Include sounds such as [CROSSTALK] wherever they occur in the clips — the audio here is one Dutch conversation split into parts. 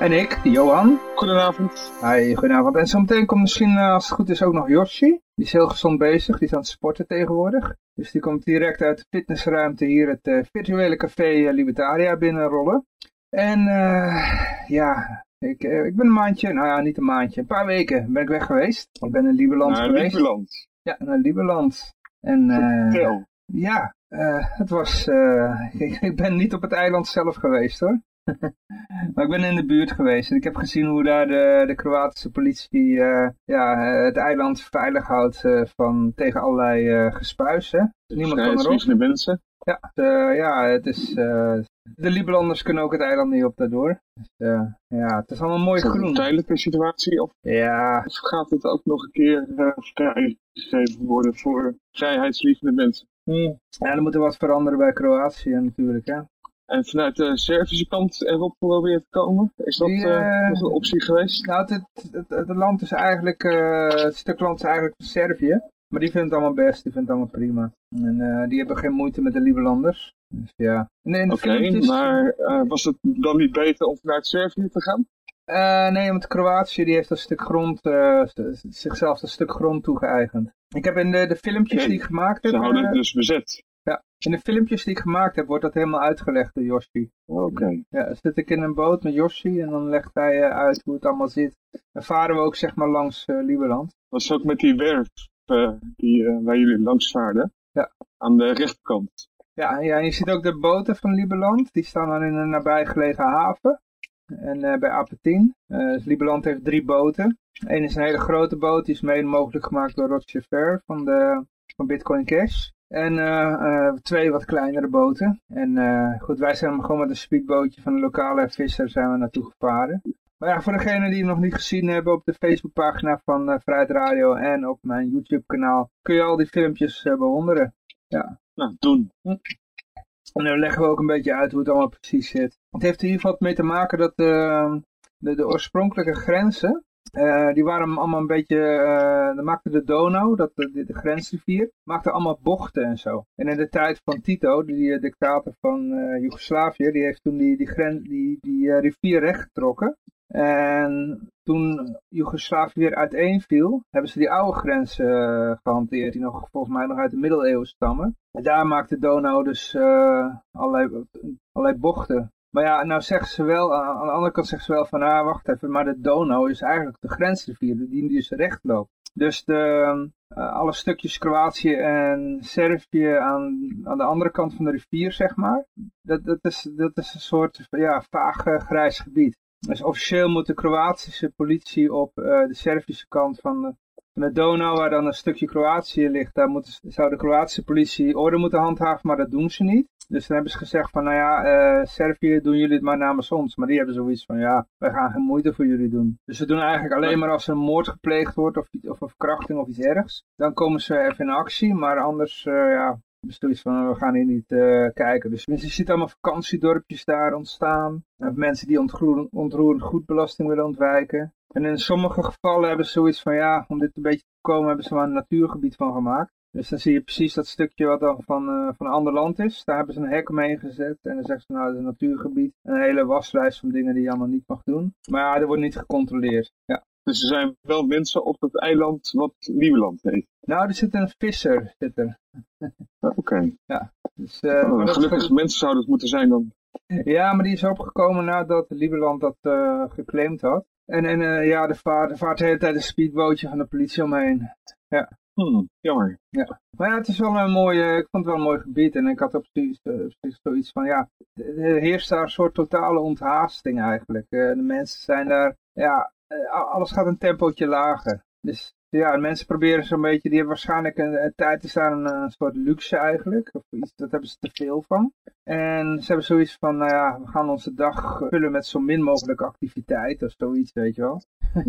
en ik, Johan. Goedenavond. Hi, goedenavond. En zometeen komt misschien, uh, als het goed is, ook nog Yoshi. Die is heel gezond bezig. Die is aan het sporten tegenwoordig. Dus die komt direct uit de fitnessruimte hier het uh, virtuele Café Libertaria binnenrollen. En ja, ik, ik ben een maandje, nou ja, niet een maandje, een paar weken ben ik weg geweest. Ik ben in Lieberland naar geweest. Lieberland. Ja, naar Lieberland. En uh, ja, uh, het was, uh, ik, [LAUGHS] ik, ben niet op het eiland zelf geweest hoor. [LAUGHS] maar ik ben in de buurt geweest en ik heb gezien hoe daar de, de Kroatische politie ja, het eiland veilig houdt van, tegen allerlei gespuis. Hè. Niemand kan erop. mensen. Ja, ja, het is, de Libalanders kunnen ook het eiland niet op daardoor. Dus, ja, het is allemaal mooi is groen. een tijdelijke situatie? Of, ja. of gaat het ook nog een keer vrijgegeven worden voor vrijheidslievende mensen? Hmm. Ja, er moet er wat veranderen bij Kroatië natuurlijk. Hè? En vanuit de Servische kant erop proberen te komen? Is dat Die, uh, nog een optie geweest? Nou, het, het, het, het land is eigenlijk, het stuk land is eigenlijk Servië. Maar die vindt het allemaal best, die vindt het allemaal prima. En uh, die hebben geen moeite met de Libalanders. Dus ja. Nee, Oké, okay, filmpjes... maar uh, was het dan niet beter om vanuit Servië te gaan? Uh, nee, want Kroatië die heeft een stuk grond, zichzelf een stuk grond toegeëigend. Ik heb in de, de filmpjes okay. die ik gemaakt heb... Ze houden het dus bezet. Ja, in de filmpjes die ik gemaakt heb wordt dat helemaal uitgelegd door Yoshi. Oké. Okay. Ja, dan zit ik in een boot met Yoshi en dan legt hij uit hoe het allemaal zit. Dan varen we ook zeg maar langs Lieberland. Was ook met die werf uh, die, uh, waar jullie langs vaarden. Ja. Aan de rechterkant. Ja, ja, en je ziet ook de boten van Lieberland. Die staan dan in een nabijgelegen haven. En uh, bij Apetien. Dus Lieberland heeft drie boten. Eén is een hele grote boot. Die is mede mogelijk gemaakt door Roger Ver van, de, van Bitcoin Cash. En twee wat kleinere boten. En goed, wij zijn gewoon met een speedbootje van een lokale visser zijn we naartoe gevaren. Maar ja, voor degenen die het nog niet gezien hebben op de Facebookpagina van uh, Vrijheid Radio en op mijn YouTube kanaal, kun je al die filmpjes uh, bewonderen. Ja. Nou, doen. Hm. En dan leggen we ook een beetje uit hoe het allemaal precies zit. Het heeft in ieder geval mee te maken dat uh, de, de, oorspronkelijke grenzen, die waren allemaal een beetje, dan maakte de Donau, dat, de, de, grensrivier, maakte allemaal bochten en zo. En in de tijd van Tito, die dictator van Joegoslavië, die heeft toen die, die, gren, die, die rivier rechtgetrokken. En toen Joegoslavië weer uiteenviel, hebben ze die oude grenzen uh, gehanteerd, die nog volgens mij nog uit de middeleeuwen stammen. En daar maakte Donau dus uh, allerlei, allerlei bochten. Maar ja, nou zeggen ze wel, aan de andere kant zeggen ze wel van, ah, wacht even, maar de Donau is eigenlijk de grensrivier, die dus recht loopt. Dus de, uh, alle stukjes Kroatië en Servië aan, aan de andere kant van de rivier, zeg maar, dat, dat, is, dat is een soort ja, vaag grijs gebied. Dus officieel moet de Kroatische politie op uh, de Servische kant van de, de Donau, waar dan een stukje Kroatië ligt, daar moet, zou de Kroatische politie orde moeten handhaven, maar dat doen ze niet. Dus dan hebben ze gezegd van, nou ja, uh, Servië doen jullie het maar namens ons. Maar die hebben zoiets van, ja, wij gaan geen moeite voor jullie doen. Dus ze doen eigenlijk alleen maar als er een moord gepleegd wordt of, of een verkrachting of iets ergs. Dan komen ze even in actie, maar anders, uh, ja, zoiets van, we gaan hier niet uh, kijken. Dus je ziet allemaal vakantiedorpjes daar ontstaan. Of mensen die ontroerend, goedbelasting willen ontwijken. En in sommige gevallen hebben ze zoiets van, ja, om dit een beetje te komen, hebben ze maar een natuurgebied van gemaakt. Dus dan zie je precies dat stukje wat dan van, uh, van een ander land is. Daar hebben ze een hek omheen gezet. En dan zeggen ze, nou, dat is een natuurgebied. Een hele waslijst van dingen die je allemaal niet mag doen. Maar ja, er wordt niet gecontroleerd. Ja. Dus er zijn wel mensen op het eiland wat Nieuwland heet. Nou, er zit een visser. Zit er. Oké. Okay. Ja. Dus, uh, oh, gelukkig mensen zouden het moeten zijn dan. Ja, maar die is opgekomen nadat Lieberland dat uh, geclaimd had. En, en uh, ja, er vaart, vaart de hele tijd een speedbootje van de politie omheen. Ja. Hmm, jammer. Ja. Maar ja, het is wel een mooie, ik vond het wel een mooi gebied. En ik had op precies, precies zoiets van, ja, er heerst daar een soort totale onthaasting eigenlijk. de mensen zijn daar, ja, alles gaat een tempootje lager. Dus ja, mensen proberen zo'n beetje, die hebben waarschijnlijk een, een tijd, is daar een, een, soort luxe eigenlijk. Of iets, dat hebben ze te veel van. En ze hebben zoiets van, nou ja, we gaan onze dag vullen met zo min mogelijk activiteit of zoiets, weet je wel.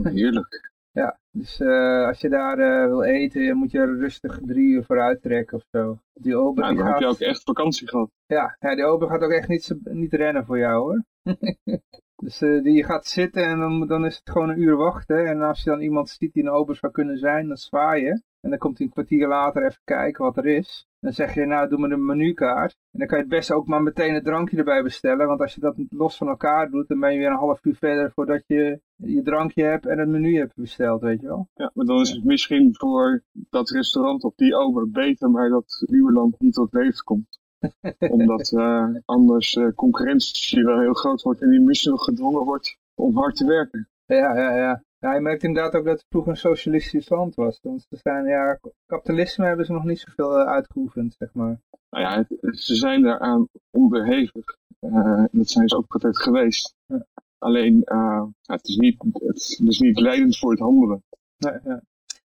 Heerlijk. [LAUGHS] Ja, dus als je daar wil eten, moet je rustig drie uur vooruit trekken of zo. Die ober, nou, dan heb je ook echt vakantie gehad. Ja, ja die ober gaat ook echt niet, niet rennen voor jou hoor. [LAUGHS] Dus uh, die gaat zitten en dan, dan is het gewoon een uur wachten. En als je dan iemand ziet die een ober zou kunnen zijn, dan zwaai je. En dan komt hij een kwartier later even kijken wat er is. Dan zeg je, nou doe me een menukaart. En dan kan je het best ook maar meteen het drankje erbij bestellen. Want als je dat los van elkaar doet, dan ben je weer een half uur verder voordat je je drankje hebt en het menu hebt besteld, weet je wel. Ja, maar dan is het misschien voor dat restaurant of die ober beter, maar dat land niet tot leven komt. Omdat uh, anders uh, concurrentie wel heel groot wordt en die misschien gedwongen wordt om hard te werken. Ja, ja, ja. Ja, je merkt inderdaad ook dat het vroeger een socialistisch land was. Want ze zijn, ja, kapitalisme hebben ze nog niet zoveel uh, uitgeoefend, zeg maar. Nou ja, ze zijn daaraan onderhevig. dat zijn ze ook altijd geweest. Ja. Alleen, het, is niet, het is niet leidend voor het handelen. Ja.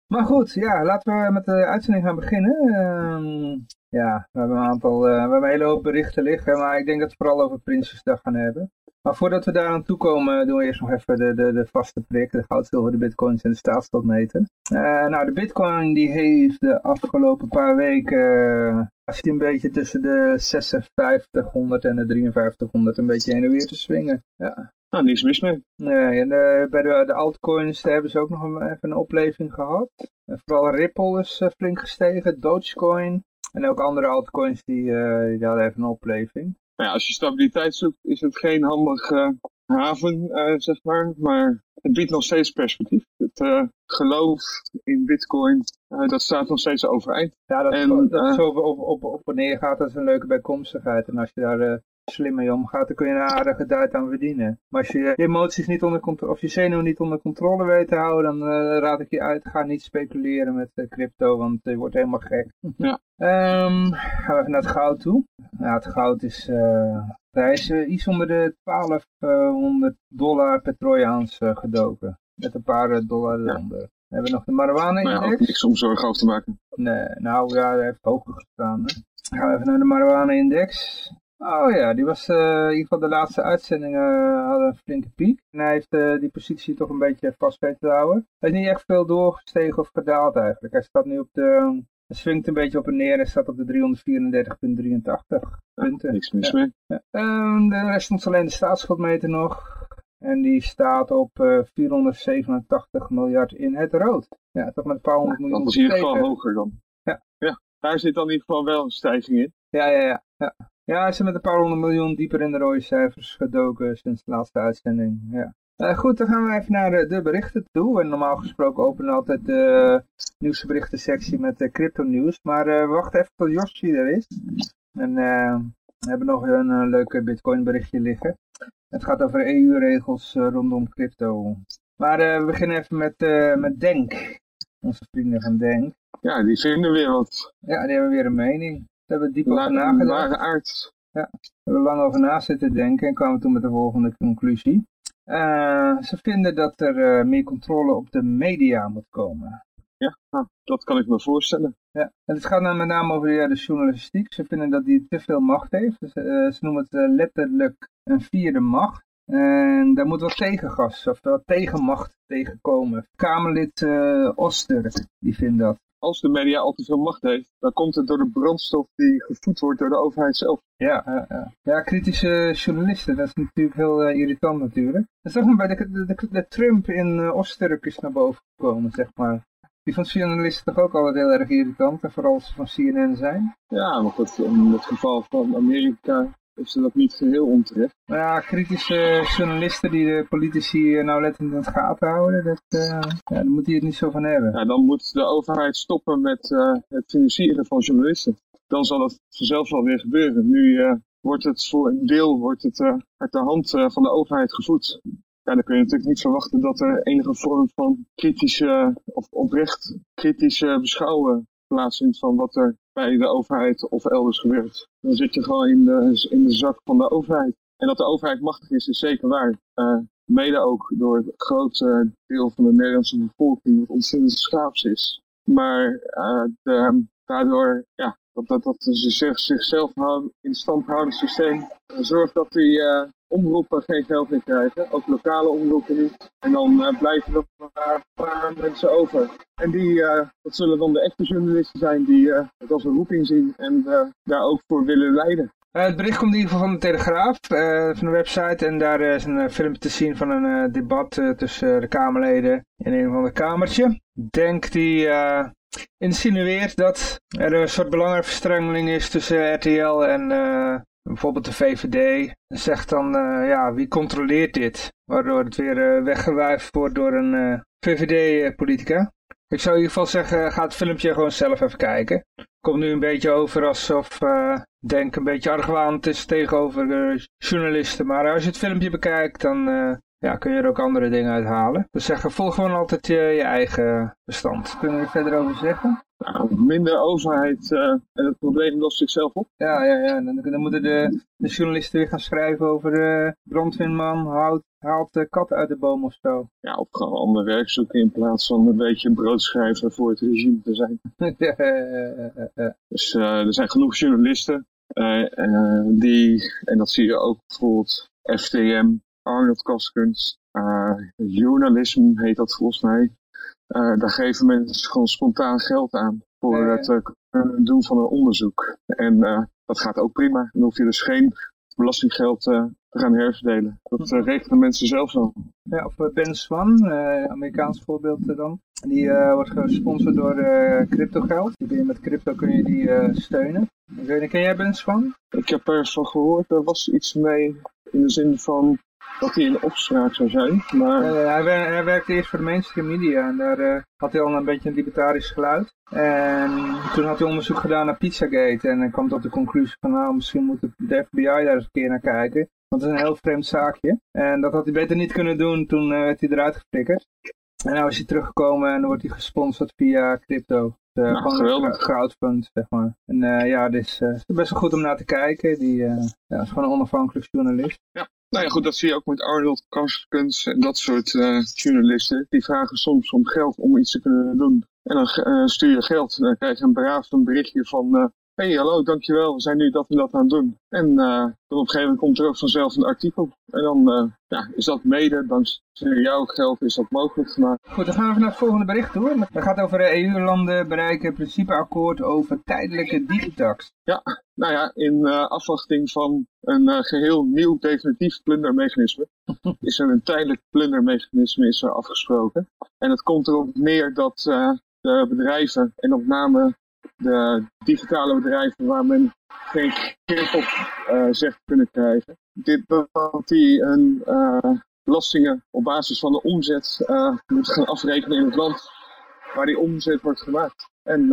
Maar goed, ja, laten we met de uitzending gaan beginnen. Uh, ja, we hebben een aantal, uh, we hebben hele hoop berichten liggen, maar ik denk dat we vooral over Prinsjesdag gaan hebben. Maar voordat we daar aan toe komen, doen we eerst nog even de, de, de vaste prik, de goud, zilver, de bitcoins en de staatsschuldmeter. Uh, nou, de bitcoin die heeft de afgelopen paar weken, als je een beetje tussen de 5600 en de 5300 een beetje heen en weer te swingen. Ja, nou, niks mis mee. Nee, en uh, bij de, de altcoins hebben ze ook nog een, even een opleving gehad. En vooral Ripple is uh, flink gestegen, Dogecoin en ook andere altcoins die, uh, die hadden even een opleving. Nou ja, als je stabiliteit zoekt is het geen handige haven, zeg maar, maar het biedt nog steeds perspectief. Het geloof in bitcoin, dat staat nog steeds overeind. Ja, dat, en, dat het zo op, op, op en neer gaat, dat is een leuke bijkomstigheid. En als je daar slim mee omgaat, dan kun je een aardige duit aan verdienen. Maar als je je emoties niet onder controle, of je zenuwen niet onder controle weet te houden, dan uh, raad ik je uit, ga niet speculeren met uh, crypto, want je wordt helemaal gek. [LAUGHS] Ja. Um, gaan we even naar het goud toe. Ja, het goud is, uh, hij is iets onder de 1200 dollar per trojaans gedoken. Met een paar dollar eronder. We hebben nog de marijuana-index. Nou ja, niks om zorgen over te maken. Nee, nou ja, hij heeft hoger gestaan. Hè. Gaan we even naar de marijuana-index. Oh ja, die was uh, in ieder geval de laatste uitzendingen uh, hadden een flinke piek. En hij heeft uh, die positie toch een beetje vast weten te houden. Hij is niet echt veel doorgestegen of gedaald eigenlijk. Hij staat nu op de... Hij swingt een beetje op en neer en staat op de 334,83 punten. niks mis mee. Ja. Um, de rest ons alleen de staatsschuldmeter nog. En die staat op 487 miljard in het rood. Ja, toch met een paar honderd miljoen. Dat is in ieder geval hoger dan. Ja. ja. Daar zit dan in ieder geval wel een stijging in. Ja, ja, ja. ja. Ja, hij is met een paar honderd miljoen dieper in de rode cijfers gedoken sinds de laatste uitzending. Ja. Uh, goed, dan gaan we even naar de, de, berichten toe. En normaal gesproken openen altijd de nieuwsberichtensectie met crypto nieuws. Maar uh, we wachten even tot Yoshi er is. En we hebben nog een, een leuk bitcoin berichtje liggen. Het gaat over EU-regels rondom crypto. Maar we beginnen even met, met Denk. Onze vrienden van Denk. Ja, die vinden weer wat. Ja, die hebben weer een mening. We hebben diep over nagedacht. aard. Ja, we hebben lang over na zitten denken en kwamen toen met de volgende conclusie. Uh, ze vinden dat er uh, meer controle op de media moet komen. Ja, nou, dat kan ik me voorstellen. Ja, en het gaat nou met name over ja, de journalistiek. Ze vinden dat die te veel macht heeft. Dus, uh, ze noemen het letterlijk een vierde macht. En daar moet wat tegengas, of wat tegenmacht tegenkomen. Kamerlid Oster, die vindt dat als de media al te veel macht heeft, dan komt het door de brandstof die gevoed wordt door de overheid zelf. Ja, ja, ja. ja kritische journalisten, dat is natuurlijk heel uh, irritant natuurlijk. Dat is ook bij de, de, de, de Trump in uh, Oostenrijk is naar boven gekomen, zeg maar. Die vond journalisten toch ook altijd heel erg irritant, en vooral als ze van CNN zijn. Ja, maar goed, in het geval van Amerika is dat niet geheel onterecht. Ja, kritische journalisten die de politici eh, nou lettend in het gaten houden, dat, uh, ja, daar moet hij het niet zo van hebben. Ja, dan moet de overheid stoppen met uh, het financieren van journalisten. Dan zal dat vanzelf wel weer gebeuren. Nu uh, wordt het voor een deel wordt het, uit de hand van de overheid gevoed. Ja, dan kun je natuurlijk niet verwachten dat er enige vorm van kritische of oprecht kritische beschouwen plaatsvindt van wat er bij de overheid of elders gebeurt. Dan zit je gewoon in de, in de zak van de overheid. En dat de overheid machtig is, is zeker waar. Uh, mede ook door het grote deel van de Nederlandse bevolking wat ontzettend schaafs is. Maar uh, de, daardoor ja, dat, dat, ze zichzelf in stand houden systeem zorgt dat die omroepen geen geld meer krijgen, ook lokale omroepen niet. En dan blijven er maar een paar mensen over. En die, dat zullen dan de echte journalisten zijn die het als een roeping zien en daar ook voor willen leiden. Het bericht komt in ieder geval van de Telegraaf, van de website. En daar is een uh, filmpje te zien van een debat tussen de Kamerleden in een of ander kamertje. Denk die insinueert dat er een soort belangenverstrengeling is tussen RTL en bijvoorbeeld de VVD. En zegt dan, ja, wie controleert dit? Waardoor het weer weggewuifd wordt door een VVD-politica. Ik zou in ieder geval zeggen, ga het filmpje gewoon zelf even kijken. Komt nu een beetje over alsof uh, Denk een beetje argwaand is tegenover uh, journalisten. Maar als je het filmpje bekijkt, dan uh, ja, kun je er ook andere dingen uithalen. Dus zeggen, volg gewoon altijd je, je eigen bestand. Kunnen we er verder over zeggen? Nou, minder overheid uh, en het probleem lost zichzelf op. Ja, ja, ja. Dan, dan moeten de, de, journalisten weer gaan schrijven over de brandweerman houdt, haalt de kat uit de boom of zo. Ja, of gewoon ander werk zoeken in plaats van een beetje broodschrijver voor het regime te zijn. [LAUGHS] dus uh, er zijn genoeg journalisten uh, die, en dat zie je ook bijvoorbeeld FTM, Arnold Kaskens, journalisme heet dat volgens mij. Uh, daar geven mensen gewoon spontaan geld aan voor het uh, doen van een onderzoek. En uh, dat gaat ook prima. Dan hoef je dus geen belastinggeld te gaan herverdelen. Dat regelen mensen zelf wel. Ja, of Ben Swan, Amerikaans voorbeeld dan. Die wordt gesponsord door. Die kun je met crypto kun je die steunen. Ken jij Ben Swan? Ik heb ervan gehoord, er was iets mee in de zin van dat hij in opspraak zou zijn. Maar... hij, hij, werkte eerst voor de mainstream media en daar uh, had hij al een beetje een libertarisch geluid. En toen had hij onderzoek gedaan naar Pizzagate en hij kwam tot de conclusie van nou misschien moet de FBI daar eens een keer naar kijken. Want het is een heel vreemd zaakje. En dat had hij beter niet kunnen doen, toen uh, werd hij eruit geflikkerd. En nu is hij teruggekomen en wordt hij gesponsord via crypto. Uh, nou, gewoon een crowdfund, zeg maar. En uh, ja, dit is uh, best wel goed om naar te kijken. Die ja, is gewoon een onafhankelijk journalist. Ja. Nou ja, goed, dat zie je ook met Arnold Karskens en dat soort uh, journalisten. Die vragen soms om geld om iets te kunnen doen. En dan uh, stuur je geld dan krijg je een braaf een berichtje van... Hey, hallo, dankjewel, we zijn nu dat en dat aan het doen. En dan op een gegeven moment komt er ook vanzelf een artikel. En dan ja, is dat mede, dankzij jouw geld is dat mogelijk gemaakt. Goed, dan gaan we naar het volgende bericht hoor. Het gaat over EU-landen bereiken principeakkoord over tijdelijke digitax. Ja, nou ja, in uh, afwachting van een geheel nieuw definitief plundermechanisme [LAUGHS] is er een tijdelijk plundermechanisme is er afgesproken. En het komt erop neer dat de bedrijven, en op name de digitale bedrijven waar men geen grip op zegt kunnen krijgen, dit, dat die een belastingen op basis van de omzet moeten gaan afrekenen in het land waar die omzet wordt gemaakt. En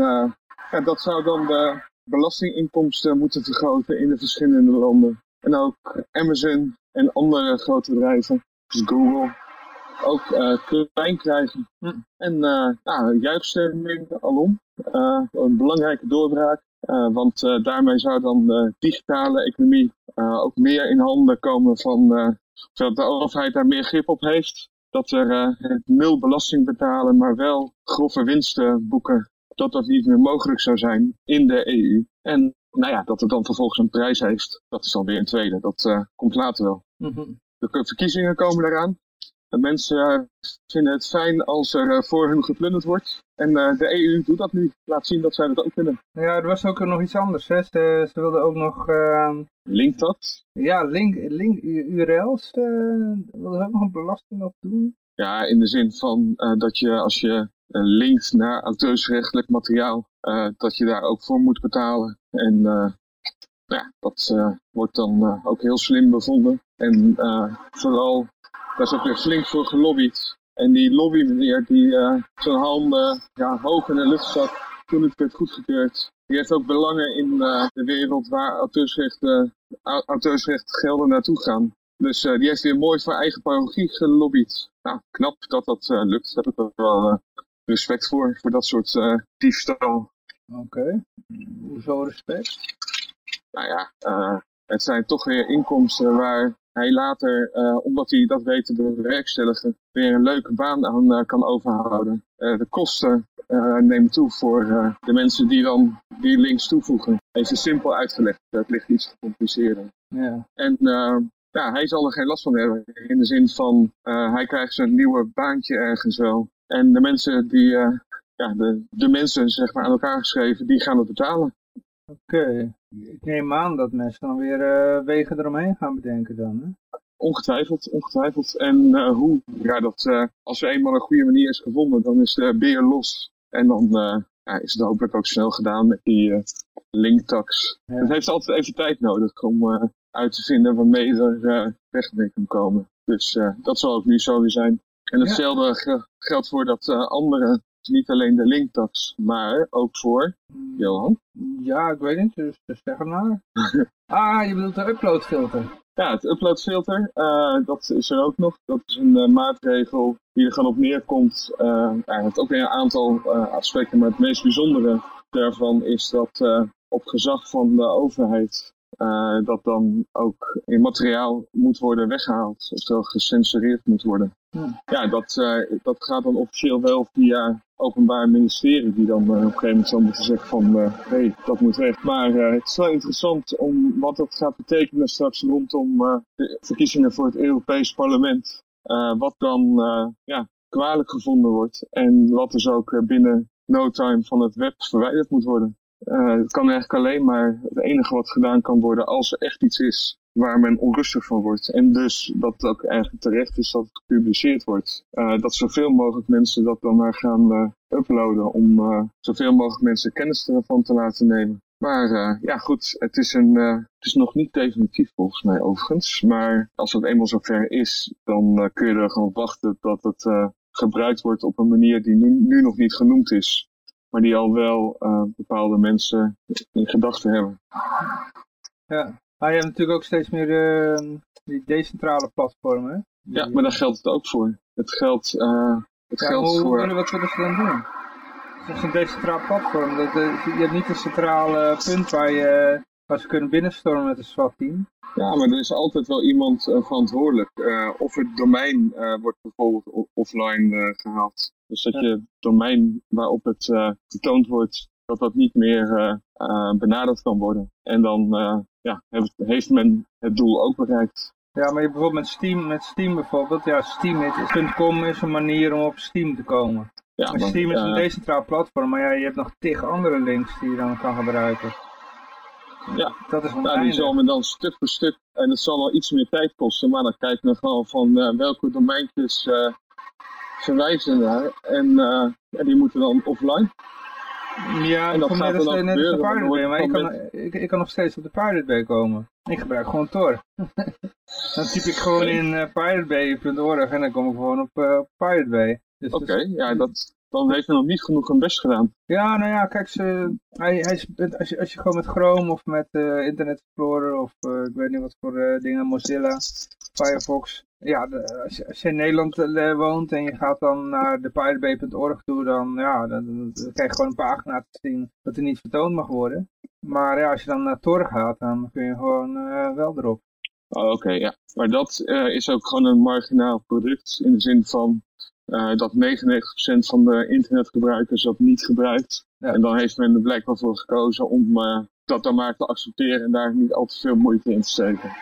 ja, dat zou dan de belastinginkomsten moeten vergroten in de verschillende landen. En ook Amazon en andere grote bedrijven, zoals Google, ook uh, klein krijgen. Hm. En uh, nou, juichstemming alom. Een belangrijke doorbraak. want daarmee zou dan de digitale economie ook meer in handen komen van zodat de overheid daar meer grip op heeft. Dat er nul belasting betalen, maar wel grove winsten boeken dat dat niet meer mogelijk zou zijn in de EU. En nou ja, dat het dan vervolgens een prijs heeft, dat is dan weer een tweede. Dat uh, komt later wel. Mhm. De verkiezingen komen eraan. De mensen uh, vinden het fijn als er uh, voor hun geplunderd wordt. En de EU doet dat nu. Laat zien dat zij dat ook kunnen. Ja, er was ook nog iets anders. Hè? Ze, ze wilden ook nog... Link dat? Ja, link, link URL's. wilden ze ook nog een belasting op doen. Ja, in de zin van dat je als je linkt naar auteursrechtelijk materiaal, uh, dat je daar ook voor moet betalen. En uh, ja, dat uh, wordt dan ook heel slim bevonden. En vooral, daar is ook weer flink voor gelobbyd. En die lobby meneer die zijn handen ja, hoog in de lucht zat toen het werd goedgekeurd. Die heeft ook belangen in de wereld waar auteursrecht, auteursrecht gelden naartoe gaan. Dus die heeft weer mooi voor eigen parochie gelobbyd. Nou, knap dat dat lukt. Daar heb ik wel respect voor, voor dat soort uh, diefstal. Oké, hoezo respect? Nou ja, uh, het zijn toch weer inkomsten waar hij later, uh, omdat hij dat weet te bewerkstelligen, weer een leuke baan aan kan overhouden. de kosten nemen toe voor de mensen die dan die links toevoegen. Even simpel uitgelegd, het ligt iets gecompliceerder. Ja. En ja, hij zal er geen last van hebben. In de zin van, hij krijgt zijn nieuwe baantje ergens wel. En de mensen die, ja, de, de mensen zeg maar aan elkaar geschreven, die gaan het betalen. Oké, okay. ik neem aan dat mensen dan weer uh, wegen eromheen gaan bedenken dan, hè? Ongetwijfeld, ongetwijfeld. En uh, hoe? Ja, dat, uh, als er eenmaal een goede manier is gevonden, dan is de beer los. En dan ja, is het hopelijk ook snel gedaan met die linktax. Ja. Het heeft altijd even tijd nodig om uit te vinden waarmee er weg mee kan komen. Dus dat zal ook nu zo weer zijn. En hetzelfde ja. geldt voor dat andere niet alleen de linktax, maar ook voor, Johan? Ja, ik weet niet, dus, dus zeg hem maar. [LAUGHS] ah, je bedoelt de uploadfilter. Ja, het uploadfilter, uh, dat is er ook nog. Dat is een uh, maatregel die er gewoon op neerkomt. Uh, ja, het ook weer een aantal aspecten, maar het meest bijzondere daarvan is dat op gezag van de overheid uh, dat dan ook in materiaal moet worden weggehaald, oftewel gecensureerd moet worden. Ja, ja dat, uh, dat gaat dan officieel wel via openbaar ministerie, die dan uh, op een gegeven moment zal moeten zeggen van, hé, hey, dat moet weg. Maar het is wel interessant om wat dat gaat betekenen straks rondom de verkiezingen voor het Europees Parlement. wat dan ja, kwalijk gevonden wordt en wat dus ook binnen no time van het web verwijderd moet worden. Uh, het kan eigenlijk alleen maar het enige wat gedaan kan worden als er echt iets is waar men onrustig van wordt. En dus dat het ook eigenlijk terecht is dat het gepubliceerd wordt. Uh, dat zoveel mogelijk mensen dat dan maar gaan uh, uploaden om zoveel mogelijk mensen kennis ervan te laten nemen. Maar ja goed, het is, een, het is nog niet definitief volgens mij overigens. Maar als het eenmaal zover is, dan kun je er gewoon wachten dat het gebruikt wordt op een manier die nu nog niet genoemd is maar die al wel uh, bepaalde mensen in gedachten hebben. Ja, maar je hebt natuurlijk ook steeds meer uh, die decentrale platformen. Hè? Die, ja, maar daar geldt het ook voor. Het geldt, uh, het ja, geldt hoe, voor... Hoe, wat willen ze dan doen? Het is een decentraal platform. Dat, je hebt niet een centraal punt waar je waar ze kunnen binnenstormen met een SWAT-team. Ja, maar er is altijd wel iemand uh, verantwoordelijk. Uh, of het domein uh, wordt bijvoorbeeld offline gehaald. Dus dat je domein waarop het getoond wordt, dat dat niet meer benaderd kan worden. En dan ja, heeft, heeft, men het doel ook bereikt. Ja, maar je bijvoorbeeld met Steam, met Steam bijvoorbeeld, ja, Steam.com is een manier om op Steam te komen. Ja, maar Steam is een decentraal platform, maar ja, je hebt nog tig andere links die je dan kan gebruiken. Ja, dat is nou, die zal me dan stuk voor stuk, en het zal wel iets meer tijd kosten, maar dan kijken we gewoon van uh, welke domeintjes uh, verwijzen naar. En uh, ja, die moeten dan offline. Ja, en dat gaat dan ook net de Pirate Bay, maar ik kan, ik, ik, kan nog steeds op de Pirate Bay komen. Ik gebruik gewoon Tor. [LAUGHS] dan typ ik gewoon in piratebay.org en dan kom ik gewoon op Pirate Bay. Dus Oké, okay, ja, dat, dan heeft hij nog niet genoeg een best gedaan. Ja, nou ja, kijk, ze, hij, hij, als, je, als je gewoon met Chrome of met uh, Internet Explorer of uh, ik weet niet wat voor uh, dingen, Mozilla, Firefox. Ja, de, als, je, als, je, in Nederland woont en je gaat dan naar de piratebay.org toe, dan, ja, dan, dan, krijg je gewoon een pagina te zien dat er niet vertoond mag worden. Maar ja, als je dan naar Tor gaat, dan kun je gewoon wel erop. Oh, Oké, okay, ja. Maar dat is ook gewoon een marginaal product in de zin van dat 99% van de internetgebruikers dat niet gebruikt. En dan heeft men er blijkbaar voor gekozen om uh, dat dan maar te accepteren en daar niet al te veel moeite in te steken.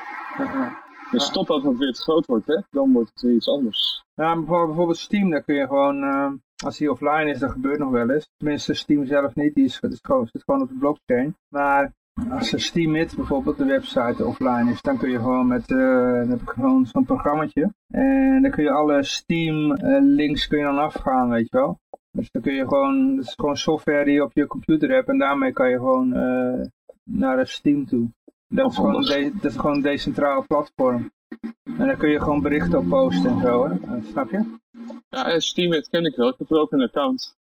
Dus totdat het weer te groot wordt, hè, dan wordt het weer iets anders. Ja, bijvoorbeeld Steam, daar kun je gewoon, uh, als die offline is, dat gebeurt nog wel eens. Tenminste, Steam zelf niet, die is, is gewoon, zit gewoon op de blockchain. Maar als er Steamit bijvoorbeeld de website offline is, dan kun je gewoon met, uh, dan heb ik gewoon zo'n programmaatje. En dan kun je alle Steam uh, links kun je dan afgaan, weet je wel. Dus dan kun je gewoon, dat is gewoon software die je op je computer hebt en daarmee kan je gewoon uh, naar de Steam toe. Dat is, gewoon een dat is gewoon een decentraal platform. En dan kun je gewoon berichten op posten en zo, hè? snap je? Ja, Steamit ken ik wel, ik heb er ook een account.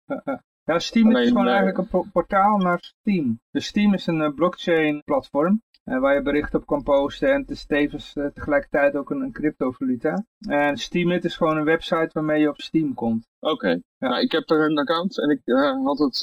Ja, Steam is gewoon eigenlijk een portaal naar Steam. Dus Steam is een uh, blockchain platform. Uh, waar je berichten op kan posten en het is tevens uh, tegelijkertijd ook een, een cryptovaluta. En Steemit is gewoon een website waarmee je op Steam komt. Oké, ja. nou, ik heb er een account en ik had het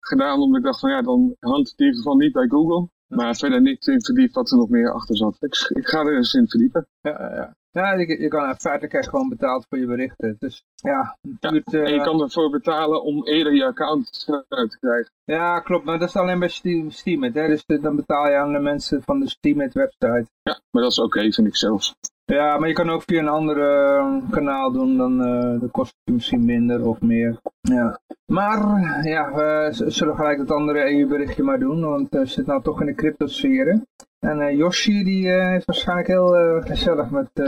gedaan omdat ik dacht van ja, dan hangt het in ieder geval niet bij Google. Maar verder niet in verdiept wat er nog meer achter zat. Ik, ik ga er eens in verdiepen. Ja, ja. Ja, je, je kan feitelijk krijg je gewoon betaald voor je berichten. Dus ja, het En je eh, kan ervoor betalen om eerder je account eh, te krijgen. Ja, klopt, maar dat is alleen bij Steam, hè? dus eh, dan betaal je aan de mensen van de Steamit website. Ja, maar dat is oké, vind ik zelf. Ja, maar je kan ook via een ander eh, kanaal doen, dan, eh kost het misschien minder of meer. Ja. Maar ja, we zullen gelijk het andere EU-berichtje maar doen, want we zitten nou toch in de cryptosferen. En eh Yoshi die eh, is waarschijnlijk heel eh, gezellig met eh,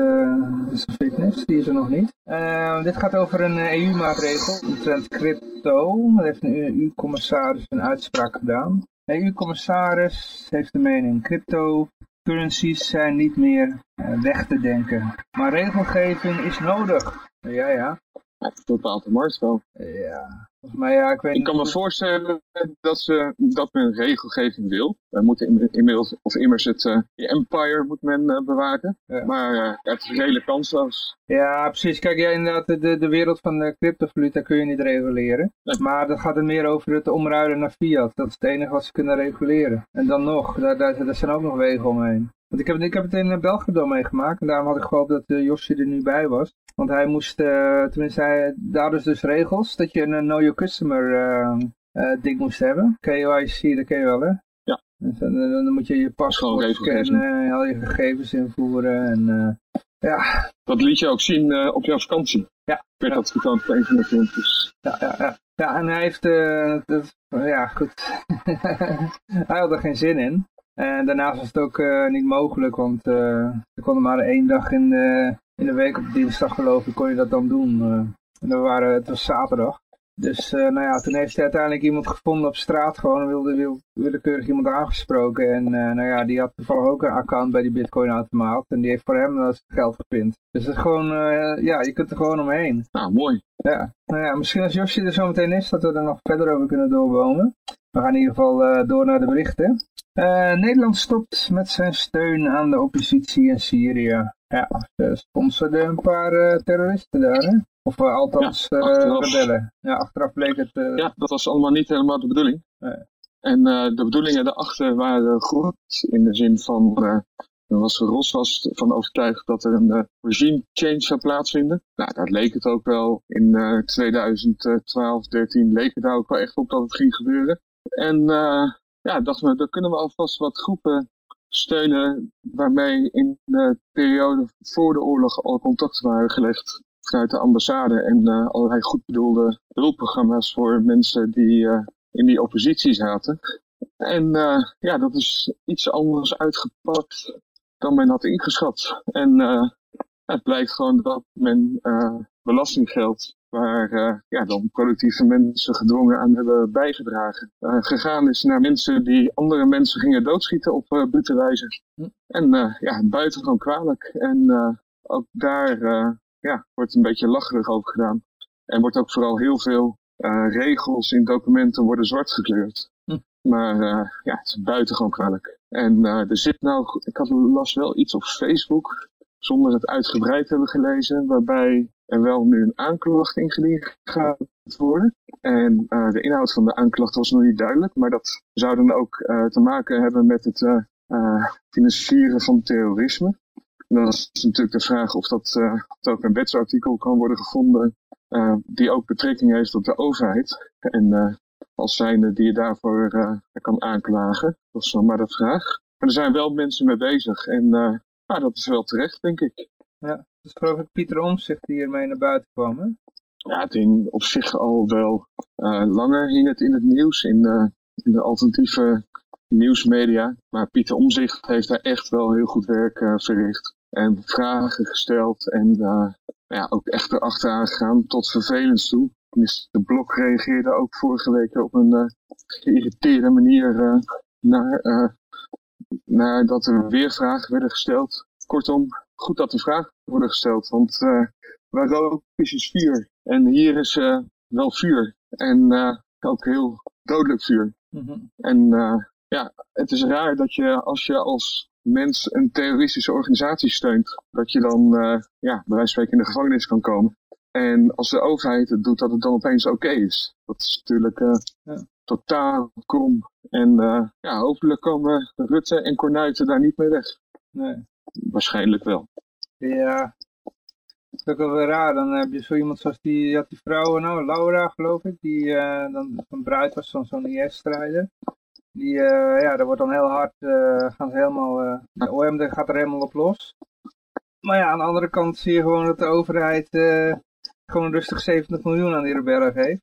zijn fitness, die is er nog niet. Eh, dit gaat over een eh, EU-maatregel omtrent crypto. Er heeft een EU-commissaris een uitspraak gedaan. De EU-commissaris heeft de mening, crypto currencies zijn niet meer eh, weg te denken. Maar regelgeving is nodig. Ja, ja. Dat bepaalt de markt wel. Ja. Mij, ja, ik weet Ik kan me voorstellen dat, ze, dat men regelgeving wil. We moeten in- inmiddels, of immers het eh, empire moet men eh, bewaken. Ja. Maar ja, het is redelijk kansloos. Ja, precies. Kijk, ja, inderdaad, de, de wereld van de cryptovaluta kun je niet reguleren. Maar dat gaat er meer over het omruilen naar fiat. Dat is het enige wat ze kunnen reguleren. En dan nog, daar, daar, daar zijn ook nog wegen omheen. Want ik heb, ik heb het in eh, Belgrado meegemaakt. En daarom had ik gehoopt dat uh, Josje er nu bij was. Want hij moest, eh, tenminste, hij, daar dus dus regels dat je een eh, know your customer eh, eh, ding moest hebben. KYC, dat ken je wel hè? Ja. Dus dan, dan, moet je je paspoort scannen, al je gegevens invoeren. En eh, ja, Dat liet je ook zien eh, op jouw vakantie. Ja. Werd dat getoond op een van de filmpjes. Ja, ja, ja. ja en hij heeft, eh, dat, ja goed, [LAUGHS] hij had er geen zin in. En daarnaast was het ook eh, niet mogelijk, want uh, er kon maar één dag in de, in de week op dinsdag geloof ik, kon je dat dan doen. Uh, en dan waren, het was zaterdag. Dus uh, nou ja, toen heeft hij uiteindelijk iemand gevonden op straat, gewoon wilde, wil, willekeurig iemand aangesproken. En uh, nou ja, die had toevallig ook een account bij die bitcoin automaat. En die heeft voor hem dat geld gepind. Dus het is gewoon, uh, ja, je kunt er gewoon omheen. Nou, mooi. Ja, nou ja, misschien als Josje er zo meteen is, dat we er nog verder over kunnen doorbomen. We gaan in ieder geval door naar de berichten. Nederland stopt met zijn steun aan de oppositie in Syrië. Ja, ze sponsorden een paar uh, terroristen daar, hè? Of uh, althans ja, rebellen. Ja, achteraf bleek het... Ja, dat was allemaal niet helemaal de bedoeling. Nee. En de bedoelingen daarachter waren goed, in de zin van... Uh, was Ros was van overtuigd dat er een uh, regime change zou plaatsvinden. Nou, dat leek het ook wel. In uh, 2012, 13 leek het daar ook wel echt op dat het ging gebeuren. En uh, ja, dachten we, dan kunnen we alvast wat groepen steunen waarmee in de periode voor de oorlog al contacten waren gelegd vanuit de ambassade en uh, allerlei goed bedoelde hulpprogramma's voor mensen die uh, in die oppositie zaten. En uh, ja, dat is iets anders uitgepakt dan men had ingeschat. En het blijkt gewoon dat men belastinggeld waar ja, dan productieve mensen gedwongen aan hebben bijgedragen. gegaan is naar mensen die andere mensen gingen doodschieten op uh, brute wijze. En ja, buitengewoon kwalijk. En ook daar ja, wordt een beetje lacherig over gedaan. En wordt ook vooral heel veel regels in documenten worden zwart gekleurd. Hm. Maar ja, het is buitengewoon kwalijk. En er zit nou, ik had las wel iets op Facebook, zonder het uitgebreid te hebben gelezen, waarbij er wel nu een aanklacht ingediend gaat worden. En de inhoud van de aanklacht was nog niet duidelijk, maar dat zou dan ook te maken hebben met het financieren van terrorisme. Dan is natuurlijk de vraag of dat, ook een wetsartikel kan worden gevonden die ook betrekking heeft op de overheid. En als zijnde die je daarvoor kan aanklagen. Dat is nog maar de vraag. Maar er zijn wel mensen mee bezig en dat is wel terecht, denk ik. Ja, dus geloof ik Pieter Omtzigt die hiermee naar buiten kwam? Ja, het hing op zich al wel langer hing het in het nieuws, in de, in de alternatieve nieuwsmedia. Maar Pieter Omzicht heeft daar echt wel heel goed werk uh, verricht. En vragen gesteld en uh, ja, ook echt erachteraan gegaan tot vervelend toe. Minister Blok reageerde ook vorige week op een geïrriteerde manier naar, naar dat er weer vragen werden gesteld. Kortom, goed dat er vragen worden gesteld, want waar rook is, is vuur. En hier is wel vuur. En ook heel dodelijk vuur. Mm -hmm. En ja, het is raar dat je als je als mens een terroristische organisatie steunt, dat je dan uh, ja, bij wijze van spreken in de gevangenis kan komen. En als de overheid het doet, dat het dan opeens oké okay is. Dat is natuurlijk uh, ja. totaal krom. En uh, ja, hopelijk komen Rutte en Cornuiten daar niet mee weg. Nee. Waarschijnlijk wel. Ja, dat is ook wel weer raar. Dan heb je zo iemand zoals die, had die vrouw, nou, Laura geloof ik, die uh, dan een bruid was van zo'n IS-strijder. Die, uh, ja, dat wordt dan heel hard, uh, gaan ze helemaal, de OM gaat er helemaal op los. Maar ja, aan de andere kant zie je gewoon dat de overheid gewoon rustig 70 miljoen aan die rebellen geeft.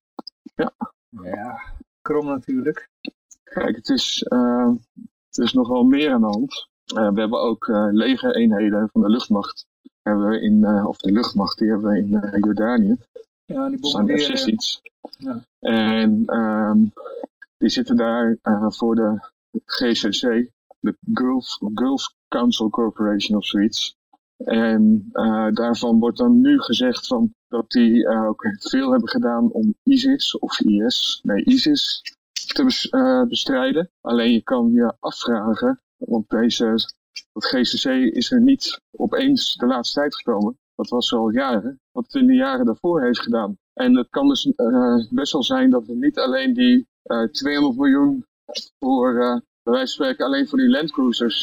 Ja. Ja, krom natuurlijk. Kijk, het is, er is nogal meer aan de hand. We hebben ook legereenheden van de luchtmacht hebben we in, uh, of de luchtmacht, die hebben we in Jordanië. Ja, die bombarderen. zijn Ja. En um, die zitten daar voor de GCC, de Gulf, Gulf Council Corporation of zoiets. En daarvan wordt dan nu gezegd van dat die ook veel hebben gedaan om ISIS of IS, nee ISIS, te bestrijden. Alleen je kan je afvragen, want deze dat GCC is er niet opeens de laatste tijd gekomen. Dat was al jaren. Wat het in de jaren daarvoor heeft gedaan. En het kan dus uh, best wel zijn dat het niet alleen die uh, eh, 200 miljoen voor, uh, van alleen voor die landcruisers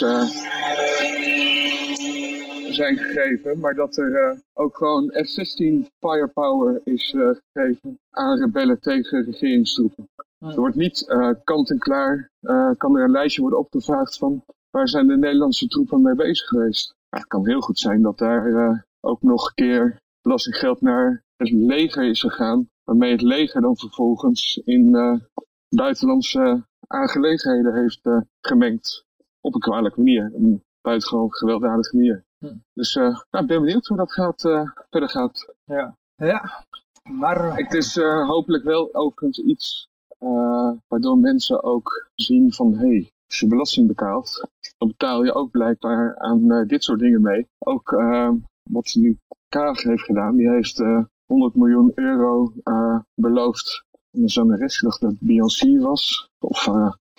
zijn gegeven. Maar dat er ook gewoon F-16 firepower is gegeven aan rebellen tegen regeringstroepen. Er wordt niet kant en klaar, kan er een lijstje worden opgevraagd van waar zijn de Nederlandse troepen mee bezig geweest? het kan heel goed zijn dat daar uh, ook nog een keer belastinggeld naar het leger is gegaan. Waarmee het leger dan vervolgens in uh, buitenlandse aangelegenheden heeft uh, gemengd. Op een kwalijke manier. Een buitengewoon gewelddadige manier. Hm. Dus nou, ik ben benieuwd hoe dat gaat, verder gaat. Ja, ja. maar... Het is hopelijk wel overigens iets waardoor mensen ook zien van... hé, hey, als je belasting betaalt, dan betaal je ook blijkbaar aan uh, dit soort dingen mee. Ook uh, wat nu Kaag heeft gedaan, die heeft uh, eh, 100 miljoen euro beloofd aan een zangeres, ik dacht dat Beyoncé was, of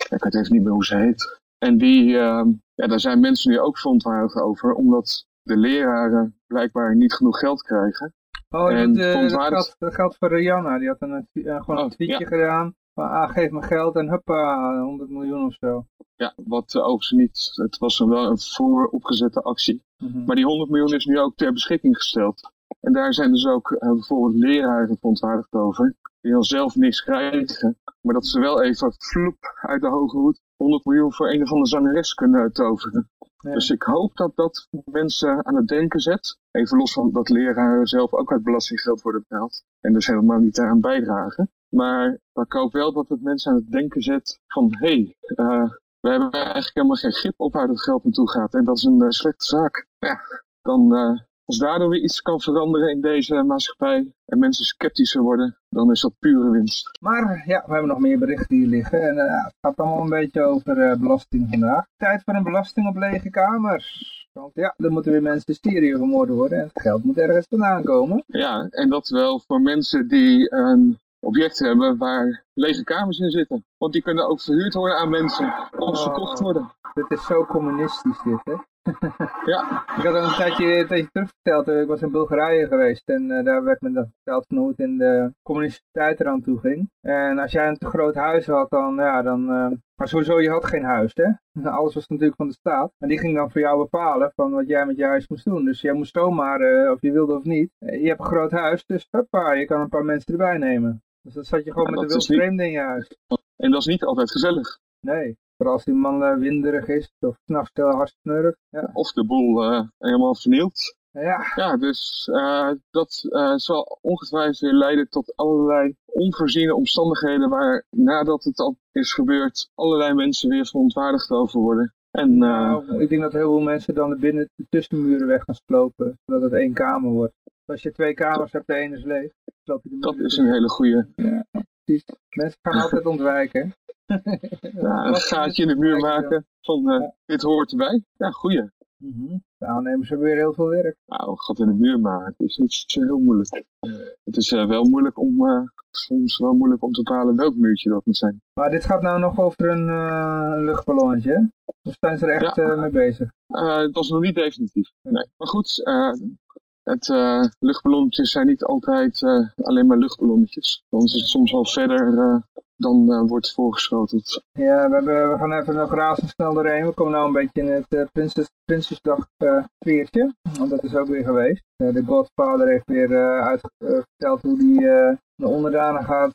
ik weet even niet meer hoe ze heet. En die, ja, daar zijn mensen nu ook verontwaardigd over, omdat de leraren blijkbaar niet genoeg geld krijgen. Oh, en dat, geldt, dat geldt voor Rihanna, die had een, gewoon een oh, tweetje gedaan ah, geef me geld en huppa, 100 miljoen of zo. Ja, wat uh, overigens niet, het was wel een vooropgezette actie. Mhm. Maar die 100 miljoen is nu ook ter beschikking gesteld. En daar zijn dus ook uh, bijvoorbeeld leraren verontwaardigd over, die dan zelf niks krijgen, maar dat ze wel even vloep uit de hoge hoed 100 miljoen voor een of andere zangeres kunnen toveren. Dus ik hoop dat dat mensen aan het denken zet. Even los van dat leraren zelf ook uit belastinggeld worden betaald. En dus helemaal niet daaraan bijdragen. Maar ik hoop wel dat het mensen aan het denken zet van... hé, hey, uh, we hebben eigenlijk helemaal geen grip op waar het geld naartoe gaat. En dat is een uh, slechte zaak. Ja, dan... Uh, als daardoor weer iets kan veranderen in deze maatschappij en mensen sceptischer worden, dan is dat pure winst. Maar ja, we hebben nog meer berichten hier liggen en het gaat allemaal een beetje over belasting vandaag. Tijd voor een belasting op lege kamers. Want ja, dan moeten weer mensen stereo vermoord worden en het geld moet ergens vandaan komen. Ja, en dat wel voor mensen die een object hebben waar lege kamers in zitten. Want die kunnen ook verhuurd worden aan mensen of oh, verkocht worden. Dit is zo communistisch dit, hè? [LAUGHS] ja. Ik had een tijdje, een tijdje terug verteld, ik was in Bulgarije geweest en uh, daar werd me dat verteld van hoe het in de communistische tijd eraan toe ging. En als jij een te groot huis had, dan, ja, dan, uh, maar sowieso, je had geen huis, hè. [LAUGHS] Alles was natuurlijk van de staat. En die ging dan voor jou bepalen van wat jij met je huis moest doen. Dus jij moest zomaar, uh, of je wilde of niet. je hebt een groot huis, dus hoppa, je kan een paar mensen erbij nemen. Dus dan zat je gewoon met de wild vreemde in je huis. En dat is niet altijd gezellig. Nee. Vooral als die man uh, winderig is of s'nachts heel hard snurkt. Ja. Of de boel uh, helemaal vernield. Ja. Ja, dus uh, dat zal ongetwijfeld weer leiden tot allerlei onvoorziene omstandigheden waar nadat het al is gebeurd allerlei mensen weer verontwaardigd over worden. En, nou, ik denk dat heel veel mensen dan binnen de tussenmuren weg gaan slopen, zodat het één kamer wordt. Als je twee kamers hebt, de ene is leeg, je de Dat is een hele goede. Ja, precies. Mensen gaan altijd ontwijken. [LAUGHS] ja, een gaatje in de muur maken van uh, dit hoort erbij. Ja, goeie. Mm -hmm. Nou nemen ze weer heel veel werk. Nou, gat in de muur maken is niet zo heel moeilijk. Het is uh, wel moeilijk om, uh, soms wel moeilijk om te bepalen welk muurtje dat moet zijn. Maar dit gaat nou nog over een uh, luchtballonnetje, Of zijn ze er echt ja. mee bezig? het was nog niet definitief. Nee. Maar goed, het luchtballonnetjes zijn niet altijd alleen maar luchtballonnetjes. Dan is het soms wel verder dan uh, wordt voorgeschoteld. Ja, we, hebben, we gaan even nog razendsnel doorheen. We komen nou een beetje in het uh, Prinses, Prinsesdag uh, sfeertje. Want dat is ook weer geweest. de Godfather heeft weer uitverteld hoe hij de onderdanen gaat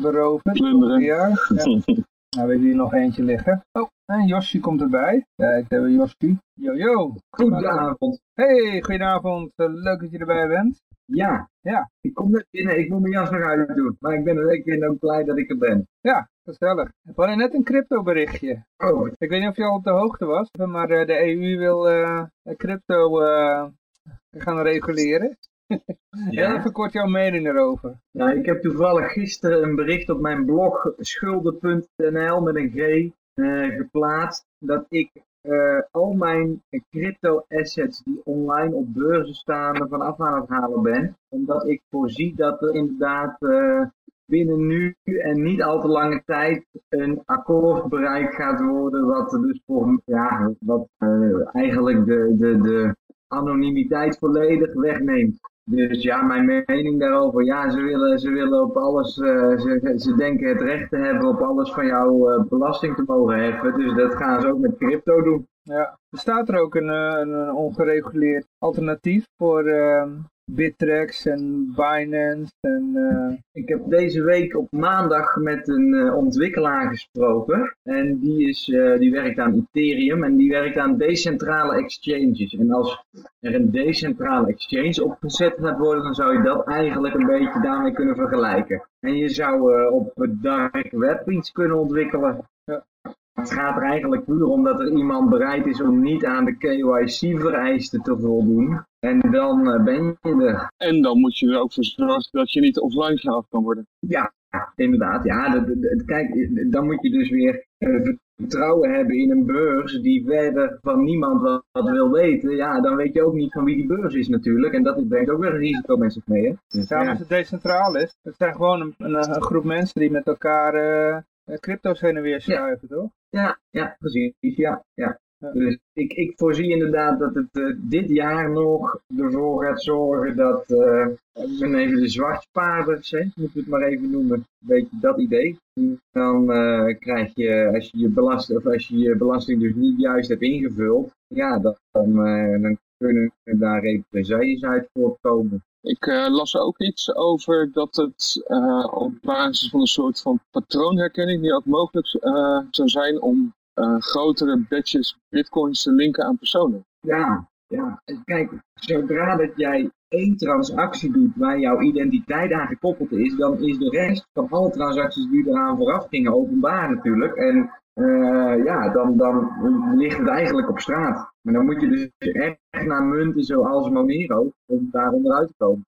beroven. Plunderen. Ja. [LAUGHS] Nou, we hebben hier nog eentje liggen. Oh, en Josje komt erbij. Kijk, hebben we Josje. Yo, yo. Goedenavond. Hey, goedenavond. leuk dat je erbij bent. Ja. Ja. Ik kom net binnen. Ik moet mijn jas nog uit doen. Maar ik ben, ik ben ook blij dat ik er ben. Ja, gezellig. We hadden net een crypto berichtje. Oh. Ik weet niet of je al op de hoogte was, maar uh, de EU wil uh, crypto uh, gaan reguleren. [LAUGHS] Ja. Even kort jouw mening erover. Nou, ik heb toevallig gisteren een bericht op mijn blog schulden.nl met een G geplaatst dat ik uh, al mijn crypto assets die online op beurzen staan vanaf aan het halen ben. Omdat ik voorzie dat er inderdaad uh, binnen nu en niet al te lange tijd een akkoord bereikt gaat worden. Wat dus voor, ja, wat eigenlijk de, de, de anonimiteit volledig wegneemt. Dus ja, mijn mening daarover, ja, ze willen, ze willen op alles, uh, ze, ze denken het recht te hebben op alles van jouw uh, belasting te mogen heffen. Dus dat gaan ze ook met crypto doen. Ja, bestaat er ook een, een, een ongereguleerd alternatief voor uh, Bittrex en Binance? En, uh... Ik heb deze week op maandag met een uh, ontwikkelaar gesproken. En die, is, uh, die werkt aan Ethereum en die werkt aan decentrale exchanges. En als er een decentrale exchange opgezet gaat worden, dan zou je dat eigenlijk een beetje daarmee kunnen vergelijken. En je zou op het dark web iets kunnen ontwikkelen. Ja. Het gaat er eigenlijk puur om dat er iemand bereid is om niet aan de KYC-vereisten te voldoen. En dan uh, ben je er. En dan moet je er ook voor zorgen dat je niet offline gehaald kan worden. Ja, inderdaad. Ja, de, de, kijk, dan moet je dus weer uh, vertrouwen hebben in een beurs die verder van niemand wat, wat, wil weten. Ja, dan weet je ook niet van wie die beurs is natuurlijk. En dat brengt ook weer een risico met zich mee. Hè? Dus, ja, als het decentraal is. Het zijn gewoon een, een, een groep mensen die met elkaar uh, crypto's heen en weer schuiven, ja. toch? Ja, ja, precies. Ja, ja. Ja. Dus ik, ik voorzie inderdaad dat het uh, dit jaar nog ervoor gaat zorgen dat, uh, ben even de zwartspaarders, hè, moet het maar even noemen, een beetje dat idee. Dan uh, krijg je, als je je, belast, of als je je belasting dus niet juist hebt ingevuld, ja, dan, dan, dan kunnen daar represailles uit voortkomen. Ik uh, las er ook iets over dat het uh, op basis van een soort van patroonherkenning die ook mogelijk uh, zou zijn om grotere batches bitcoins te linken aan personen. Ja, ja. Kijk, zodra dat jij één transactie doet waar jouw identiteit aan gekoppeld is, dan is de rest van alle transacties die eraan vooraf gingen openbaar natuurlijk. En uh, ja, dan, dan ligt het eigenlijk op straat. Maar dan moet je dus echt naar munten zoals Monero om daar onderuit te komen.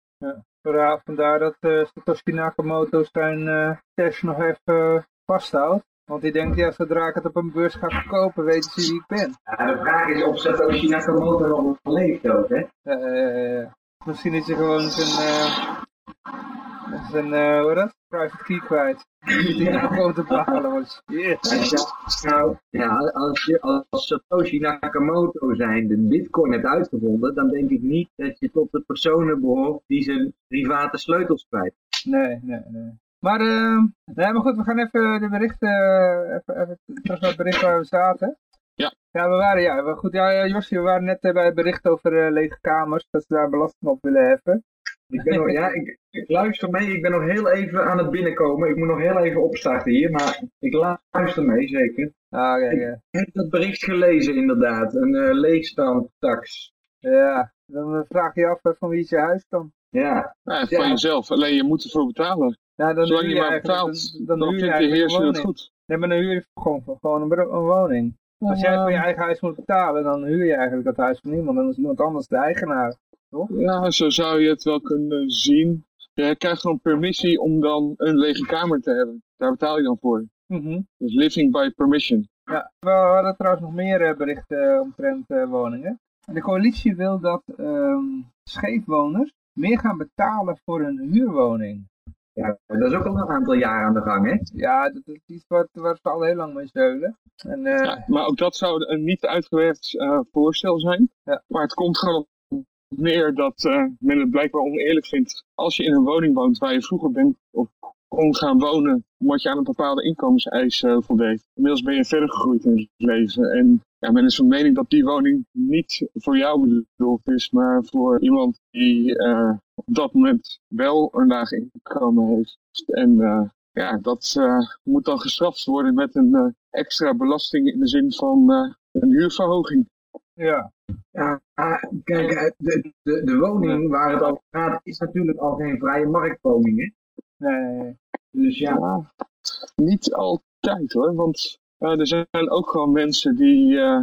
Ja, vandaar dat uh, Satoshi Nakamoto zijn uh, cash nog even vasthoudt. Want die denkt, ja, zodra ik het op een beurs ga verkopen, weten ze wie ik ben. Ja, de vraag is of Satoshi Nakamoto nog leeft ook, hè? Uh, misschien is hij gewoon zijn, zijn uh, hoe dat? private key kwijt. Die ja. gewoon te was. Nou, ja, als je als Satoshi Nakamoto zijn de bitcoin hebt uitgevonden, dan denk ik niet dat je tot de personen behoort die zijn private sleutels kwijt. Nee, nee, nee. Maar, uh, nee, maar goed, we gaan even de berichten, uh, even, even terug naar het bericht waar we zaten. Ja. Ja, we waren, ja, goed, ja, Josje, we waren net bij het bericht over uh, lege kamers, dat ze daar belasting op willen heffen. Ik ben nog, ja, ik, ik, luister mee. Ik ben nog heel even aan het binnenkomen. Ik moet nog heel even opstarten hier, maar ik luister mee, zeker. Ah, okay, ik ja. heb dat bericht gelezen, inderdaad. Een uh, leegstandtax. Ja, dan vraag je af van wie is je huis dan? Ja. ja van jezelf. Alleen je moet ervoor betalen. Ja, dan Zolang je, je maar betaalt, dan, dan, dan vindt de heerser het goed. Nee, maar dan huur je gewoon, gewoon een, een woning. Als jij voor je eigen huis moet betalen, dan huur je eigenlijk dat huis van niemand. Dan is iemand anders de eigenaar. Toch? Ja, zo zou je het wel kunnen zien. Je krijgt gewoon permissie om dan een lege kamer te hebben. Daar betaal je dan voor. Mm -hmm. Dus living by permission. Ja, we hadden trouwens nog meer berichten omtrent uh, woningen. De coalitie wil dat um, scheefwoners meer gaan betalen voor een huurwoning. Ja, dat is ook al een aantal jaar aan de gang, hè? Ja, dat is iets wat, waar ze al heel lang mee zeulen. En, uh... ja, maar ook dat zou een niet uitgewerkt uh, voorstel zijn. Ja. Maar het komt gewoon op neer dat uh, men het blijkbaar oneerlijk vindt. Als je in een woning woont waar je vroeger bent, of kon gaan wonen omdat je aan een bepaalde inkomenseis uh, voldeed. Inmiddels ben je verder gegroeid in het leven en ja, men is van mening dat die woning niet voor jou bedoeld is, maar voor iemand die uh, op dat moment wel een laag inkomen heeft. En uh, ja, dat uh, moet dan gestraft worden met een extra belasting in de zin van een huurverhoging. Ja. Ja, kijk, de, de, de woning waar het over gaat is natuurlijk al geen vrije marktwoning, hè? Nee. Dus ja. Niet altijd hoor, want uh, er zijn ook gewoon mensen die, uh,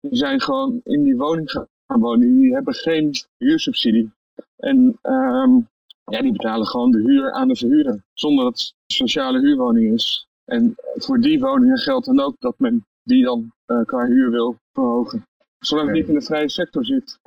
die zijn gewoon in die woning gaan wonen. Die hebben geen huursubsidie. En um, ja, die betalen gewoon de huur aan de verhuurder. Zonder dat het een sociale huurwoning is. En voor die woningen geldt dan ook dat men die dan uh, qua huur wil verhogen. Zolang het niet in de vrije sector zit,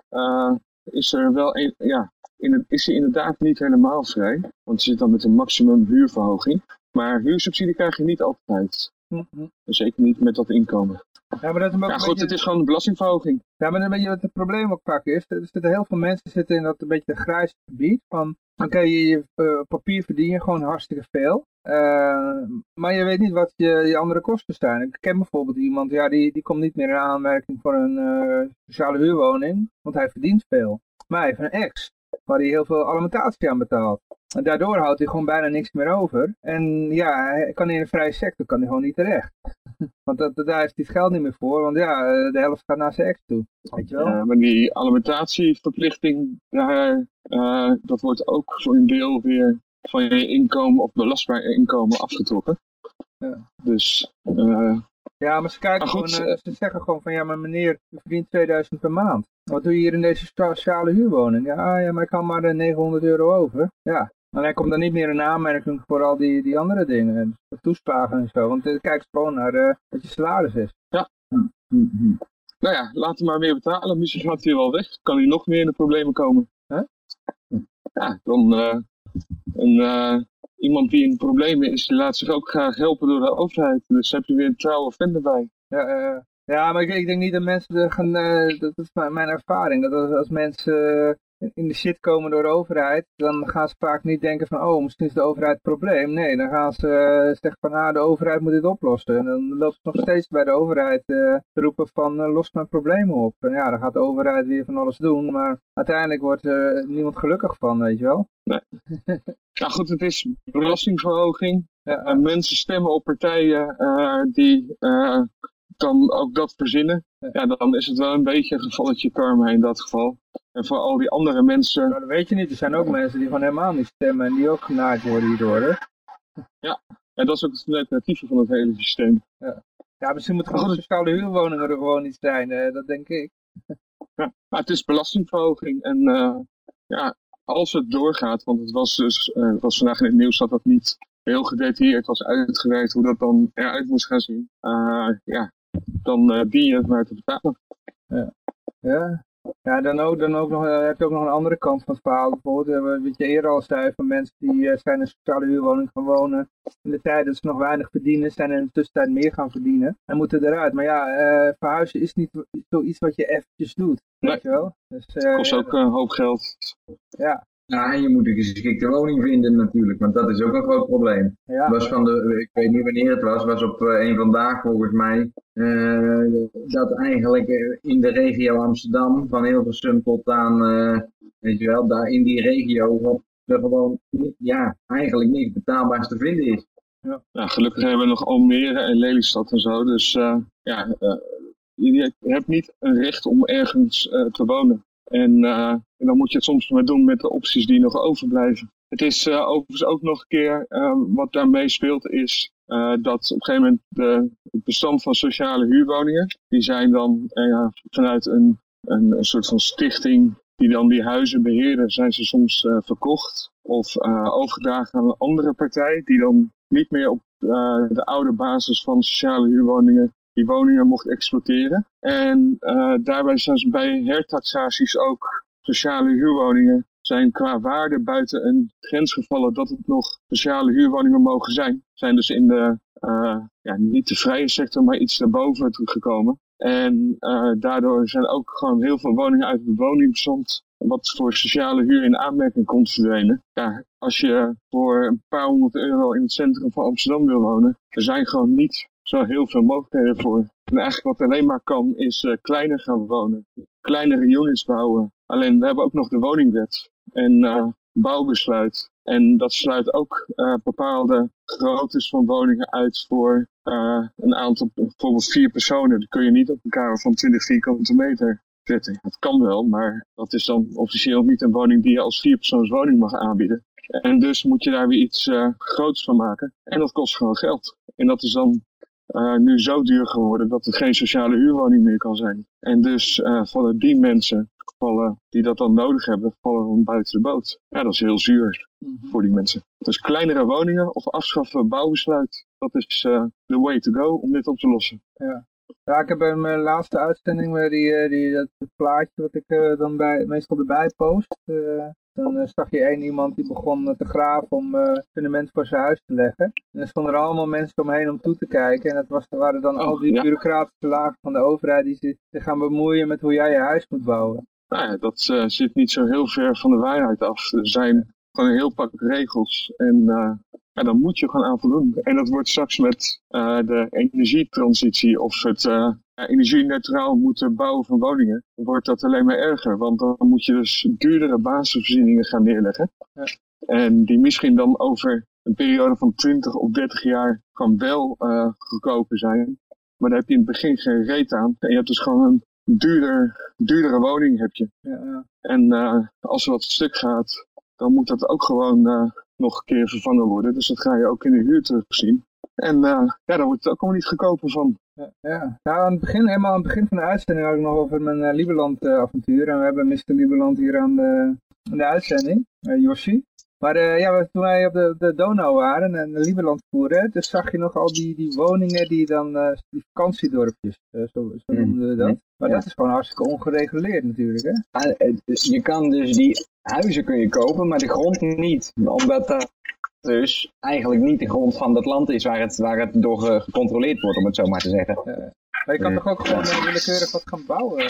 is er wel een, ja, in het, is hij inderdaad niet helemaal vrij. Want je zit dan met een maximum huurverhoging. Maar huursubsidie krijg je niet altijd. Mhm. Zeker niet met dat inkomen. Ja, maar dat is Ja, goed, beetje- het is gewoon een belastingverhoging. Ja, maar dan weet je wat het probleem ook vaak is? Er zitten heel veel mensen zitten in dat een beetje grijze gebied van... Oké, je, je eh, papier verdien je gewoon hartstikke veel. Eh, maar je weet niet wat je, je andere kosten zijn. Ik ken bijvoorbeeld iemand, ja, die, die komt niet meer in aanmerking voor een eh, sociale huurwoning. Want hij verdient veel. Maar hij heeft een ex, waar hij heel veel alimentatie aan betaalt. En daardoor houdt hij gewoon bijna niks meer over. En ja, hij kan in de vrije sector kan hij gewoon niet terecht. [LAUGHS] Want dat, daar heeft hij het geld niet meer voor. Want ja, eh, de helft gaat naar zijn ex toe. Weet je wel? Ja, maar die alimentatieverplichting, daar, eh, dat wordt ook voor een deel weer van je inkomen of belastbaar inkomen afgetrokken. Ja. Dus eh, Ja, maar ze kijken Maar goed, gewoon, eh, ze zeggen gewoon van ja, maar meneer, u verdient 2000 per maand. Wat doe je hier in deze sociale huurwoning? Ja, ja, maar ik kan maar eh, 900 euro over. Ja, en hij komt dan niet meer in aanmerking voor al die, die andere dingen. Toeslagen en zo. Want uh, kijk eens gewoon naar eh, wat je salaris is. Mhm. nou ja, laat hem maar meer betalen. Misschien gaat hij wel weg. Kan hij nog meer in de problemen komen. Huh? Ja, dan eh, een, eh, iemand die in problemen is, die laat zich ook graag helpen door de overheid. Dus heb je weer een trouwe vent erbij. Ja, eh, ja maar ik, ik denk niet dat mensen gaan, eh, dat is mijn, ervaring, dat als, mensen in de shit komen door de overheid, dan gaan ze vaak niet denken van, oh, misschien is de overheid het probleem. Nee, dan gaan ze eh, zeggen van, ah, de overheid moet dit oplossen. En dan loopt het nog steeds bij de overheid eh, te roepen van, eh, los mijn problemen op. En ja, dan gaat de overheid weer van alles doen, maar uiteindelijk wordt er niemand gelukkig van, weet je wel. [LAUGHS] Nou goed, het is belastingverhoging. Ja, En mensen stemmen op partijen die dan ook dat verzinnen. Ja. Ja, dan is het wel een beetje een gevalletje karma in dat geval. En voor al die andere mensen, nou, dat weet je niet. Er zijn ook mensen die gewoon helemaal niet stemmen en die ook genaaid worden hierdoor. Hè? en dat is ook het negatieve van het hele systeem. Ja, misschien moet gewoon sociale huurwoningen er gewoon niet zijn, eh, dat denk ik. Maar het is belastingverhoging en eh, ja, als het doorgaat, want het was dus, het was vandaag in het nieuws dat dat niet heel gedetailleerd was uitgewerkt hoe dat dan eruit moest gaan zien. Eh, ja, dan eh, dien je het maar te betalen. Ja, ja dan, ook, dan ook nog, eh, heb je ook nog een andere kant van het verhaal. Bijvoorbeeld, eh, wat je eerder al zei, van mensen die zijn in een sociale huurwoning gaan wonen. In de tijd dat ze nog weinig verdienen, zijn in de tussentijd meer gaan verdienen. En moeten eruit. Maar ja, verhuizen is niet zoiets wat je eventjes doet. Weet Nee. je wel? Dus, Kost ja, ook een hoop geld. Ja, Ja, en je moet een geschikte woning vinden natuurlijk, want dat is ook een groot probleem. ja. was van de, ik weet niet wanneer het was, was op eh, een vandaag volgens mij, eh, dat eigenlijk eh, in de regio Amsterdam, van Hilversum tot aan, eh, weet je wel, daar in die regio, wat er gewoon, ja, eigenlijk niks betaalbaars te vinden is. Ja, gelukkig hebben we nog Almere en Lelystad en zo. Dus eh, ja, je hebt niet een recht om ergens eh, te wonen. En, eh, en dan moet je het soms maar doen met de opties die nog overblijven. Het is eh, overigens ook nog een keer, eh, wat daarmee speelt, is dat op een gegeven moment de, het bestand van sociale huurwoningen, die zijn dan vanuit een, een, een soort van stichting die dan die huizen beheren, zijn ze soms verkocht of overgedragen aan een andere partij die dan niet meer op de oude basis van sociale huurwoningen die woningen mocht exploiteren. En eh, daarbij zijn ze bij hertaxaties ook sociale huurwoningen zijn qua waarde buiten een grens gevallen dat het nog sociale huurwoningen mogen zijn. Zijn dus in de, eh, ja, niet de vrije sector, maar iets daarboven gekomen. En eh, daardoor zijn ook gewoon heel veel woningen uit het woningbestand wat voor sociale huur in aanmerking komt verdwenen. Ja, als je voor een paar honderd euro in het centrum van Amsterdam wil wonen, er zijn gewoon niet zo heel veel mogelijkheden voor. En eigenlijk wat alleen maar kan, is uh, kleiner gaan wonen. Kleinere units bouwen. Alleen we hebben ook nog de woningwet en uh, bouwbesluit. En dat sluit ook uh, bepaalde groottes van woningen uit voor een aantal, bijvoorbeeld vier personen. Die kun je niet op een kamer van 20 vierkante meter zetten. Dat kan wel, maar dat is dan officieel niet een woning die je als vierpersoonswoning mag aanbieden. En dus moet je daar weer iets groots van maken. En dat kost gewoon geld. En dat is dan uh, nu zo duur geworden dat het geen sociale huurwoning meer kan zijn. En dus uh, vallen die mensen vallen, die dat dan nodig hebben, vallen dan buiten de boot. Ja, dat is heel zuur Mhm. voor die mensen. Dus kleinere woningen of afschaffen bouwbesluit, dat is uh, the way to go om dit op te lossen. Ja, ik heb in mijn laatste uitzending die, eh, die, dat plaatje wat ik eh, dan bij, meestal erbij post. Dan eh, zag je één iemand die begon eh, te graven om eh fundament voor zijn huis te leggen. En er stonden er allemaal mensen omheen om toe te kijken. En dat was, er waren dan Oh, al die ja. bureaucratische lagen van de overheid die zich gaan bemoeien met hoe jij je huis moet bouwen. Nou ja, dat zit niet zo heel ver van de waarheid af. Er zijn gewoon een heel pak regels en uh, ja, daar moet je gewoon aan voldoen. En dat wordt straks met uh, de energietransitie of het uh, energie-neutraal moeten bouwen van woningen, wordt dat alleen maar erger. Want dan moet je dus duurdere basisvoorzieningen gaan neerleggen. Ja. En die misschien dan over een periode van 20 of 30 jaar gewoon wel uh, goedkoper zijn. Maar daar heb je in het begin geen reet aan. En je hebt dus gewoon een duurder, duurdere woning heb je. Ja. En uh, als er wat stuk gaat, dan moet dat ook gewoon uh, nog een keer vervangen worden. Dus dat ga je ook in de huur terugzien. En ja, daar wordt het ook allemaal niet goedkoper van. Ja, ja. Nou, aan het begin, helemaal aan het begin van de uitzending had ik nog over mijn uh, Lieberland avontuur. En we hebben Mr. Lieberland hier aan de, aan de uitzending, uh, Yoshi. Maar uh, ja, toen wij op de, de Donau waren en Lieberland voeren, dus zag je nog al die, die woningen die dan, uh, die vakantiedorpjes, uh, zo, zo noemden we dat. Maar ja. dat is gewoon hartstikke ongereguleerd natuurlijk, hè? Je kan dus die huizen kun je kopen, maar de grond niet. Omdat dat dus eigenlijk niet de grond van dat land is waar het, waar het door gecontroleerd wordt, om het zo maar te zeggen. Ja. Maar je kan toch ook gewoon uh, willekeurig wat gaan bouwen,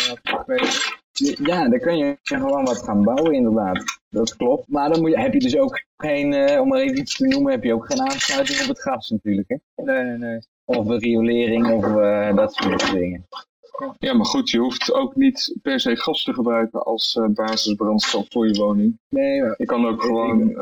Ja, dan kun je gewoon wat gaan bouwen inderdaad. Dat klopt. Maar dan moet je, heb je dus ook geen, uh, om maar even iets te noemen, heb je ook geen aansluiting op het gas natuurlijk. Hè? Nee, nee, nee. Of riolering of uh, dat soort dingen. Ja, maar goed, je hoeft ook niet per se gas te gebruiken als uh, basisbrandstof voor je woning. Nee, maar je kan ook gewoon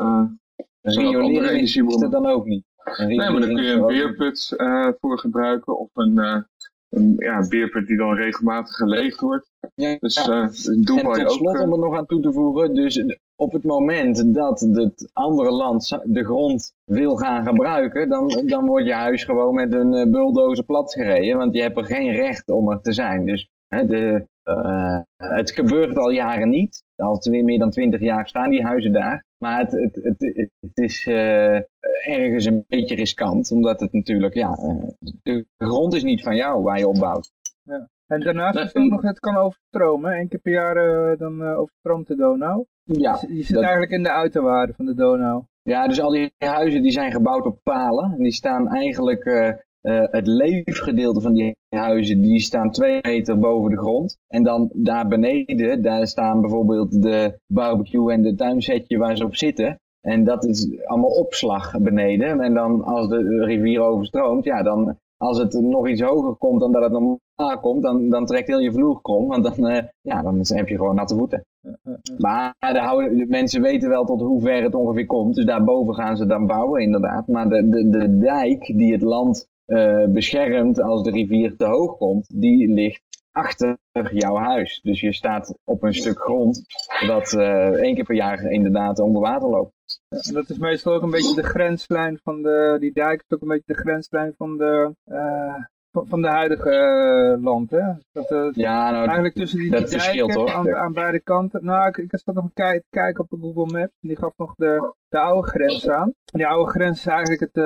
riolering is er dan ook niet. Nee, maar dan kun je een beerput uh, voor gebruiken of een, uh, een ja, beerput die dan regelmatig geleegd wordt. Ja, dus uh, doe en tot ook. slot om er nog aan toe te voegen, dus op het moment dat het andere land de grond wil gaan gebruiken, dan, dan wordt je huis gewoon met een bulldozer plat gereden, want je hebt er geen recht om er te zijn. Dus hè, de, het gebeurt al jaren niet. Al meer dan twintig jaar staan die huizen daar. Maar het, het, het, het is uh, ergens een beetje riskant, omdat het natuurlijk, ja, de grond is niet van jou waar je opbouwt. Ja. En daarnaast is het ook nog, het kan overstromen. Eén keer per jaar uh, dan overstroomt de Donau. Ja, je, je zit dat... eigenlijk in de uiterwaarden van de Donau. Ja, dus al die huizen die zijn gebouwd op palen. En die staan eigenlijk, uh, het leefgedeelte van die huizen, die staan twee meter boven de grond. En dan daar beneden, daar staan bijvoorbeeld de barbecue en de tuinsetje waar ze op zitten. En dat is allemaal opslag beneden. En dan als de rivier overstroomt, ja, dan als het nog iets hoger komt dan dat het normaal komt, dan, dan trekt heel je vloer krom. Want dan, uh, ja, dan heb je gewoon natte voeten. Maar de, mensen weten wel tot hoe ver het ongeveer komt. Dus daarboven gaan ze dan bouwen inderdaad. Maar de, de, de dijk die het land uh, beschermt als de rivier te hoog komt, die ligt achter jouw huis. Dus je staat op een stuk grond dat uh, één keer per jaar inderdaad onder water loopt. Dat is meestal ook een beetje de grenslijn van de, die dijk is ook een beetje de grenslijn van de, uh, van, de huidige land, hè? Dat, ja, nou, eigenlijk tussen die, dat die verschilt dijken hoor. aan, aan beide kanten. Nou, ik, ik zat nog een kijken op de Google Maps en die gaf nog de, de oude grens aan. Die oude grens is eigenlijk het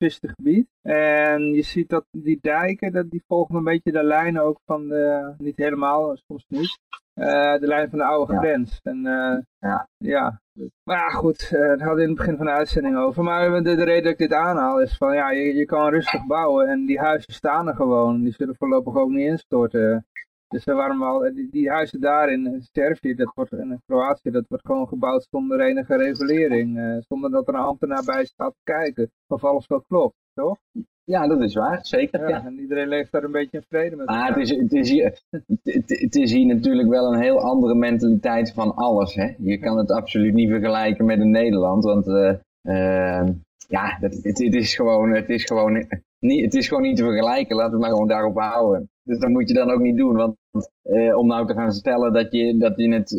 uh, gebied. En je ziet dat die dijken, dat, die volgen een beetje de lijnen ook van de, niet helemaal, soms niet, uh, de lijn van de oude Ja. grens. En uh, Ja. ja, maar goed, daar hadden we in het begin van de uitzending over. Maar de, de reden dat ik dit aanhaal is van, ja, je, je kan rustig bouwen en die huizen staan er gewoon. Die zullen voorlopig ook niet instorten. Dus waarom wel, die, die, huizen daar in Servië dat wordt, en in Kroatië, dat wordt gewoon gebouwd zonder enige regulering. zonder dat er een ambtenaar bij staat te kijken of alles wel klopt, toch? Ja, dat is waar, zeker. Ja, En iedereen leeft daar een beetje in vrede met. Ah, het, is, het, is hier, het, is hier natuurlijk wel een heel andere mentaliteit van alles. Hè? Je kan het absoluut niet vergelijken met in Nederland, want uh, uh, ja, het, het, is gewoon, het, is gewoon niet, het is gewoon niet te vergelijken. Laten we maar gewoon daarop houden. Dus dat moet je dan ook niet doen, want uh, om nou te gaan stellen dat je, dat je het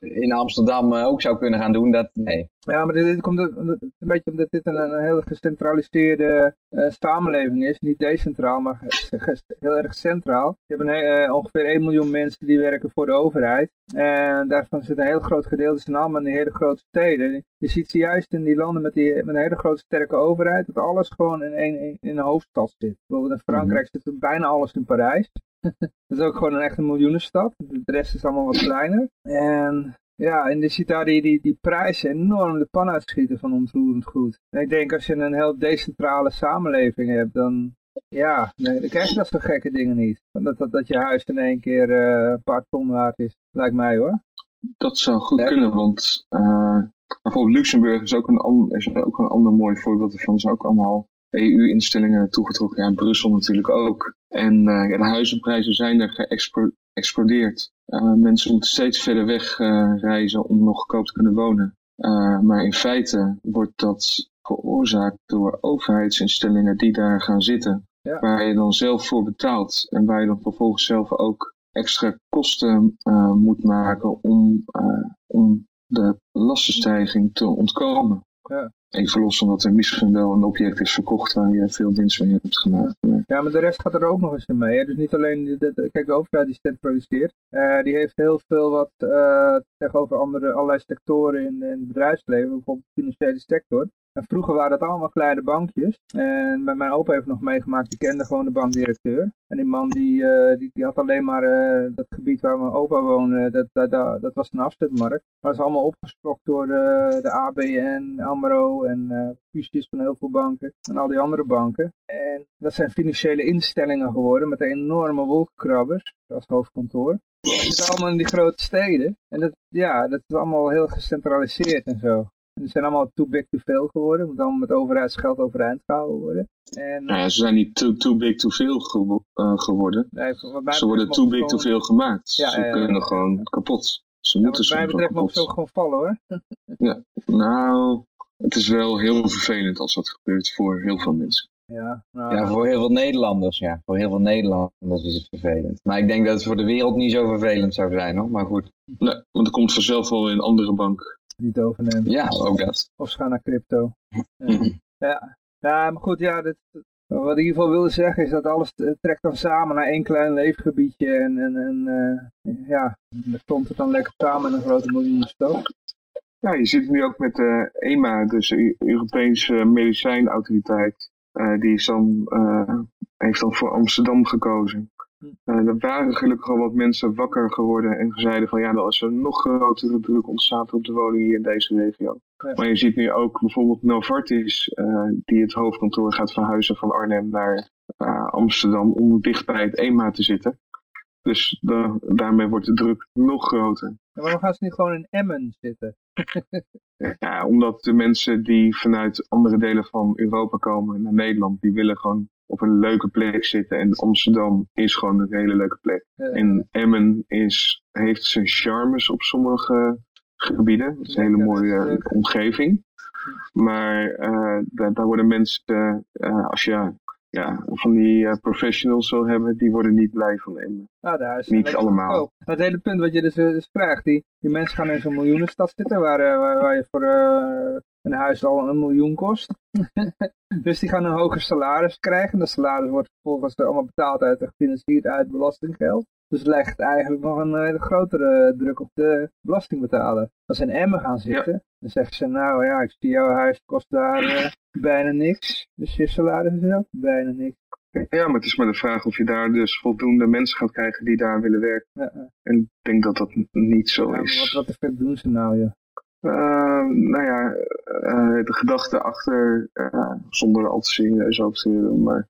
in Amsterdam eh, ook zou kunnen gaan doen, dat nee. Ja, maar dit, komt een, beetje omdat dit een, een heel gecentraliseerde uh, samenleving is. Niet decentraal, maar heel erg centraal. Je hebt een, uh, ongeveer 1 miljoen mensen die werken voor de overheid. En daarvan zit een heel groot gedeelte in allemaal in de hele grote steden. Je ziet ze juist in die landen met, die, met een hele grote sterke overheid, dat alles gewoon in, een, in een hoofdstad zit. Bijvoorbeeld in Frankrijk mm zit bijna alles in Parijs. Dat is ook gewoon een echte miljoenenstad. De rest is allemaal wat kleiner. En ja, en je ziet daar die, die, die prijzen enorm de pan uitschieten van ontroerend goed. En ik denk als je een heel decentrale samenleving hebt, dan, ja, dan krijg je dat soort gekke dingen niet. Dat, dat, dat je huis in één keer uh, een paar ton waard is, lijkt mij hoor. Dat zou goed kunnen, want uh, bijvoorbeeld Luxemburg is ook, een, is ook een ander mooi voorbeeld ervan. Is ook allemaal EU-instellingen toegetrokken. Ja, Brussel natuurlijk ook. En uh, de huizenprijzen zijn er geëxplodeerd. Uh, mensen moeten steeds verder weg uh, reizen om nog goedkoop te kunnen wonen. maar in feite wordt dat veroorzaakt door overheidsinstellingen die daar gaan zitten. Waar je dan zelf voor betaalt. En waar je dan vervolgens zelf ook extra kosten moet maken om, om de lastenstijging te ontkomen. Ja. Even los van dat er misschien wel een object is verkocht waar je veel winst mee hebt gemaakt. Ja, maar de rest gaat er ook nog eens in mee. Hè? Dus niet alleen, de, kijk de overheid die centraliseert, uh, die heeft heel veel wat uh, te zeggen over andere, allerlei sectoren in, in het bedrijfsleven, bijvoorbeeld de financiële sector. En vroeger waren dat allemaal kleine bankjes. En mijn opa heeft nog meegemaakt, die kende gewoon de bankdirecteur. En die man die, uh, die, die, had alleen maar uh, dat gebied waar mijn opa woonde, dat, dat, dat, dat was een afzetmarkt. Maar dat is allemaal opgesprokt door de, de ABN, AMRO en uh, fusies van heel veel banken. En al die andere banken. En dat zijn financiële instellingen geworden met enorme wolkenkrabbers als hoofdkantoor. Dat is allemaal in die grote steden. En dat, ja, dat is allemaal heel gecentraliseerd en zo. Ze zijn allemaal too big to fail geworden. Moet allemaal met overheidsgeld overeind gehouden worden. En, nou ja, ze zijn niet too, too big to fail uh, geworden. Nee, ze worden too big to fail gemaakt. Ja, ze kunnen gewoon kapot. Ze ja, moeten wat mij betreft mogen ze ook gewoon vallen hoor. [LAUGHS] ja, nou, het is wel heel vervelend als dat gebeurt voor heel veel mensen. Ja, nou, ja, voor heel veel Nederlanders, ja. Voor heel veel Nederlanders is het vervelend. Maar ik denk dat het voor de wereld niet zo vervelend zou zijn, hoor. Maar goed. Nee, want er komt vanzelf wel in een andere bank niet overnemen. Ja, ook dat. Of ze gaan naar crypto. ja. ja, maar goed, ja, dit, wat ik in ieder geval wilde zeggen is dat alles trekt dan samen naar één klein leefgebiedje. En, en, en uh, ja, dan komt het dan lekker samen in een grote miljoenenstad. Ja, je ziet het nu ook met de EMA, dus de Europese Medicijnautoriteit. Uh, die is dan, uh, heeft dan voor Amsterdam gekozen. Uh, er waren gelukkig al wat mensen wakker geworden en zeiden van ja, als er nog grotere druk ontstaat op de woningen hier in deze regio. Maar je ziet nu ook bijvoorbeeld Novartis, uh, die het hoofdkantoor gaat verhuizen van Arnhem naar uh, Amsterdam om dicht bij het EMA te zitten. Dus daarmee wordt de druk nog groter. En waarom gaan ze niet gewoon in Emmen zitten? [LAUGHS] ja, omdat de mensen die vanuit andere delen van Europa komen naar Nederland, die willen gewoon op een leuke plek zitten. En Amsterdam is gewoon een hele leuke plek. En Emmen is, heeft zijn charmes op sommige gebieden. Het is een hele mooie omgeving. Maar uh, daar, daar, worden mensen, uh, als je ja, van die uh, professionals wil hebben, die worden niet blij van Emmen. Nou, daar is niet allemaal. Het hele punt wat je dus, dus vraagt, die, die mensen gaan in zo'n miljoenenstad zitten, waar, waar, waar je voor een huis al een miljoen kost. [LAUGHS] dus die gaan een hoger salaris krijgen. Dat salaris wordt vervolgens allemaal betaald uit, gefinancierd uit belastinggeld. Dus legt eigenlijk nog een hele grotere druk op de belastingbetaler. Als ze in Emmen gaan zitten, dan zeggen ze, nou ja, ik zie jouw huis kost daar bijna niks. Dus je salaris is ook bijna niks. Ja, maar het is maar de vraag of je daar dus voldoende mensen gaat krijgen die daar willen werken. Ja. En ik denk dat dat niet zo ja, is. Wat, wat de doen ze nou, ja? Uh, nou ja, uh, de gedachte achter, uh, zonder al te serieus over te doen, maar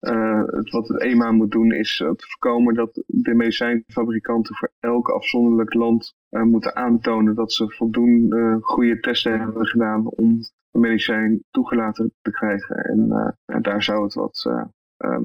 het, wat het EMA moet doen is te voorkomen dat de medicijnfabrikanten voor elk afzonderlijk land moeten aantonen dat ze voldoende goede testen hebben gedaan om medicijn toegelaten te krijgen. En, en daar zou het wat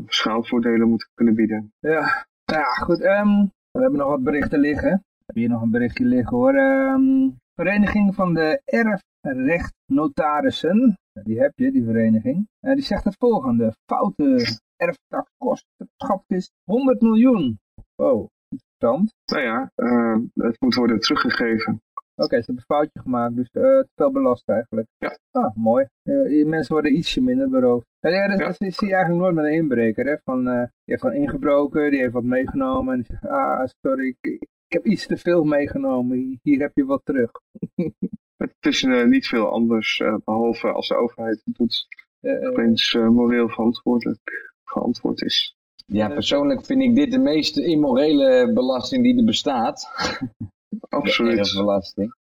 schaalvoordelen moeten kunnen bieden. Ja, nou ja goed. Ehm, we hebben nog wat berichten liggen. We hebben hier nog een berichtje liggen hoor. Um, Vereniging van de Erfrechtnotarissen, die heb je, die vereniging, uh, die zegt het volgende. Foute erftakkosten is 100 miljoen. Wow, interessant. Nou ja, uh, het moet worden teruggegeven. Oké, ze hebben een foutje gemaakt, dus uh, te veel belast eigenlijk. Ja. Ah, mooi. Uh, mensen worden ietsje minder beroofd. Ja, ja, dat, ja. dat zie je eigenlijk nooit met een inbreker. Hè? Van, uh, die heeft van ingebroken, die heeft wat meegenomen. En die zegt, ah, sorry, ik, ik heb iets te veel meegenomen. Hier heb je wat terug. [LAUGHS] Het is niet veel anders, behalve als de overheid het doet. opeens moreel verantwoordelijk verantwoord is. Ja, persoonlijk vind ik dit de meest immorele belasting die er bestaat. [LAUGHS] Absoluut. belasting.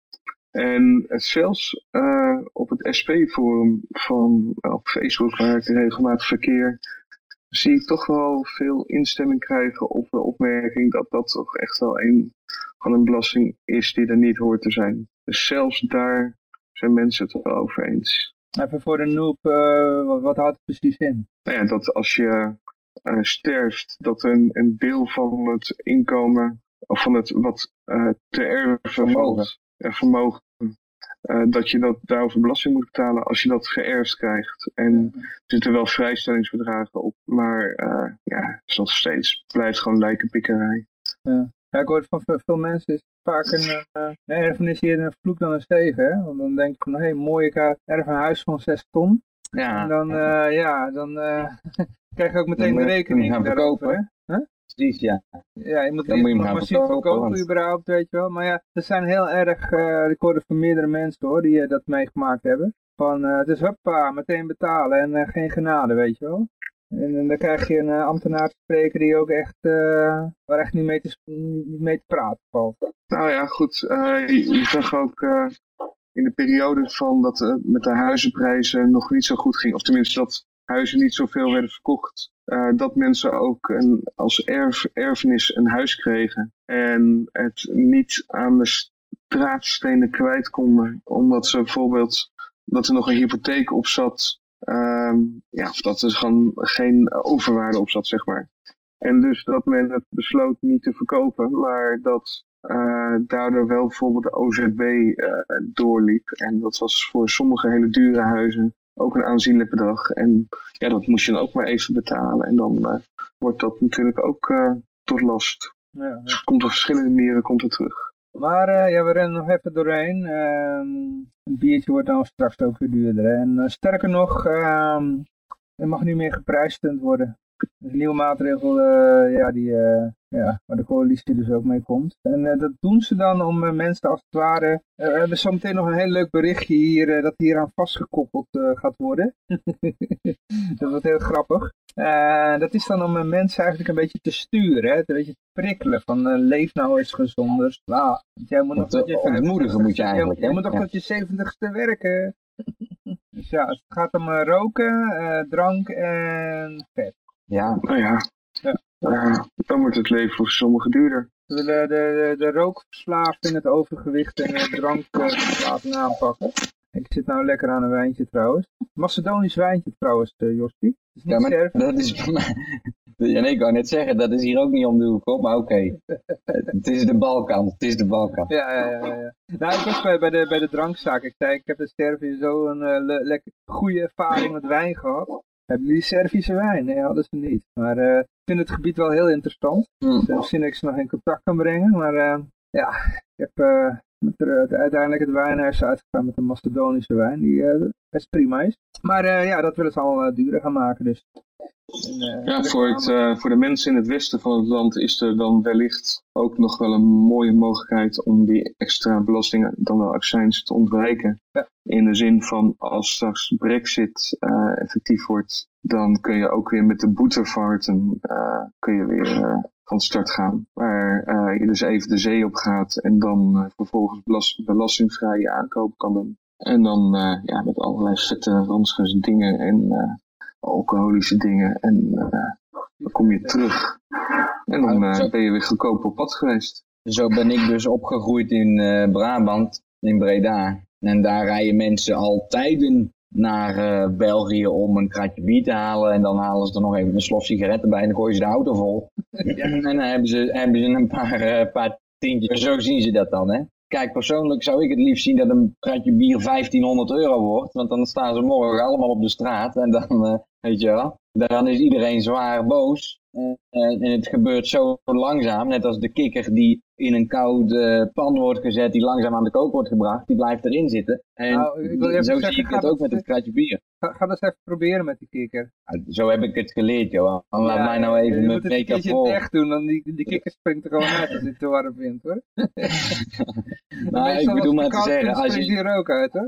En zelfs uh, op het SP-forum van op Facebook, waar ik regelmatig verkeer, zie ik toch wel veel instemming krijgen op de opmerking dat dat toch echt wel een van een belasting is die er niet hoort te zijn. Dus zelfs daar zijn mensen het wel over eens. Even voor de noob, uh, wat, wat houdt het precies in? Nou ja, dat als je uh, sterft, dat een, een deel van het inkomen of van het wat uh, te erven vermogen, vermogen uh, dat je dat daarover belasting moet betalen als je dat geërfd krijgt. En er zitten wel vrijstellingsbedragen op, maar uh, ja, zoals steeds blijft gewoon lijkenpikkerij. Ja. ja, ik hoor van veel mensen is vaak een, uh, erfenis hier een vloek dan een zegen. Hè? Want dan denk je van, hé, hey, mooi, ik erf een huis van 6 ton. Ja. En dan, ja, dan [LAUGHS] krijg je ook meteen de rekening gaan verkopen. Hè? Precies, ja. Ja, je moet, dan moet je hem massief verkopen, überhaupt, weet je wel. Maar ja, er zijn heel erg, uh, ik hoorde van meerdere mensen hoor, die uh, dat meegemaakt hebben. Van, uh, het is huppa, meteen betalen en geen genade, weet je wel. En, en dan krijg je een ambtenaar te spreken die ook echt, waar echt niet mee te, niet mee te praten valt. Nou ja, goed. je, je zag ook in de periode van dat het met de huizenprijzen nog niet zo goed ging. Of tenminste dat huizen niet zoveel werden verkocht. Uh, dat mensen ook een, als erf, erfenis een huis kregen. En het niet aan de straatstenen kwijt konden. Omdat ze bijvoorbeeld, dat er nog een hypotheek op zat. Uh, ja, of dat er gewoon geen overwaarde op zat, zeg maar. En dus dat men het besloot niet te verkopen, maar dat uh, daardoor wel bijvoorbeeld de OZB uh, doorliep. En dat was voor sommige hele dure huizen ook een aanzienlijk bedrag. En ja, dat moest je dan ook maar even betalen. En dan uh, wordt dat natuurlijk ook uh, tot last. Ja, ja. Dus komt op verschillende manieren komt het terug. Maar uh, ja, we rennen nog even doorheen. Ehm, een biertje wordt dan straks ook weer duurder. En sterker nog, ehm, er mag nu meer geprijsd worden. Een nieuwe maatregel uh, ja, die, uh, ja, waar de coalitie dus ook mee komt. En uh, dat doen ze dan om mensen als het ware... we hebben zometeen nog een heel leuk berichtje hier, dat hier aan vastgekoppeld gaat worden. [LAUGHS] dat wordt heel grappig. dat is dan om mensen eigenlijk een beetje te sturen, hè? een beetje te prikkelen van leef nou eens gezonder. Ah, jij moet nog tot je ontmoedigen moet je eigenlijk. Jij, moet nog tot je zeventigste werken. [LAUGHS] dus ja, het gaat om roken, drank en vet. Ja. Nou ja. ja. Uh, dan wordt het leven voor sommigen duurder. We willen de, de, de rookverslaving, het overgewicht en de drankverslaving aanpakken. Ik zit nou lekker aan een wijntje trouwens. Macedonisch wijntje trouwens, uh, Jostie. Ja, maar dat is voor mij... Ja, nee, ik wou net zeggen, dat is hier ook niet om de hoek op, maar oké. Okay. [LAUGHS] het is de Balkan, het is de Balkan. Ja, ja, ja. ja. Nou, ik was bij, bij, de, bij de drankzaak. Ik zei, ik heb in Servië zo een uh, lekker goede ervaring met wijn gehad. Hebben jullie Servische wijn? Nee, hadden ze niet. Maar uh, ik vind het gebied wel heel interessant. Mm. Dus misschien dat ik ze nog in contact kan brengen. Maar uh, ja, ik heb de, uiteindelijk het wijnhuis uitgegaan met een Macedonische wijn. Die best prima is. Maar ja, dat willen ze al duurder gaan maken. Dus en, ja, voor, het, voor de mensen in het westen van het land is er dan wellicht ook nog wel een mooie mogelijkheid om die extra belastingen, dan wel accijns, te ontwijken. Ja. In de zin van als straks Brexit effectief wordt, dan kun je ook weer met de boetevaarten uh, kun je weer van start gaan. Waar je dus even de zee op gaat en dan vervolgens belast belastingvrije aankoop kan doen. En dan ja, met allerlei vette ranzige dingen en alcoholische dingen. En dan kom je terug. En dan Nou, ben je weer goedkoop op pad geweest. Zo ben ik dus opgegroeid in eh, Brabant, in Breda. En daar rijden mensen al tijden naar eh, België om een kratje bier te halen. En dan halen ze er nog even een slof sigaretten bij en dan gooien ze de auto vol. [LAUGHS] En dan hebben ze, hebben ze een paar, eh, paar tientjes. Zo zien ze dat dan, hè. Kijk, persoonlijk zou ik het liefst zien dat een kratje bier 1500 euro wordt. Want dan staan ze morgen allemaal op de straat. En dan, eh, weet je wel, dan is iedereen zwaar boos. Eh, en het gebeurt zo langzaam, net als de kikker die in een koude pan wordt gezet, die langzaam aan de kook wordt gebracht, die blijft erin zitten. En Nou, ik wil even zo zeggen, zie ik het dat- ook met het kratje bier. Ga, ga dat eens even proberen met die kikker. Nou, Zo heb ik het geleerd, joh. Laat mij nou even je mijn in voor. het echt doen, dan die, die kikker springt er gewoon uit als hij te warm vindt hoor. [LAUGHS] [LAUGHS] Maar ik bedoel maar te zeggen, als je, er ook uit hoor.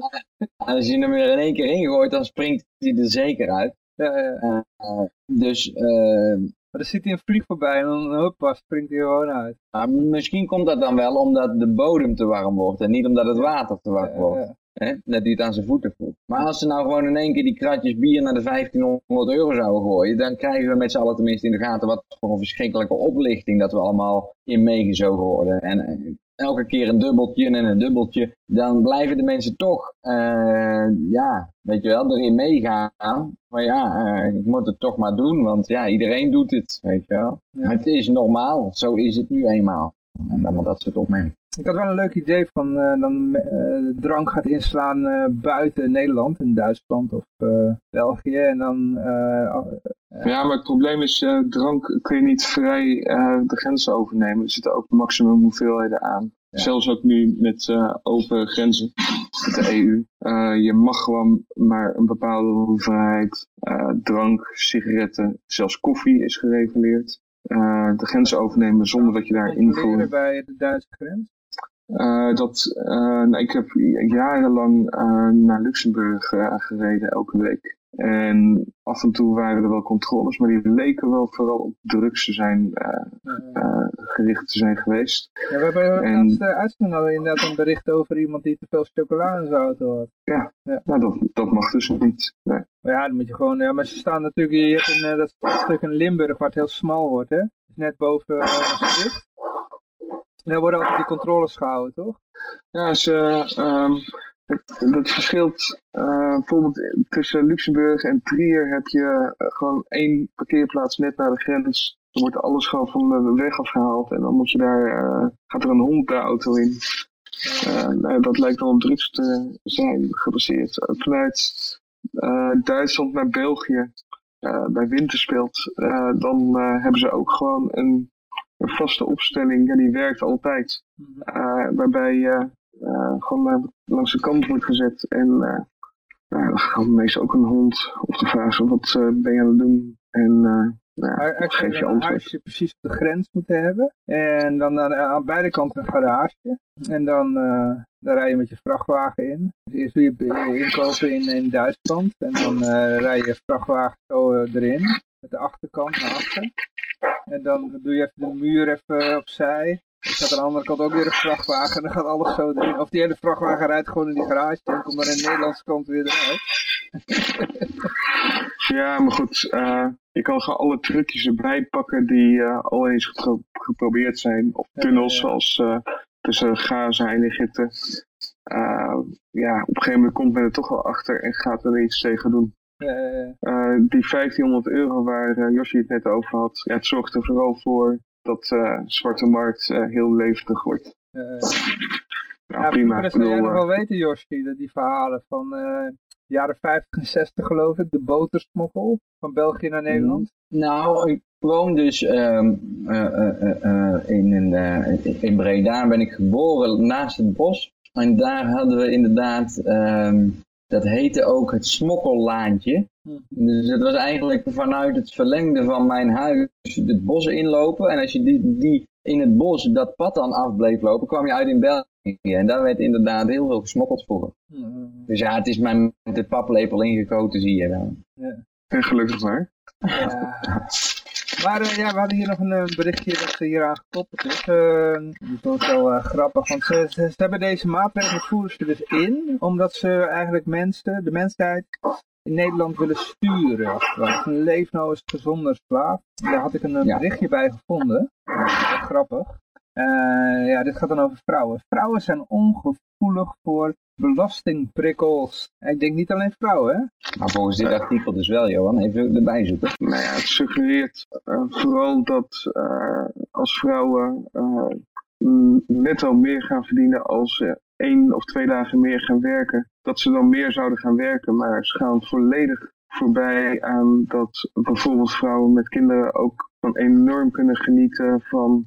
als je hem er in één keer ingooit, dan springt hij er zeker uit. Ja, ja. Eh, dus eh, Maar dan zit hij een vlieg voorbij en dan hoppa, springt hij er gewoon uit. maar misschien komt dat dan wel omdat de bodem te warm wordt en niet omdat het water te warm wordt. Hè? Dat hij het aan zijn voeten voelt. Maar als ze nou gewoon in één keer die kratjes bier naar de 1500 euro zouden gooien, dan krijgen we met z'n allen tenminste in de gaten wat voor een verschrikkelijke oplichting dat we allemaal in meegezogen worden. En eh, elke keer een dubbeltje en een dubbeltje, dan blijven de mensen toch, eh, ja, weet je wel, erin meegaan. Maar ja, eh, ik moet het toch maar doen, want ja, iedereen doet het, weet je wel. Ja. Het is normaal, zo is het nu eenmaal. En dan dat soort opmerkingen. Ik had wel een leuk idee van eh, dan drank gaat inslaan buiten Nederland, in Duitsland of België. En dan Ja, maar het probleem is, eh, drank kun je niet vrij eh, de grenzen overnemen. Er zitten ook maximum hoeveelheden aan. Ja. Zelfs ook nu met eh, open grenzen met de EU. Je mag gewoon maar een bepaalde hoeveelheid drank, sigaretten, zelfs koffie is gereguleerd. De grenzen overnemen zonder dat je daar invoer. bij de Duitse grens. Dat, nou, ik heb jarenlang naar Luxemburg gereden elke week. En af en toe waren er wel controles, maar die leken wel vooral op drugs te zijn, eh, Eh, eh, gericht te zijn geweest. ja, we hebben en- laatst uh, uitzending hadden inderdaad een bericht over iemand die te veel chocola in zijn auto had. Nou, dat, dat mag dus niet. Nee. Ja, dan moet je gewoon, ja, maar ze staan natuurlijk, je hebt een, eh, dat stuk in Limburg waar het heel smal wordt, hè. Net boven uh, Maastricht. Daar worden altijd die controles gehouden, toch? Ja, ze, ehm, het, dat verschilt eh, bijvoorbeeld tussen Luxemburg en Trier heb je eh, gewoon één parkeerplaats net naar de grens. Dan wordt alles gewoon van de weg afgehaald en dan moet je daar, eh, gaat er een hond de auto in. Nou, dat lijkt wel op drugs te zijn gebaseerd. Vanuit Duitsland naar België, bij winterspelt, eh, dan hebben ze ook gewoon een, een vaste opstelling. Ja, die werkt altijd. Eh, waarbij je gewoon eh, langs de kant wordt gezet. En uh, nou, dan gaat meestal ook een hond op de vraag: wat ben je aan het doen? En nou, Maar dan geef je antwoord. precies op de grens moeten hebben. En dan aan, aan beide kanten een garage. En dan, uh, dan rij je met je vrachtwagen in. Dus eerst doe je je inkopen in, in Duitsland. En dan uh, rij je vrachtwagen zo uh, erin. Met de achterkant naar achter. En dan doe je even de muur even opzij. Gaat aan de andere kant ook weer een vrachtwagen en [LAUGHS] dan gaat alles zo erin. Of die hele vrachtwagen rijdt gewoon in die garage en komt maar aan de Nederlandse kant weer eruit. [LAUGHS] ja, maar goed, uh, je kan gewoon alle trucjes erbij pakken die uh, al eens gepro geprobeerd zijn. Of tunnels ja, ja. zoals uh, tussen Gaza en Egypte. ja, op een gegeven moment komt men er toch wel achter en gaat er iets tegen doen. die 1500 euro waar Josje het net over had, ja, het zorgt er vooral voor dat de zwarte markt heel levendig wordt. Ja, prima. Dat zou jij nog wel weten, Joshi, dat die verhalen van uh, jaren 50 en 60 geloof ik, de botersmokkel van België naar Nederland. Nou, ik woon dus um, uh, uh, in, in, in Breda, ben ik geboren naast het bos. En daar hadden we inderdaad, um, dat heette ook het smokkellaantje. Dus het was eigenlijk vanuit het verlengde van mijn huis het bos inlopen. En als je die, die in het bos dat pad dan af bleef lopen, kwam je uit in België. En daar werd inderdaad heel veel gesmokkeld vroeger. Mm. Dus ja, het is mij met de paplepel ingekoten, zie je wel. Ja. En gelukkig maar. Ja. [LAUGHS] Maar uh, ja, we hadden hier nog een uh, berichtje dat ze hier aan gekoppeld is. Uh, dat is wel grappig, want ze, ze, ze, hebben deze maatregelen voeren ze dus in, omdat ze eigenlijk mensen, de mensheid, in Nederland willen sturen. ware. Leef nou eens gezonder slaaf. Daar had ik een eh, Ja. berichtje bij gevonden. Grappig. Eh, ja, dit gaat dan over vrouwen. Vrouwen zijn ongevoelig voor belastingprikkels. Ik denk niet alleen vrouwen, hè? Maar volgens dit artikel dus wel, Johan. Even erbij zoeken. Nou ja, het suggereert eh, vooral dat eh, als vrouwen netto meer gaan verdienen als ze één of twee dagen meer gaan werken, dat ze dan meer zouden gaan werken. Maar ze gaan volledig voorbij aan dat bijvoorbeeld vrouwen met kinderen ook van enorm kunnen genieten van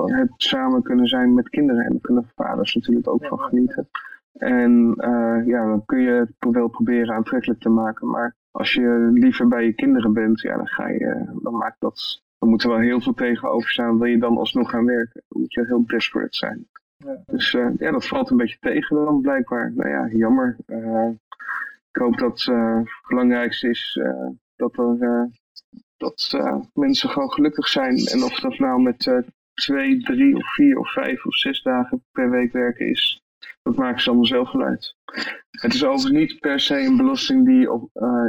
het samen kunnen zijn met kinderen. En daar kunnen vaders natuurlijk ook van genieten. En eh, ja, dan kun je het wel proberen aantrekkelijk te maken. Maar als je liever bij je kinderen bent, ja, dan ga je, dan maakt dat, dan moet er wel heel veel tegenover staan. Wil je dan alsnog gaan werken? Dan moet je heel desperate zijn. Ja. Dus eh, ja, dat valt een beetje tegen dan blijkbaar. Nou ja, jammer. Eh, ik hoop dat het belangrijkste is dat er dat mensen gewoon gelukkig zijn. En of dat nou met twee, drie of vier of vijf of zes dagen per week werken is, dat maken ze allemaal zelf wel uit. Het is overigens niet per se een belasting die op. eh,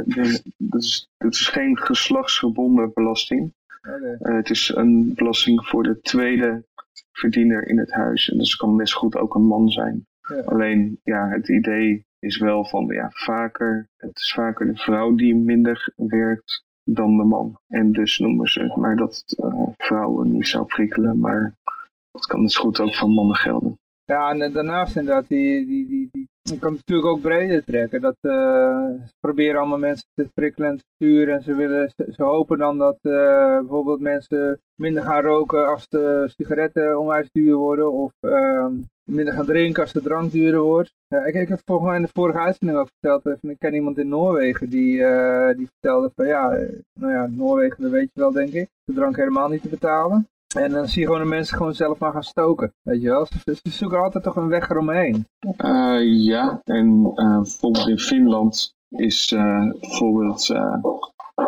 dat, is, het is geen geslachtsgebonden belasting. Eh, het is een belasting voor de tweede verdiener in het huis. En dus het kan best goed ook een man zijn. Ja. Alleen, ja, het idee is wel van, ja, vaker, het is vaker de vrouw die minder werkt dan de man. En dus noemen ze maar dat eh, vrouwen niet zou prikkelen, maar dat kan dus goed ook voor mannen gelden. Ja, en eh, daarnaast inderdaad, die, die, die, die, je kan natuurlijk ook breder trekken. Dat eh, ze proberen allemaal mensen te prikkelen en te sturen. En ze, willen, ze, hopen dan dat bijvoorbeeld mensen minder gaan roken als de sigaretten onwijs duur worden. Of ehm, minder gaan drinken als de drank duurder wordt. Ja, ik, heb volgens mij in de vorige uitzending ook verteld. even, Ik ken iemand in Noorwegen die, eh, die vertelde van ja, eh, nou ja, Noorwegen, dat weet je wel denk ik. De drank helemaal niet te betalen. En dan zie je gewoon de mensen gewoon zelf maar gaan stoken. Weet je wel, ze, ze zoeken altijd toch een weg eromheen. Eh, ja, en eh, bijvoorbeeld in Finland is eh, bijvoorbeeld, eh,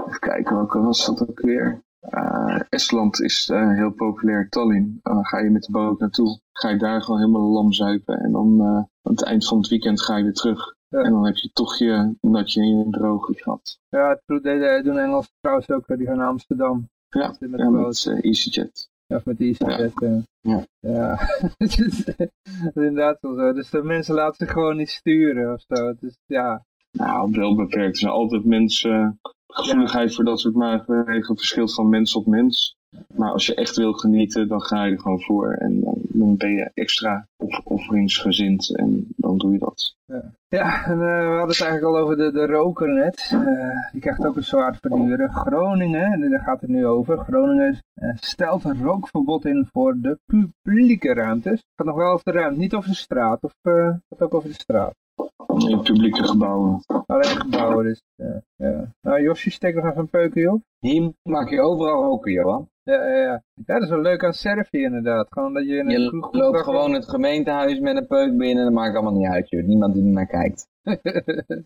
even kijken welke was dat ook weer. Eh, Estland is eh, heel populair, Tallinn. Dan ga je met de boot naartoe, ga je daar gewoon helemaal lam zuipen en dan aan het eind van het weekend ga je weer terug. Ja. En dan heb je toch je natje en je droge gehad. Ja, deden- doen Engelse trouwens ook, die gaan naar Amsterdam. Ja, Met de ja met EasyJet. Ja, of met die EasyJet. Ja. ja. [LAUGHS] Is dat is inderdaad wel zo. Dus de mensen laten zich gewoon niet sturen of zo. Is, ja, Nou, wel beperkt. Er zijn altijd mensen. Gevoeligheid voor dat soort maatregelen verschilt van mens tot mens. Maar als je echt wil genieten, dan ga je er gewoon voor. En dan, ben je extra opofferingsgezind en dan doe je dat. Ja, en eh, we hadden het eigenlijk al over de, de roker net. Eh, die krijgt ook een zwaard verduren. Groningen, en daar gaat het nu over. Groningen eh, stelt een rookverbod in voor de publieke ruimtes. Gaat nog wel over de ruimte, niet over de straat. Of gaat ook over de straat. In publieke gebouwen. Alleen gebouwen dus. Ja, ja. Nou, Josje, steek nog even een peukje op. Hier mag je overal roken, Johan. Ja, ja, ja. ja, dat is wel leuk aan Servië inderdaad. Gewoon dat je in een Je loopt gewoon het gemeentehuis met een peuk binnen, dat maakt allemaal niet uit, joh. Niemand die er naar kijkt. [LAUGHS]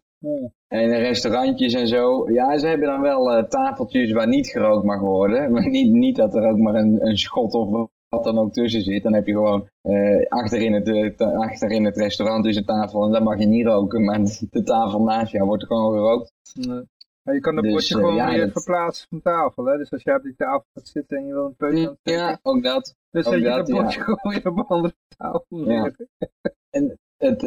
En restaurantjes en zo, ja, ze hebben dan wel eh, tafeltjes waar niet gerookt mag worden. [LAUGHS] Maar niet, niet dat er ook maar een, een schot of wat dan ook tussen zit. Dan heb je gewoon eh, achterin, het, eh, achterin het restaurant is een tafel en daar mag je niet roken. Maar [LAUGHS] de tafel naast jou wordt er gewoon gerookt. Nee. Maar je kan dat Dus, bordje eh, gewoon ja, weer dat- verplaatsen van tafel. Hè? Dus als jij op die tafel gaat zitten en je wil een peukje aan het Ja, ook dat. Dus ook zet je dat, dat ja. bordje [LAUGHS] gewoon weer op een andere tafel Ja. neer. Het,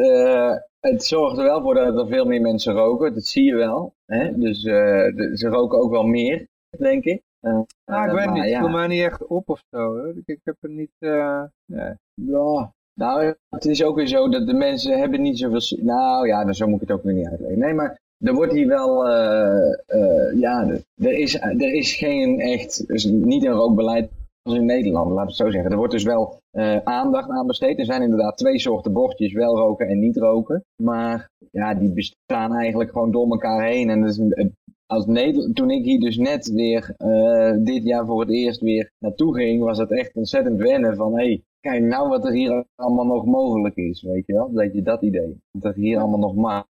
het zorgt er wel voor dat er veel meer mensen roken. Dat zie je wel. Hè? Dus de- ze roken ook wel meer, denk ik. Ah, ik weet maar niet, het ja. viel mij niet echt op of zo. Ik, ik heb er niet... eh, nee. Ja, nou, het is ook weer zo dat de mensen hebben niet zoveel... Nou ja, dan zo moet ik het ook weer niet uitleggen. Nee, maar er wordt hier wel... eh, ja, er- is, er is geen echt... Is niet een rookbeleid als in Nederland, laten we het zo zeggen. Er wordt dus wel aandacht aan besteed. Er zijn inderdaad twee soorten bordjes, wel roken en niet roken. Maar ja, die bestaan eigenlijk gewoon door elkaar heen. En is, een- als toen ik hier dus net weer eh, dit jaar voor het eerst weer naartoe ging, was het echt ontzettend wennen van hé, hey, kijk nou wat er hier allemaal nog mogelijk is, weet je wel? Dat je dat idee, dat er hier allemaal nog mag.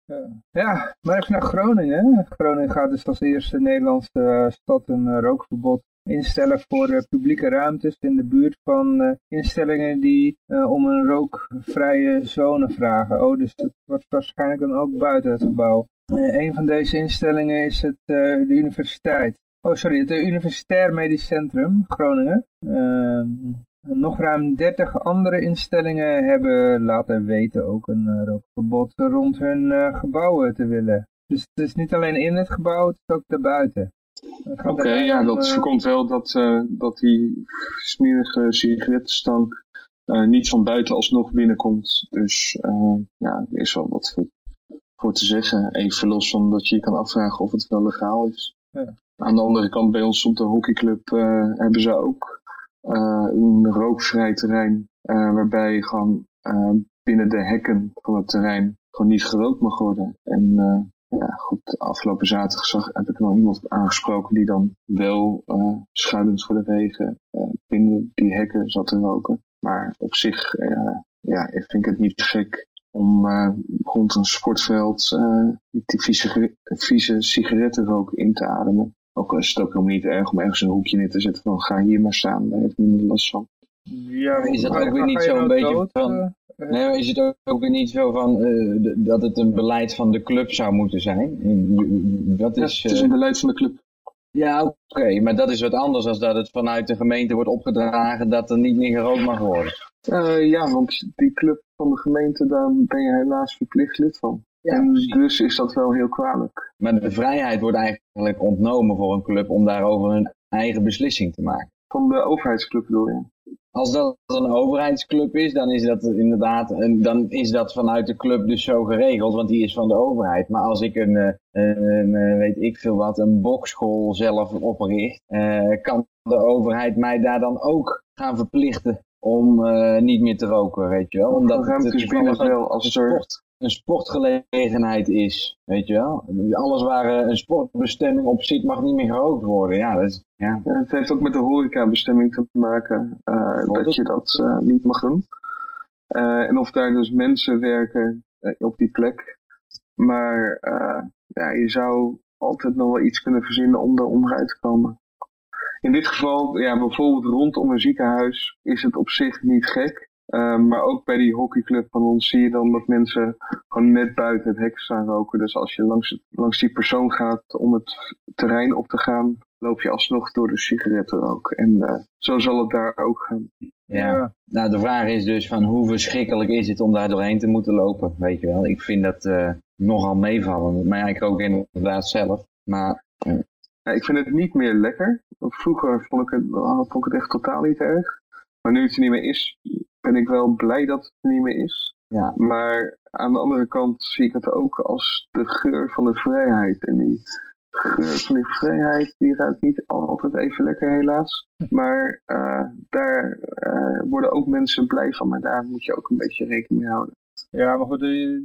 Ja, maar even naar Groningen. Groningen gaat dus als eerste Nederlandse eh, stad een eh, rookverbod instellen voor publieke ruimtes in de buurt van instellingen die om een rookvrije zone vragen. Oh, dus dat wordt waarschijnlijk dan ook buiten het gebouw. een van deze instellingen is het, de universiteit. Oh, sorry, het Universitair Medisch Centrum Groningen. Nog ruim 30 andere instellingen hebben laten weten ook een rookverbod rond hun gebouwen te willen. Dus het is niet alleen in het gebouw, het is ook daarbuiten. Oké, ja, dat uh, voorkomt wel dat, uh, dat die smerige sigarettenstank uh, niet van buiten alsnog binnenkomt. Dus ja, er is wel wat voor, voor, te zeggen. Even los van dat je je kan afvragen of het wel legaal is. Ja. Aan de andere kant, bij ons op de hockeyclub hebben ze ook een rookvrij terrein. waarbij je gewoon binnen de hekken van het terrein gewoon niet gerookt mag worden. En ja, goed, afgelopen zaterdag zag, heb ik nog iemand aangesproken die dan wel uh, schuilend voor de wegen uh, binnen die hekken zat te roken. Maar op zich uh, ja, ik vind het niet gek om rond een sportveld die vieze, vieze sigarettenrook in te ademen. Ook al is het ook helemaal niet erg om ergens een hoekje neer te zetten van ga hier maar staan, daar heeft niemand last van. Ja, is dat ook weer niet zo'n beetje van... Nee, is het ook, weer niet zo van uh, dat het een beleid van de club zou moeten zijn? Dat is, het is een beleid van de club. Ja, oké, maar dat is wat anders dan dat het vanuit de gemeente wordt opgedragen dat er niet meer gerookt mag worden. Uh, ja, want die club van de gemeente, daar ben je helaas verplicht lid van. Ja, en dus is dat wel heel kwalijk. Maar de vrijheid wordt eigenlijk ontnomen voor een club om daarover een eigen beslissing te maken. Van de overheidsclub bedoel je? Als dat een overheidsclub is, dan is dat inderdaad, dan is dat vanuit de club dus zo geregeld, want die is van de overheid. Maar als ik een, eh, een, een weet ik veel wat, een bokschool zelf opricht, eh, kan de overheid mij daar dan ook gaan verplichten om uh, niet meer te roken, weet je wel. Omdat het, het wel als er een sportgelegenheid is, weet je wel. Alles waar een sportbestemming op zit mag niet meer gerookt worden. Ja, dat is, ja. het heeft ook met de horecabestemming te maken uh, dat je dat uh, niet mag doen. Uh, en of daar dus mensen werken op die plek. Maar ja, je zou altijd nog wel iets kunnen verzinnen om er onderuit te komen. In dit geval, ja, bijvoorbeeld rondom een ziekenhuis is het op zich niet gek. Ehm, maar ook bij die hockeyclub van ons zie je dan dat mensen gewoon net buiten het hek staan roken. Dus als je langs, langs die persoon gaat om het terrein op te gaan, loop je alsnog door de sigarettenrook. En uh, zo zal het daar ook gaan. Ja. nou de vraag is dus van hoe verschrikkelijk is het om daar doorheen te moeten lopen, weet je wel. Ik vind dat uh, nogal meevallen, maar ja, ik ook inderdaad zelf. Maar... Uh. Ja, ik vind het niet meer lekker. Vroeger vond ik, het, vond ik het echt totaal niet erg. Maar nu het er niet meer is, ben ik wel blij dat het er niet meer is. Ja. Maar aan de andere kant zie ik het ook als de geur van de vrijheid. En die geur van die vrijheid, die ruikt niet altijd even lekker helaas. Maar uh, daar uh, worden ook mensen blij van. Maar daar moet je ook een beetje rekening mee houden. Ja, maar goed, eh,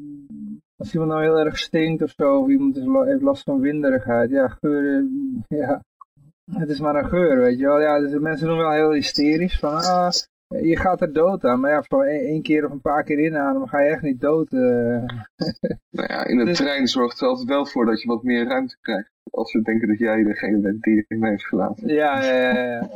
als iemand nou heel erg stinkt of zo, of iemand heeft last van winderigheid, ja, geur, ja, het is maar een geur, weet je wel. Ja, dus mensen doen wel heel hysterisch van, ah, je gaat er dood aan. Maar ja, voor één keer of een paar keer inademen ga je echt niet dood. Uh. [LAUGHS] nou ja, in het dus... trein zorgt het altijd wel voor dat je wat meer ruimte krijgt. Als we denken dat jij degene bent die het heeft gelaten. Ja, ja, ja. ja.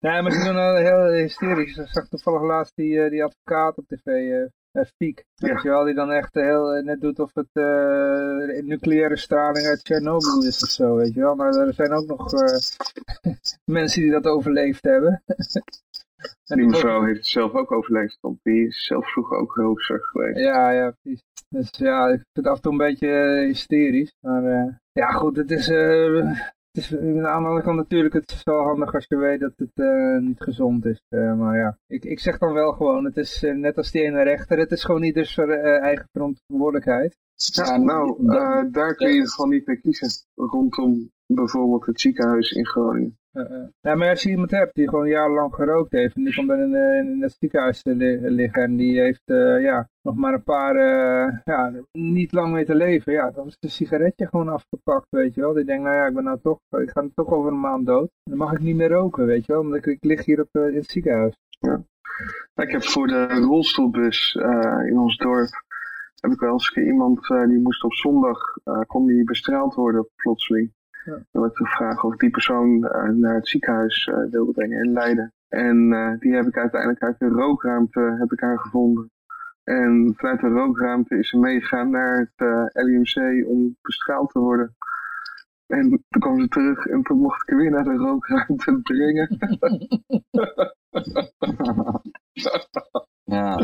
ja. [LAUGHS] maar ze doen al heel hysterisch. Ik zag toevallig laatst die, eh, die advocaat op tv, uh, Fiek. Weet je wel, die dan echt heel net doet of het uh, nucleaire straling uit Tsjernobyl is of zo, weet je wel. Maar er zijn ook nog [LAUGHS] mensen die dat overleefd hebben. Die mevrouw heeft het zelf ook overleefd, want die is zelf vroeger ook rookster geweest. Ja, ja, precies. Dus ja, ik vind het af en toe een beetje uh, hysterisch. Maar uh, ja, goed, het is, uh, het is aan de andere kant natuurlijk, het is wel handig als je weet dat het niet gezond is. maar ja, ik, ik zeg dan wel gewoon, het is net als die ene rechter, het is gewoon niet dus voor eigen verantwoordelijkheid. Ja, nou, daar kun je gewoon niet mee kiezen. Rondom bijvoorbeeld het ziekenhuis in Groningen. Ja, maar als je iemand hebt die gewoon jarenlang gerookt heeft en die komt dan in, in het ziekenhuis te liggen en die heeft uh, ja, nog maar een paar, uh, ja, niet lang mee te leven, ja, dan is de sigaretje gewoon afgepakt, weet je wel. Die denkt, nou ja, ik ben nou toch, ik ga toch over een maand dood. Dan mag ik niet meer roken, weet je wel, omdat ik, lig hier op, uh, in het ziekenhuis. Ja. Ik heb voor de rolstoelbus in ons dorp, heb ik wel eens iemand, die moest op zondag, kon die bestraald worden plotseling. Ja. Dan werd gevraagd of ik die persoon eh, naar het ziekenhuis eh, wilde brengen in Leiden. En eh, die heb ik uiteindelijk uit de rookruimte heb ik haar gevonden. En vanuit de rookruimte is ze meegegaan naar het eh, LIMC om bestraald te worden. En toen kwam ze terug en toen mocht ik haar weer naar de rookruimte [LAUGHS] brengen. Ja,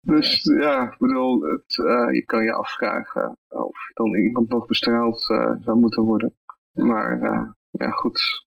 Dus ja, ik bedoel, het, je kan je afvragen of dan iemand nog bestraald zou moeten worden. Maar eh, ja, goed.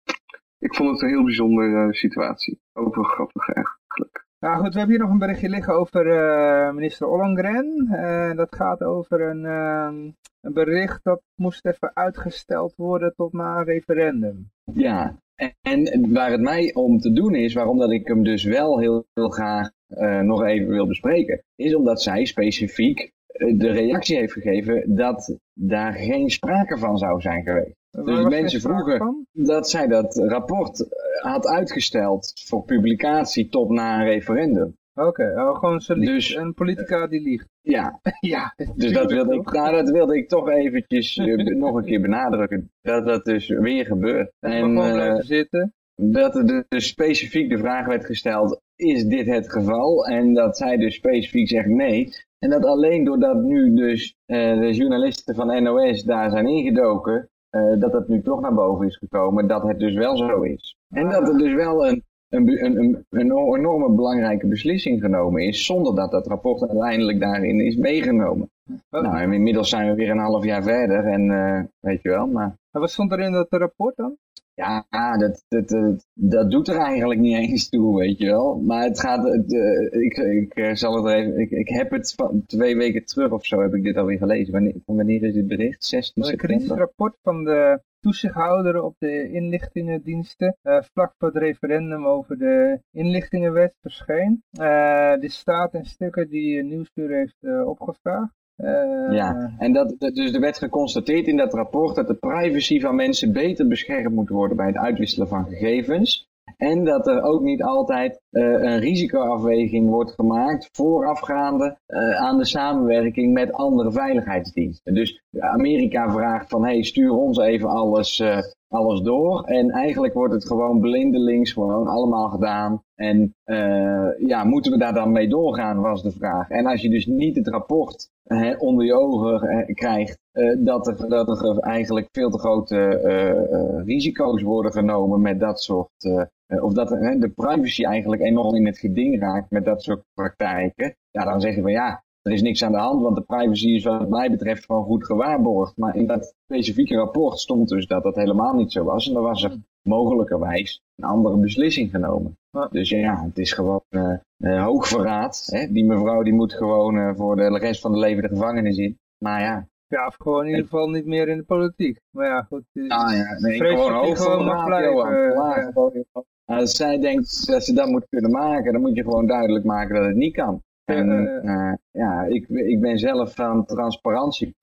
Ik vond het een heel bijzondere eh, situatie. Ook wel grappig eigenlijk. Nou goed, we hebben hier nog een berichtje liggen over eh, minister Ollongren. Eh, dat gaat over een, ehm, een bericht dat moest even uitgesteld worden tot na een referendum. ja. En, en waar het mij om te doen is, waarom dat ik hem dus wel heel, heel graag eh, nog even wil bespreken, is omdat zij specifiek de reactie heeft gegeven dat daar geen sprake van zou zijn geweest. Dus mensen vroegen-? Dat zij dat rapport eh, had uitgesteld voor publicatie tot na een referendum. Oké, oh, gewoon ze. Dus- een politica die liegt. Ja, [LAUGHS] ja, dus dat wilde, ik, [LAUGHS] toch? nou, dat wilde ik toch eventjes eh, nog een keer benadrukken. Dat dat dus weer gebeurt. En blijven zitten. dat er dus specifiek de vraag werd gesteld, is dit het geval? En dat zij dus specifiek zegt nee. En dat alleen doordat nu dus de journalisten van NOS daar zijn ingedoken, eh, dat het nu toch naar boven is gekomen, dat het dus wel zo is. En dat er dus wel een, een, een, een, een enorme belangrijke beslissing genomen is, zonder dat dat rapport uiteindelijk daarin is meegenomen. Nou, en inmiddels zijn we weer een half jaar verder en eh, weet je wel, maar... En wat stond er in dat rapport dan? Ja, dat, dat, dat, dat doet er eigenlijk niet eens toe, weet je wel. Maar het gaat, het, eh, ik, ik eh, zal het even, ik, ik heb het twee weken terug of zo heb ik dit alweer gelezen. Wanneer, is dit bericht? 16 Een kritisch september? rapport van de toezichthouder op de inlichtingendiensten. eh, vlak voor het referendum over de inlichtingenwet verscheen. Eh dit staat in stukken die Nieuwsuur heeft opgevraagd. Eh, Ja, en dat, dus er werd geconstateerd in dat rapport dat de privacy van mensen beter beschermd moet worden bij het uitwisselen van gegevens. En dat er ook niet altijd eh, een risicoafweging wordt gemaakt voorafgaande eh, aan de samenwerking met andere veiligheidsdiensten. Dus Amerika vraagt van hey, stuur ons even alles, eh, alles door. En eigenlijk wordt het gewoon blindelings gewoon allemaal gedaan. En eh, ja, moeten we daar dan mee doorgaan, was de vraag. En als je dus niet het rapport hè, onder je ogen eh, krijgt eh, dat, er, dat er eigenlijk veel te grote eh, eh, risico's worden genomen met dat soort, eh, eh, of dat eh, de privacy eigenlijk enorm in het geding raakt met dat soort praktijken, ja, dan zeg je van ja, er is niks aan de hand, want de privacy is wat mij betreft gewoon goed gewaarborgd. Maar in dat specifieke rapport stond dus dat dat helemaal niet zo was en dan was er mogelijkerwijs een andere beslissing genomen. Dus ja, het is gewoon eh eh, hoogverraad. Hè? Die mevrouw die moet gewoon eh, voor de rest van de leven de gevangenis in. Maar ja, ja, of gewoon in ieder geval niet meer in de politiek. Maar ja, goed. Ah ja, nee, gewoon hoogverraad, gewoon, Johan. Als zij denkt dat ze dat moet kunnen maken, dan moet je gewoon duidelijk maken dat het niet kan. En eh, eh, ja, ik, ik ben zelf van transparantie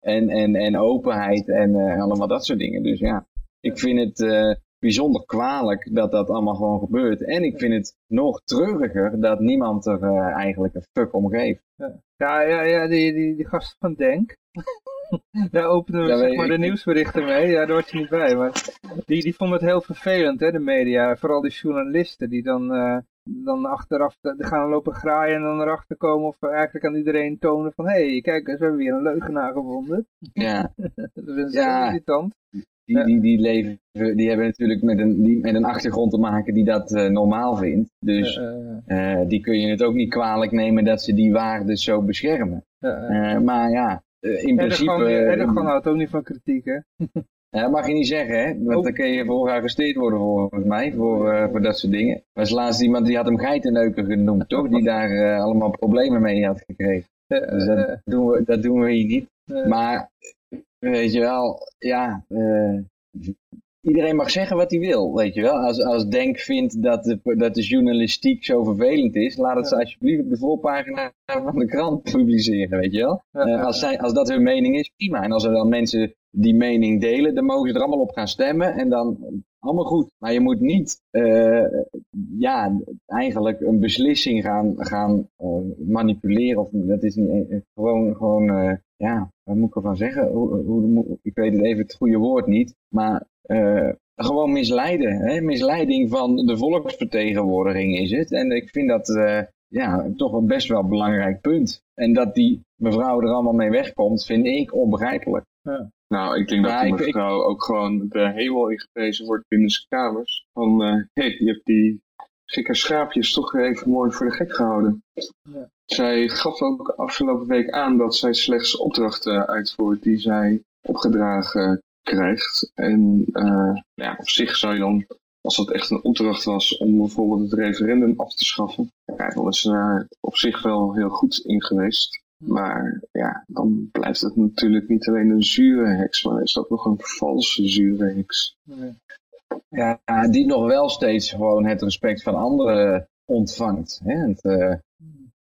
en, en, en openheid en eh, allemaal dat soort dingen. Dus ja, ik vind het eh, bijzonder kwalijk dat dat allemaal gewoon gebeurt. En ik vind het nog treuriger dat niemand er eh, eigenlijk een fuck om geeft. Ja, ja, ja die, die, die gasten van Denk. [LAUGHS] Daar openen we Ja, zeg maar ik. de nieuwsberichten mee. Ja, daar word je niet bij. Maar die, die vonden het heel vervelend, hè, de media. Vooral die journalisten die dan, eh, dan achteraf de, die gaan lopen graaien en dan erachter komen of eigenlijk aan iedereen tonen van hé, hey, kijk eens, we hebben weer een leugenaar gevonden. Ja, [LAUGHS] Dat is Ja. heel irritant. die, die, die, leven, die hebben natuurlijk met een, die, met een achtergrond te maken die dat eh, normaal vindt. Dus Eh, eh, die kun je het ook niet kwalijk nemen dat ze die waarden zo beschermen. eh, eh. Eh, maar ja, eh, in principe... Eh, Erdogan houdt ook niet van kritiek, hè? [LAUGHS] Ja, dat mag je niet zeggen, hè? Want Oh. dan kun je voor gearresteerd worden, volgens mij, voor, eh, voor dat soort dingen. Er was laatst iemand die had hem geitenneuker genoemd, toch? Die daar eh, allemaal problemen mee had gekregen. Eh, Dus eh, dat, doen we, dat doen we hier niet. eh, Maar, weet je wel, ja... eh, iedereen mag zeggen wat hij wil, weet je wel. Als, als Denk vindt dat de, dat de journalistiek zo vervelend is, laat het ze alsjeblieft op de voorpagina van de krant [LAUGHS] publiceren, weet je wel. eh, als, zij, als dat hun mening is, prima. En als er dan mensen die mening delen, dan mogen ze er allemaal op gaan stemmen en dan allemaal goed. Maar je moet niet, eh, ja, eigenlijk een beslissing gaan, gaan eh, manipuleren. Of, dat is niet, gewoon, gewoon ja, wat moet ik ervan zeggen? Hoe, hoe, ik weet het even het goede woord niet. Maar gewoon misleiden. Hè? Misleiding van de volksvertegenwoordiging is het. En ik vind dat ja, toch een best wel belangrijk punt. En dat die mevrouw er allemaal mee wegkomt, vind ik onbegrijpelijk. Ja. Nou, ik denk dat die mevrouw ook gewoon de hemel ingeprezen wordt binnen zijn kamers. Van, hé, hey, je hebt die gekke schaapjes toch even mooi voor de gek gehouden. Ja. Zij gaf ook afgelopen week aan dat zij slechts opdrachten uitvoert die zij opgedragen krijgt. En uh, ja, op zich zou je dan, als dat echt een opdracht was om bijvoorbeeld het referendum af te schaffen, dan is ze daar op zich wel heel goed in geweest. Maar ja, dan blijft het natuurlijk niet alleen een zure heks, maar is dat nog een valse zure heks. Ja, die nog wel steeds gewoon het respect van anderen ontvangt. Hè? Uh,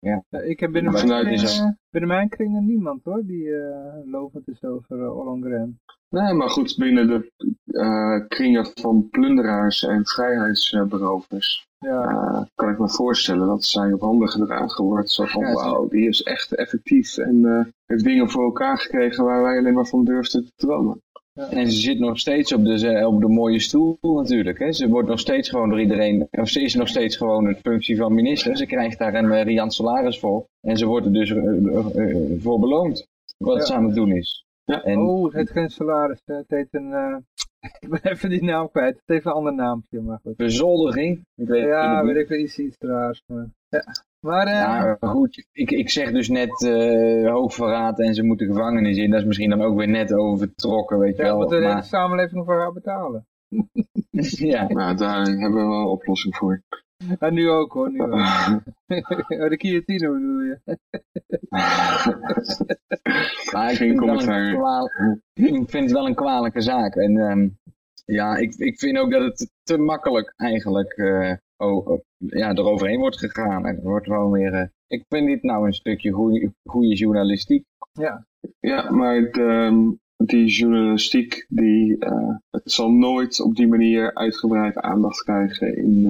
ja. Ik heb binnen mijn, kringen, binnen mijn kringen niemand hoor, die uh, lovend is over uh, Ollongren. Nee, maar goed, binnen de uh, kringen van plunderaars en vrijheidsberovers ja. kan ik me voorstellen dat zij op handen gedragen wordt. Zo van, ja, wauw, die is echt effectief en heeft dingen voor elkaar gekregen waar wij alleen maar van durfden te dromen. En ze zit nog steeds op de, op de mooie stoel natuurlijk. Hè. Ze wordt nog steeds gewoon door iedereen, of ze is nog steeds gewoon een functie van minister. Ze krijgt daar een uh, riant salaris voor. En ze wordt er dus uh, uh, voor beloond. Wat ja. ze aan het doen is. Ja. En, oh, het heet geen salaris. Het heet een... [LAUGHS] ik ben even die naam kwijt. Het heeft een ander naampje, maar goed. Bezoldiging? Ik weet, ja, weet ik wel iets, iets raars. Maar, ja. Maar, uh, ja, goed, ik, ik zeg dus net uh, hoogverraad en ze moeten gevangenis in. Dat is misschien dan ook weer net overtrokken, weet je wel. Ja, de maar... samenleving voor haar betalen. [LAUGHS] ja. Nou, daar hebben we wel een oplossing voor. Ja, nu ook hoor, nu ook. [LAUGHS] oh, de guillotine bedoel je. maar [LAUGHS] ik vind, kwaal... ik vind het wel een kwalijke zaak. En um, ja, ik, ik vind ook dat het te makkelijk eigenlijk uh, oh, ja, eroverheen wordt gegaan. En er wordt gewoon weer... Uh, ik vind dit nou een stukje goede journalistiek. Ja, ja maar de, die journalistiek, die, uh, het zal nooit op die manier uitgebreid aandacht krijgen in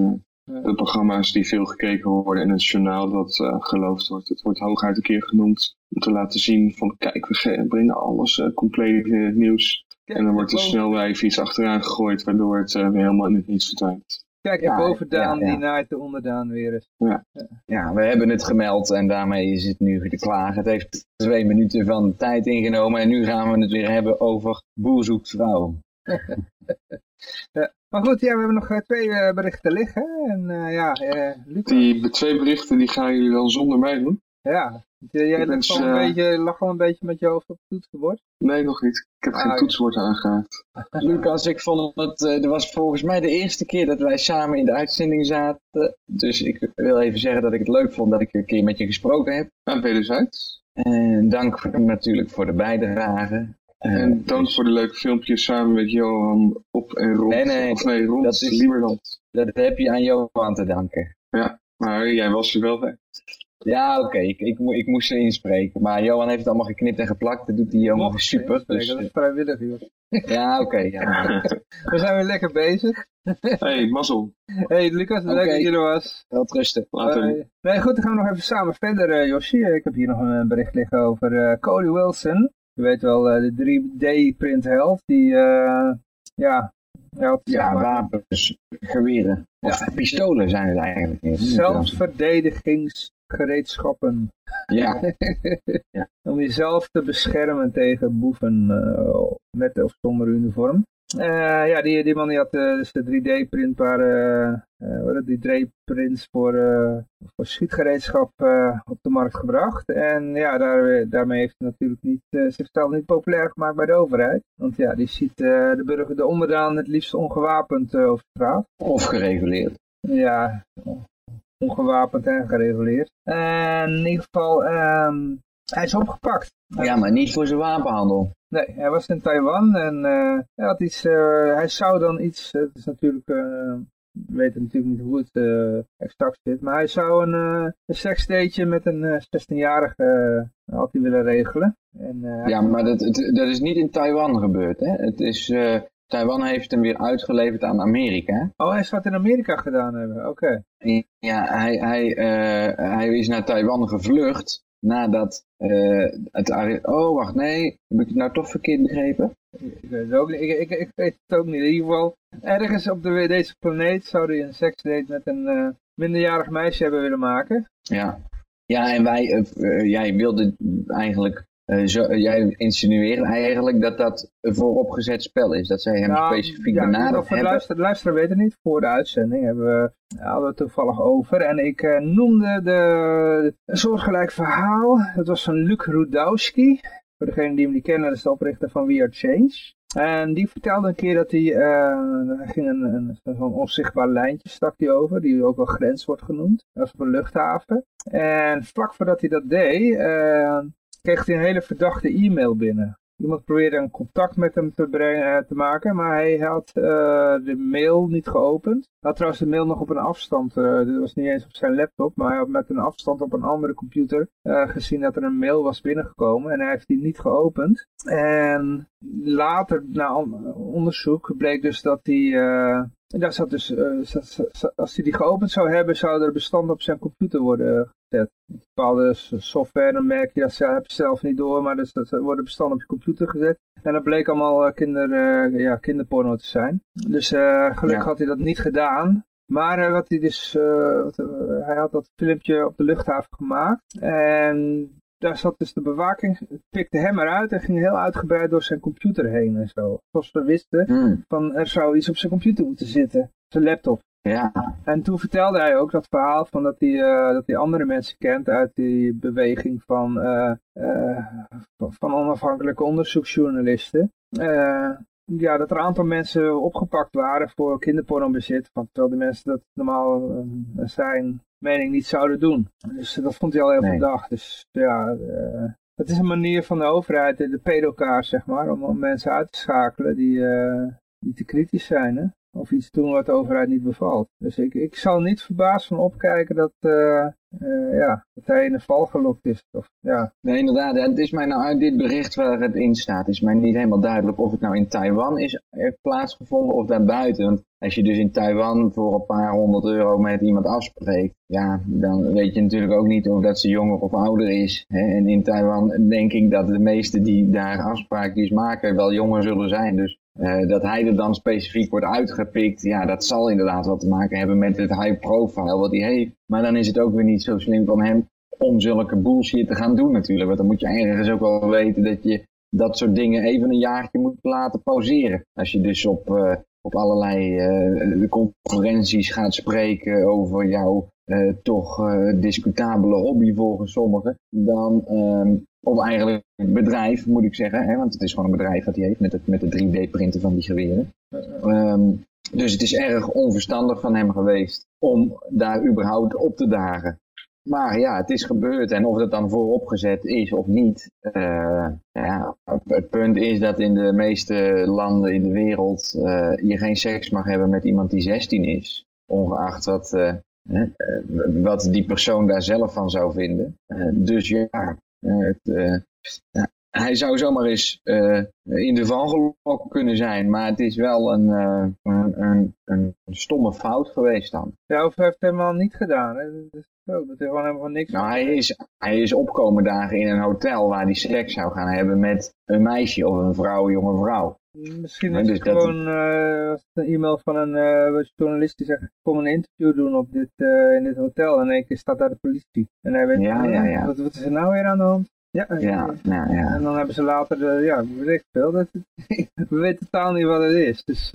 de programma's die veel gekeken worden en het journaal dat uh, geloofd wordt. Het wordt hooguit een keer genoemd om te laten zien van kijk, we brengen alles compleet in het nieuws. en dan wordt er snel weer even iets achteraan gegooid waardoor het weer helemaal in het niets verdwijnt. Kijk, ja, bovendaan ja, ja. die naait de onderdaan weer eens. Ja. ja, we hebben het gemeld en daarmee is het nu te klagen. Het heeft twee minuten van tijd ingenomen en nu gaan we het weer hebben over boer zoekt vrouw. [LAUGHS] ja. Maar goed, ja, we hebben nog uh, twee uh, berichten liggen. En uh, ja. Die twee berichten die gaan jullie dan zonder mij doen? Ja, jij lag al, een beetje, lag een beetje met je hoofd op het toetsenbord? Nee, nog niet. Ik heb ah, geen toetsenbord aangeraakt. [LAUGHS] Lucas, ik vond het, er was volgens mij de eerste keer dat wij samen in de uitzending zaten. Dus ik wil even zeggen dat ik het leuk vond dat ik een keer met je gesproken heb. En wederzijds. En dank natuurlijk voor de bijdrage. En dank voor de leuke filmpjes samen met Johan op en rond. Nee, nee, of nee rond dat is, Lieberland. Dat heb je aan Johan te danken. Ja, maar jij was er wel bij. Ja, oké, ik, ik, ik, moest ze inspreken. Maar Johan heeft het allemaal geknipt en geplakt. Dat doet hij helemaal super. Dus, dat is vrijwillig, joh. [LAUGHS] Ja, oké. ja. [LAUGHS] We zijn weer lekker bezig. [LAUGHS] hey, mazzel. Hey, Lucas, leuk dat je er was. Wel rusten. Later. Uh, nee, goed, dan gaan we nog even samen verder, uh, Yoshi. Ik heb hier nog een bericht liggen over uh, Cody Wilson. Je weet wel, uh, de 3D-print held, die, uh, ja... Ja, ja wapens, geweren. Of ja. pistolen zijn het eigenlijk. Zelfverdedigingsgereedschappen. Ja. [LAUGHS] ja. Om jezelf te beschermen tegen boeven uh, met of zonder uniform. Uh, ja, die, die man die had uh, dus de 3D-printbaar, uh, die 3D-prints voor, voor schietgereedschap op de markt gebracht. En ja, daar, daarmee heeft hij natuurlijk niet, zichzelf niet populair gemaakt bij de overheid. Want ja, die ziet de burger, de onderdaan, het liefst ongewapend over straat. Of gereguleerd. Ja, ongewapend en gereguleerd. En in ieder geval, um, hij is opgepakt. Ja, maar niet voor zijn wapenhandel. Nee, hij was in Taiwan en uh, hij, had iets, uh, hij zou dan iets, het is natuurlijk, uh, we weten natuurlijk niet hoe het exact zit, maar hij zou een, een seksdate met een 16-jarige had hij willen regelen. En, ja, maar dat, dat is niet in Taiwan gebeurd, hè? Het is, Taiwan heeft hem weer uitgeleverd aan Amerika. Oh, hij zou het in Amerika gedaan hebben, oké. Ja, hij, hij, hij is naar Taiwan gevlucht nadat uh, het... Oh, wacht, nee. Heb ik het nou toch verkeerd begrepen? Ik weet het ook niet. Ik, ik, ik weet het ook niet. In ieder geval, ergens op de, deze planeet zou hij een seksdate met een uh, minderjarig meisje hebben willen maken. Ja, ja en wij, jij wilde eigenlijk zo, jij insinueert eigenlijk dat dat een vooropgezet spel is. Dat zij hem nou, specifiek ja, benaderd hebben. Luister, luisteren weten niet. Voor de uitzending hebben we, hadden we het toevallig over. En ik uh, noemde de, een soortgelijk verhaal. Dat was van Luc Rudowski. Voor degene die hem niet kennen, dat is de oprichter van We Are Change. En die vertelde een keer dat hij, uh, ging een, een, zo'n onzichtbaar lijntje stak hij over, die ook wel grens wordt genoemd. Dat was op een luchthaven. En vlak voordat hij dat deed, uh, kreeg hij een hele verdachte e-mail binnen. Iemand probeerde een contact met hem te, brengen, eh, te maken, maar hij had uh, de mail niet geopend. Hij had trouwens de mail nog op een afstand, uh, dit was niet eens op zijn laptop, maar hij had met een afstand op een andere computer gezien dat er een mail was binnengekomen en hij heeft die niet geopend. En later, na onderzoek, bleek dus dat hij en daar zat dus, uh, als hij die geopend zou hebben, zou er bestand op zijn computer worden gezet. Bepaalde software, dan merk je dat ze heb je zelf niet door, maar dus dat worden bestanden op je computer gezet. En dat bleek allemaal kinder, uh, ja, kinderporno te zijn. Dus gelukkig had hij dat niet gedaan. Maar wat hij dus, wat, hij had dat filmpje op de luchthaven gemaakt. En daar zat dus de bewaking, pikte hem eruit en ging heel uitgebreid door zijn computer heen en zo. Zoals we wisten, hmm. van er zou iets op zijn computer moeten zitten, zijn laptop. Ja. En toen vertelde hij ook dat verhaal van dat hij, uh, dat hij andere mensen kent uit die beweging van, uh, uh, van onafhankelijke onderzoeksjournalisten. Ja, dat er een aantal mensen opgepakt waren voor kinderpornobezit. Terwijl de mensen dat normaal zijn mening niet zouden doen. Dus dat vond hij al heel verdacht. Dus ja, uh, het is een manier van de overheid, de pedokaars zeg maar, om, om, mensen uit te schakelen die, uh, die te kritisch zijn. Hè? Of iets doen wat de overheid niet bevalt. Dus ik, ik zal niet verbaasd van opkijken dat, uh, uh, ja, dat hij in de val gelokt is. Of, ja. Nee, inderdaad. Het is mij nou uit dit bericht waar het in staat, is mij niet helemaal duidelijk of het nou in Taiwan is, heeft plaatsgevonden of daarbuiten. Want als je dus in Taiwan voor een paar honderd euro met iemand afspreekt, ja, dan weet je natuurlijk ook niet of dat ze jonger of ouder is. Hè? En in Taiwan denk ik dat de meesten die daar afspraakjes maken wel jonger zullen zijn. Dus uh, dat hij er dan specifiek wordt uitgepikt, ja, dat zal inderdaad wat te maken hebben met het high profile wat hij heeft. Maar dan is het ook weer niet zo slim van hem om zulke bullshit te gaan doen natuurlijk. Want dan moet je ergens ook wel weten dat je dat soort dingen even een jaartje moet laten pauzeren. Als je dus op, uh, op allerlei uh, conferenties gaat spreken over jouw uh, toch discutabele hobby volgens sommigen, dan um, of eigenlijk bedrijf, moet ik zeggen. Hè, want het is gewoon een bedrijf wat hij heeft met het, met de 3D-printen van die geweren. Um, dus het is erg onverstandig van hem geweest om daar überhaupt op te dagen. Maar ja, het is gebeurd en of het dan vooropgezet is of niet. Uh, ja, het punt is dat in de meeste landen in de wereld uh, je geen seks mag hebben met iemand die 16 is. Ongeacht wat, uh, wat die persoon daar zelf van zou vinden. dus ja, het, ja, hij zou zomaar eens uh, in de val gelokt kunnen zijn, maar het is wel een, uh, een, een, een, stomme fout geweest dan. Ja, of hij heeft het helemaal niet gedaan. Hè? Dat is zo, dat is gewoon helemaal niks. Nou, hij is, hij is opkomen dagen in een hotel waar hij seks zou gaan hebben met een meisje of een vrouw, jonge vrouw. Misschien is dus het gewoon uh, een e-mail van een journalist die zegt, kom een interview doen op dit, in dit hotel. En in één keer staat daar de politie. En hij weet, ja, ja, ja. Wat, wat is er nou weer aan de hand? Ja, ja, ja, ja. En dan hebben ze later, de, ja, weet ik veel, dat [LAUGHS] we weten totaal niet wat het is. Dus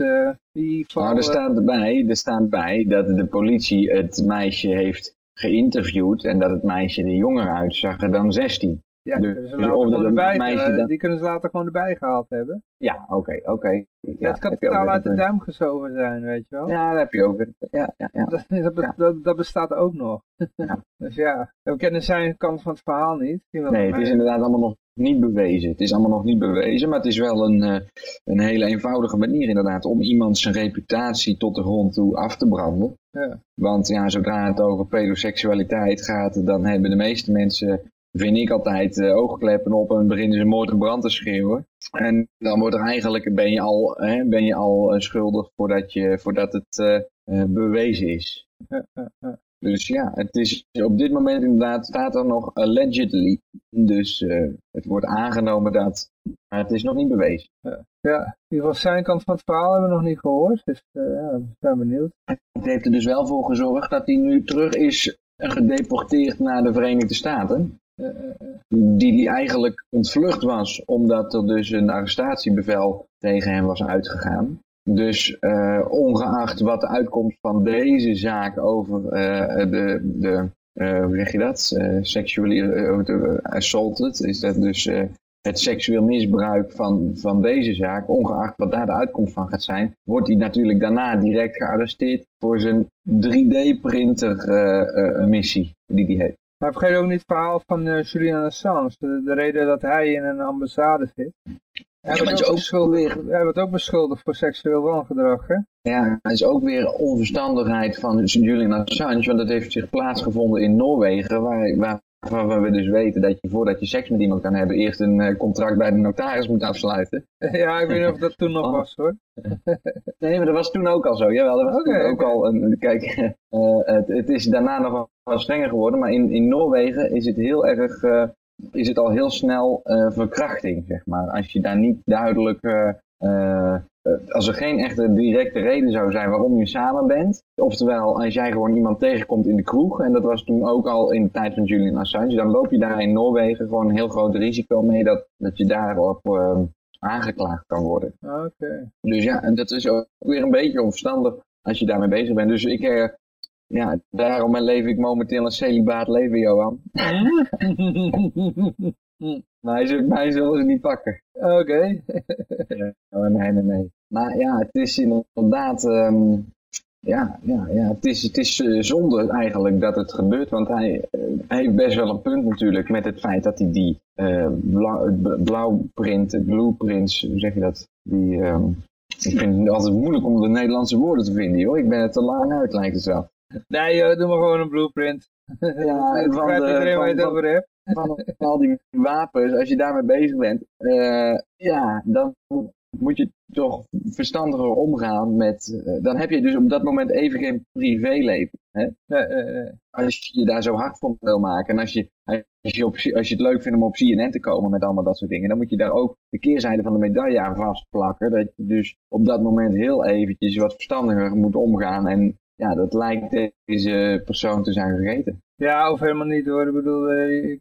die nou, er staat, erbij, er staat bij dat de politie het meisje heeft geïnterviewd en dat het meisje er jonger uitzag dan 16. Ja, dus, dus erbij, meisje dan... die kunnen ze later gewoon erbij gehaald hebben. Ja, oké, oké. Ja, het kan totaal uit de duim gezogen zijn, weet je wel. Ja, dat heb je ook. Ja, ja, ja. Dat, dat, dat, bestaat ook nog. [LAUGHS] Dus ja, we kennen zijn kant van het verhaal niet. Nee, het is inderdaad allemaal nog niet bewezen. Het is allemaal nog niet bewezen, maar het is wel een, uh, een hele eenvoudige manier inderdaad om iemand zijn reputatie tot de grond toe af te branden. Ja. Want ja, zodra het over pedoseksualiteit gaat, dan hebben de meeste mensen vind ik altijd uh, oogkleppen op en beginnen ze moord en brand te schreeuwen. En dan wordt er eigenlijk, ben je al, hè, ben je al uh, schuldig voordat, je, voordat het uh, bewezen is. Dus ja, het is op dit moment inderdaad staat er nog allegedly. Dus uh, het wordt aangenomen dat, maar het is nog niet bewezen. Ja, ja, in ieder geval zijn kant van het verhaal hebben we nog niet gehoord. Dus uh, ja, we zijn benieuwd. Het heeft er dus wel voor gezorgd dat hij nu terug is gedeporteerd naar de Verenigde Staten. Die hij eigenlijk ontvlucht was, omdat er dus een arrestatiebevel tegen hem was uitgegaan. Dus uh, ongeacht wat de uitkomst van deze zaak over uh, de, de uh, hoe zeg je dat, sexually assaulted, is dat dus het seksueel misbruik van, van deze zaak, ongeacht wat daar de uitkomst van gaat zijn, wordt hij natuurlijk daarna direct gearresteerd voor zijn 3D-printer missie die hij heeft. Maar vergeet ook niet het verhaal van Julian Assange, de, de reden dat hij in een ambassade zit. Hij wordt, ook, beschuldigd, hij wordt ook beschuldigd voor seksueel wangedrag, hè? Ja, is ook weer onverstandigheid van Julian Assange, want dat heeft zich plaatsgevonden in Noorwegen, waar, waar, waarvan we dus weten dat je voordat je seks met iemand kan hebben, eerst een uh, contract bij de notaris moet afsluiten. [LAUGHS] Ja, ik weet niet of dat toen nog oh. was, hoor. [LAUGHS] nee, maar dat was toen ook al zo. Jawel, dat was okay, toen ook al. Een, kijk, uh, [LAUGHS] het, het, is daarna nog wel strenger geworden, maar in, in Noorwegen is het heel erg... Uh, is het al heel snel uh, verkrachting, zeg maar. Als je daar niet duidelijk, als er geen echte directe reden zou zijn waarom je samen bent, oftewel als jij gewoon iemand tegenkomt in de kroeg, en dat was toen ook al in de tijd van Julian Assange, dan loop je daar in Noorwegen gewoon een heel groot risico mee dat, dat je daarop aangeklaagd kan worden. Oké. Dus ja, en dat is ook weer een beetje onverstandig als je daarmee bezig bent. Dus ik, ja, daarom leef ik momenteel een celibaat leven, Johan. [LAUGHS] [LAUGHS] mij, mij zullen ze niet pakken. Oké. [LAUGHS] ja, oh, nee, nee, nee. Maar ja, het is inderdaad... Um, ja, ja, ja, het is, het is uh, zonde eigenlijk dat het gebeurt, want hij, uh, hij, heeft best wel een punt natuurlijk met het feit dat hij die uh, blauw, blauwprint, blueprints, hoe zeg je dat, die, um, ik vind het altijd moeilijk om de Nederlandse woorden te vinden, joh. Ik ben het te lang uit, lijkt het wel. Nee joh, doe maar gewoon een blueprint. Ja, [LAUGHS] van, de, van, van, van, van, al die wapens, als je daarmee bezig bent, uh, ja, dan moet je toch verstandiger omgaan met, uh, dan heb je dus op dat moment even geen privéleven. Hè? Uh, als je daar zo hard voor wil maken en als je, als je, op, als je het leuk vindt om op CNN te komen met allemaal dat soort dingen, dan moet je daar ook de keerzijde van de medaille aan vastplakken. Dat je dus op dat moment heel eventjes wat verstandiger moet omgaan en ja, dat lijkt deze persoon te zijn vergeten. Ja, of helemaal niet hoor. Ik bedoel, uh,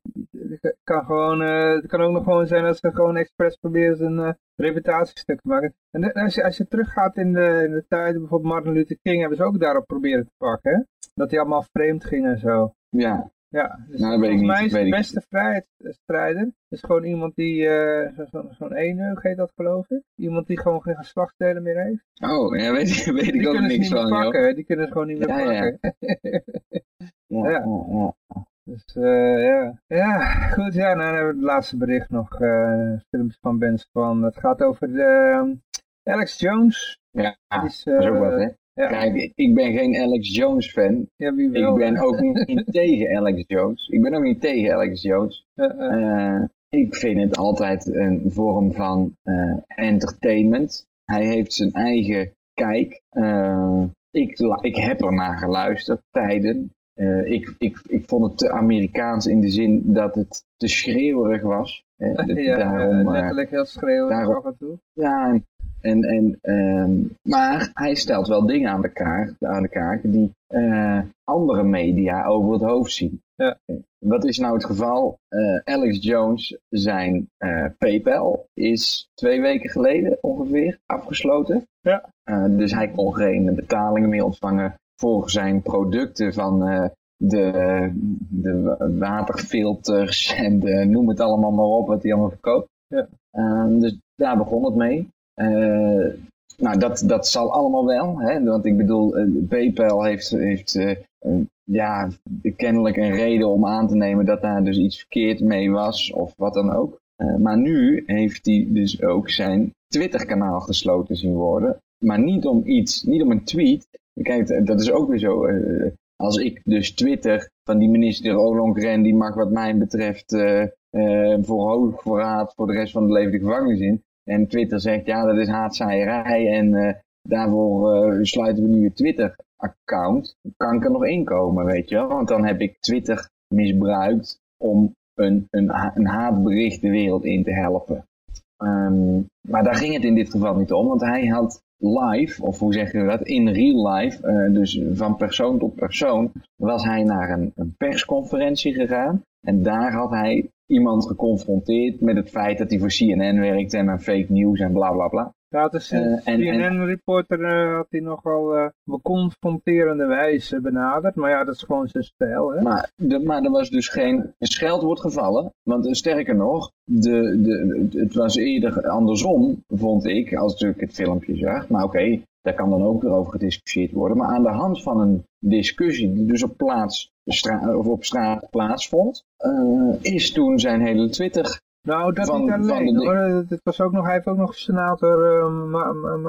het kan, gewoon, uh, het kan ook nog gewoon zijn dat ze gewoon expres proberen zijn uh, reputatiestuk te maken. En als je, als je teruggaat in de, in de tijd, bijvoorbeeld Martin Luther King, hebben ze ook daarop proberen te pakken. Hè? Dat hij allemaal vreemd ging en zo. Ja, ja, dus nou, volgens mij is de beste vrijheidsstrijder is gewoon iemand die, uh, zo'n zo, zo heet dat geloof ik. Iemand die gewoon geen geslachtsdelen meer heeft. Oh, ja, weet, weet ik ook niks van, pakken, Die kunnen ze gewoon niet meer ja, pakken. [LAUGHS] Ja. ja, ja. Dus uh, ja. ja, goed. Ja, nou, dan hebben we het laatste bericht nog. Uh, filmpjes van Ben van. Het gaat over de, um, Alex Jones. Ja, dat is, dat is ook wat, hè? Ja. Kijk, ik ben geen Alex Jones fan. Ja, wie wel, ik ben ook niet [LAUGHS] tegen Alex Jones. Ik ben ook niet tegen Alex Jones. Ik vind het altijd een vorm van entertainment. Hij heeft zijn eigen kijk. Uh, ik, ik heb er naar geluisterd tijden. Ik, ik, ik vond het te Amerikaans in de zin dat het te schreeuwerig was. [LAUGHS] ja, daarom, letterlijk heel schreeuwerig daarom, af en toe. Ja, en, en, um, maar hij stelt wel dingen aan de kaart, aan de kaart die andere media over het hoofd zien. Ja. Wat is nou het geval? Uh, Alex Jones, zijn uh, PayPal is twee weken geleden ongeveer afgesloten. Ja. dus hij kon geen betalingen meer ontvangen voor zijn producten van de, de waterfilters en de, noem het allemaal maar op wat hij allemaal verkoopt. Ja. Ehm, dus daar begon het mee. Uh, nou, dat, dat zal allemaal wel. Hè? Want ik bedoel, uh, PayPal heeft, heeft ja, kennelijk een reden om aan te nemen dat daar dus iets verkeerd mee was of wat dan ook. maar nu heeft hij dus ook zijn Twitter-kanaal gesloten zien worden. Maar niet om iets, niet om een tweet. Kijk, dat is ook weer zo. als ik dus Twitter van die minister Ollongren, die mag wat mij betreft voor hoogverraad voor de rest van het leven de gevangenis in. En Twitter zegt, ja, dat is haatzaaierij en uh, daarvoor uh, sluiten we nu Twitter. account kan ik er nog inkomen, weet je wel. Want dan heb ik Twitter misbruikt om een, een, een haatbericht de wereld in te helpen. Ehm, maar daar ging het in dit geval niet om, want hij had live, of hoe zeg je dat, in real life, uh, dus van persoon tot persoon, was hij naar een, persconferentie gegaan. En daar had hij iemand geconfronteerd met het feit dat hij voor CNN werkt en met fake news en bla bla bla. Ja, dus uh, CNN-reporter uh, had hij nogal uh, op confronterende wijze benaderd. Maar ja, dat is gewoon zijn stijl. Hè? Maar, de, maar er was dus geen scheld wordt gevallen. Want sterker nog, de, de, het was eerder andersom, vond ik, als ik het filmpje zag. Maar oké, daar kan dan ook weer over gediscussieerd worden. Maar aan de hand van een discussie die dus op, plaats, of op straat plaatsvond, is toen zijn hele Twitter nou, dat van, niet alleen hoor. Het was ook nog, hij heeft ook nog senator uh,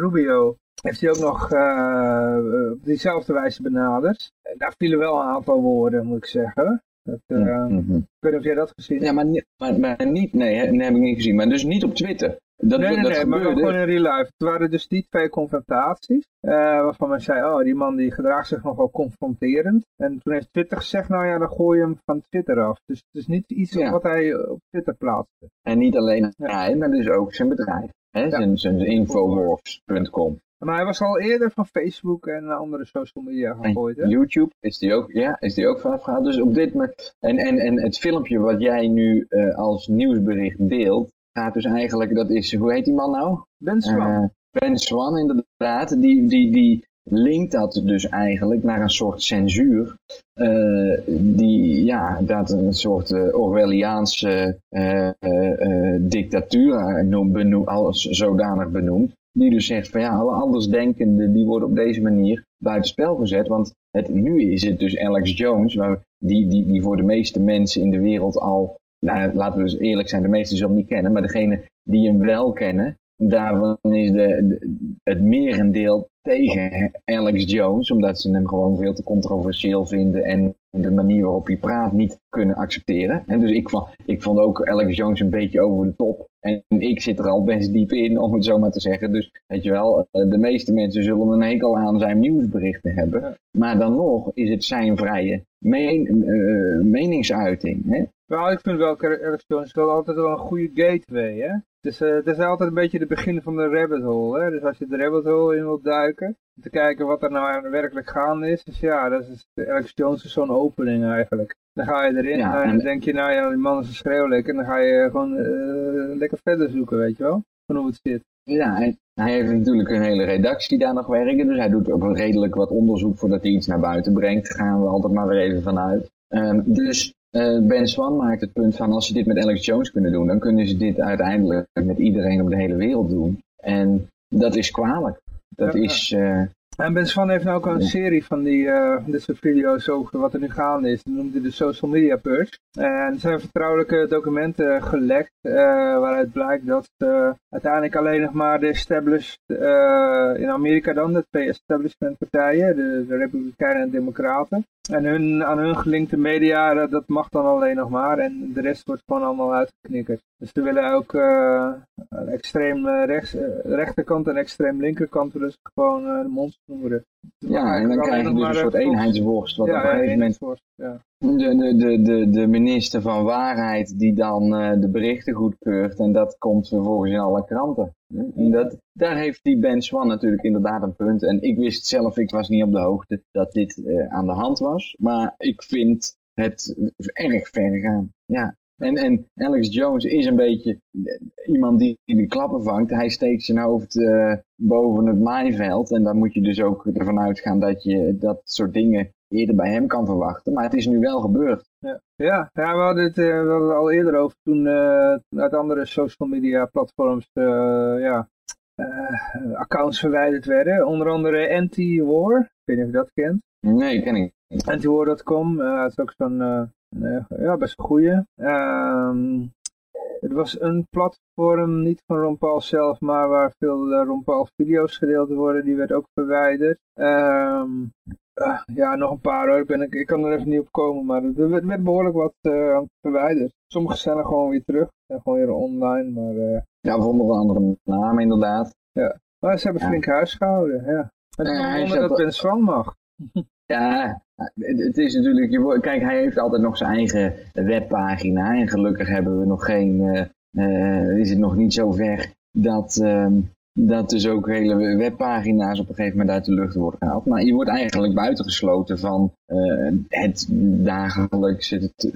Rubio. Heeft hij ook nog uh, op diezelfde wijze benaderd. Daar vielen wel een aantal woorden, moet ik zeggen. Dat, uh, mm -hmm. Ik weet niet of jij dat gezien hebt. Ja, maar, maar, maar niet, nee, nee, heb ik niet gezien. Maar dus niet op Twitter. Dat, nee, nee, dat nee, maar gewoon in real life. Het waren dus die twee confrontaties, uh, waarvan men zei, oh, die man die gedraagt zich nogal confronterend. En toen heeft Twitter gezegd, nou ja, dan gooi je hem van Twitter af. Dus het is niet iets wat hij op Twitter plaatste. En niet alleen hij, maar dus ook zijn bedrijf. Hè? Zijn, zijn infowars.com. Maar hij was al eerder van Facebook en andere social media gegooid, hè? YouTube is die ook, ja, is die ook vanaf gehaald. Dus op dit moment, en, en, en het filmpje wat jij nu uh, als nieuwsbericht deelt, gaat dus eigenlijk, dat is, hoe heet die man nou? Ben Swan. Uh, ben Swan, inderdaad. Die, die, die linkt dat dus eigenlijk naar een soort censuur. Uh, die, ja, dat een soort uh, Orwelliaanse dictatuur noem, benoem, als zodanig benoemt. Die dus zegt van ja, alle andersdenkenden die worden op deze manier buitenspel gezet. Want het, nu is het dus Alex Jones, waar, die, die, die voor de meeste mensen in de wereld al nou, laten we dus eerlijk zijn, de meesten zullen hem niet kennen, maar degene die hem wel kennen, daarvan is de, het merendeel tegen Alex Jones, omdat ze hem gewoon veel te controversieel vinden en de manier waarop hij praat niet kunnen accepteren. En dus ik vond, ik vond ook Alex Jones een beetje over de top. En ik zit er al best diep in, om het zo maar te zeggen. Dus weet je wel, de meeste mensen zullen een hekel aan zijn nieuwsberichten hebben. Maar dan nog is het zijn vrije uh, meningsuiting. Hè? Nou, ik vind wel, Alex Jones wel altijd wel een goede gateway, hè. Dus uh, het is altijd een beetje het begin van de rabbit hole, hè. Dus als je de rabbit hole in wilt duiken, om te kijken wat er nou werkelijk gaande is, dus ja, dat is, Alex Jones is zo'n opening eigenlijk. Dan ga je erin en dan denk je, nou ja, die man is een schreeuwlijk, en dan ga je gewoon uh, lekker verder zoeken, weet je wel, van hoe het zit. Ja, hij, hij heeft natuurlijk een hele redactie daar nog werken, dus hij doet ook redelijk wat onderzoek voordat hij iets naar buiten brengt, daar gaan we altijd maar weer even vanuit. Um, dus uh, ben Swan maakt het punt van als ze dit met Alex Jones kunnen doen, dan kunnen ze dit uiteindelijk met iedereen op de hele wereld doen. En dat is kwalijk. Dat is... Uh, en Ben Swan heeft nou ook een serie van die, uh, dit soort video's over wat er nu gaande is. Dat noemt hij de Social Media Purge. En er zijn vertrouwelijke documenten gelekt uh, waaruit blijkt dat uh, uiteindelijk alleen nog maar de established, in Amerika dan, de twee establishment partijen, de, de Republikeinen en Democraten, en hun, aan hun gelinkte media, dat mag dan alleen nog maar. En de rest wordt gewoon allemaal uitgeknikkerd. Dus ze willen ook uh, extreem rechts, uh, rechterkant en extreem linkerkant dus gewoon uh, de mond snoeren. Ja, en dan krijg je dus een soort eenheidsworst. Wat ja, op een gegeven moment ja. De, de, de, de, minister van Waarheid die dan de berichten goedkeurt. En dat komt vervolgens in alle kranten. En dat, daar heeft die Ben Swan natuurlijk inderdaad een punt. En ik wist zelf, ik was niet op de hoogte dat dit aan de hand was. Maar ik vind het erg ver gaan. Ja, en, en Alex Jones is een beetje iemand die de klappen vangt. Hij steekt zijn hoofd uh, boven het maaiveld. En dan moet je dus ook ervan uitgaan dat je dat soort dingen eerder bij hem kan verwachten. Maar het is nu wel gebeurd. Ja, ja, ja we hadden het, we hadden het al eerder over toen uh, uit andere social media platforms ja, accounts verwijderd werden. Onder andere Anti-War. Ik weet niet of je dat kent. Nee, ken ik niet. Antiwar.com, dat is ook zo'n ja, best een goede. Um, het was een platform, niet van Ron Paul zelf, maar waar veel uh, Ron Paul video's gedeeld worden. Die werd ook verwijderd. Um, uh, ja, nog een paar hoor. Ik, ben, ik, ik kan er even niet op komen, maar er werd, werd behoorlijk wat uh, verwijderd. Sommige zijn er gewoon weer terug. Zijn gewoon weer online, maar... ja, onder een andere naam inderdaad. Ja, maar ze hebben flink huis gehouden, ja. Het is Ja, zat dat Ben Swan mag. [LAUGHS] Ja, het, is natuurlijk, je, kijk, hij heeft altijd nog zijn eigen webpagina. En gelukkig hebben we nog geen, eh, eh, is het nog niet zo ver dat, ehm, dat dus ook hele webpagina's op een gegeven moment uit de lucht worden gehaald. Maar je wordt eigenlijk buitengesloten van eh, het dagelijkse, het,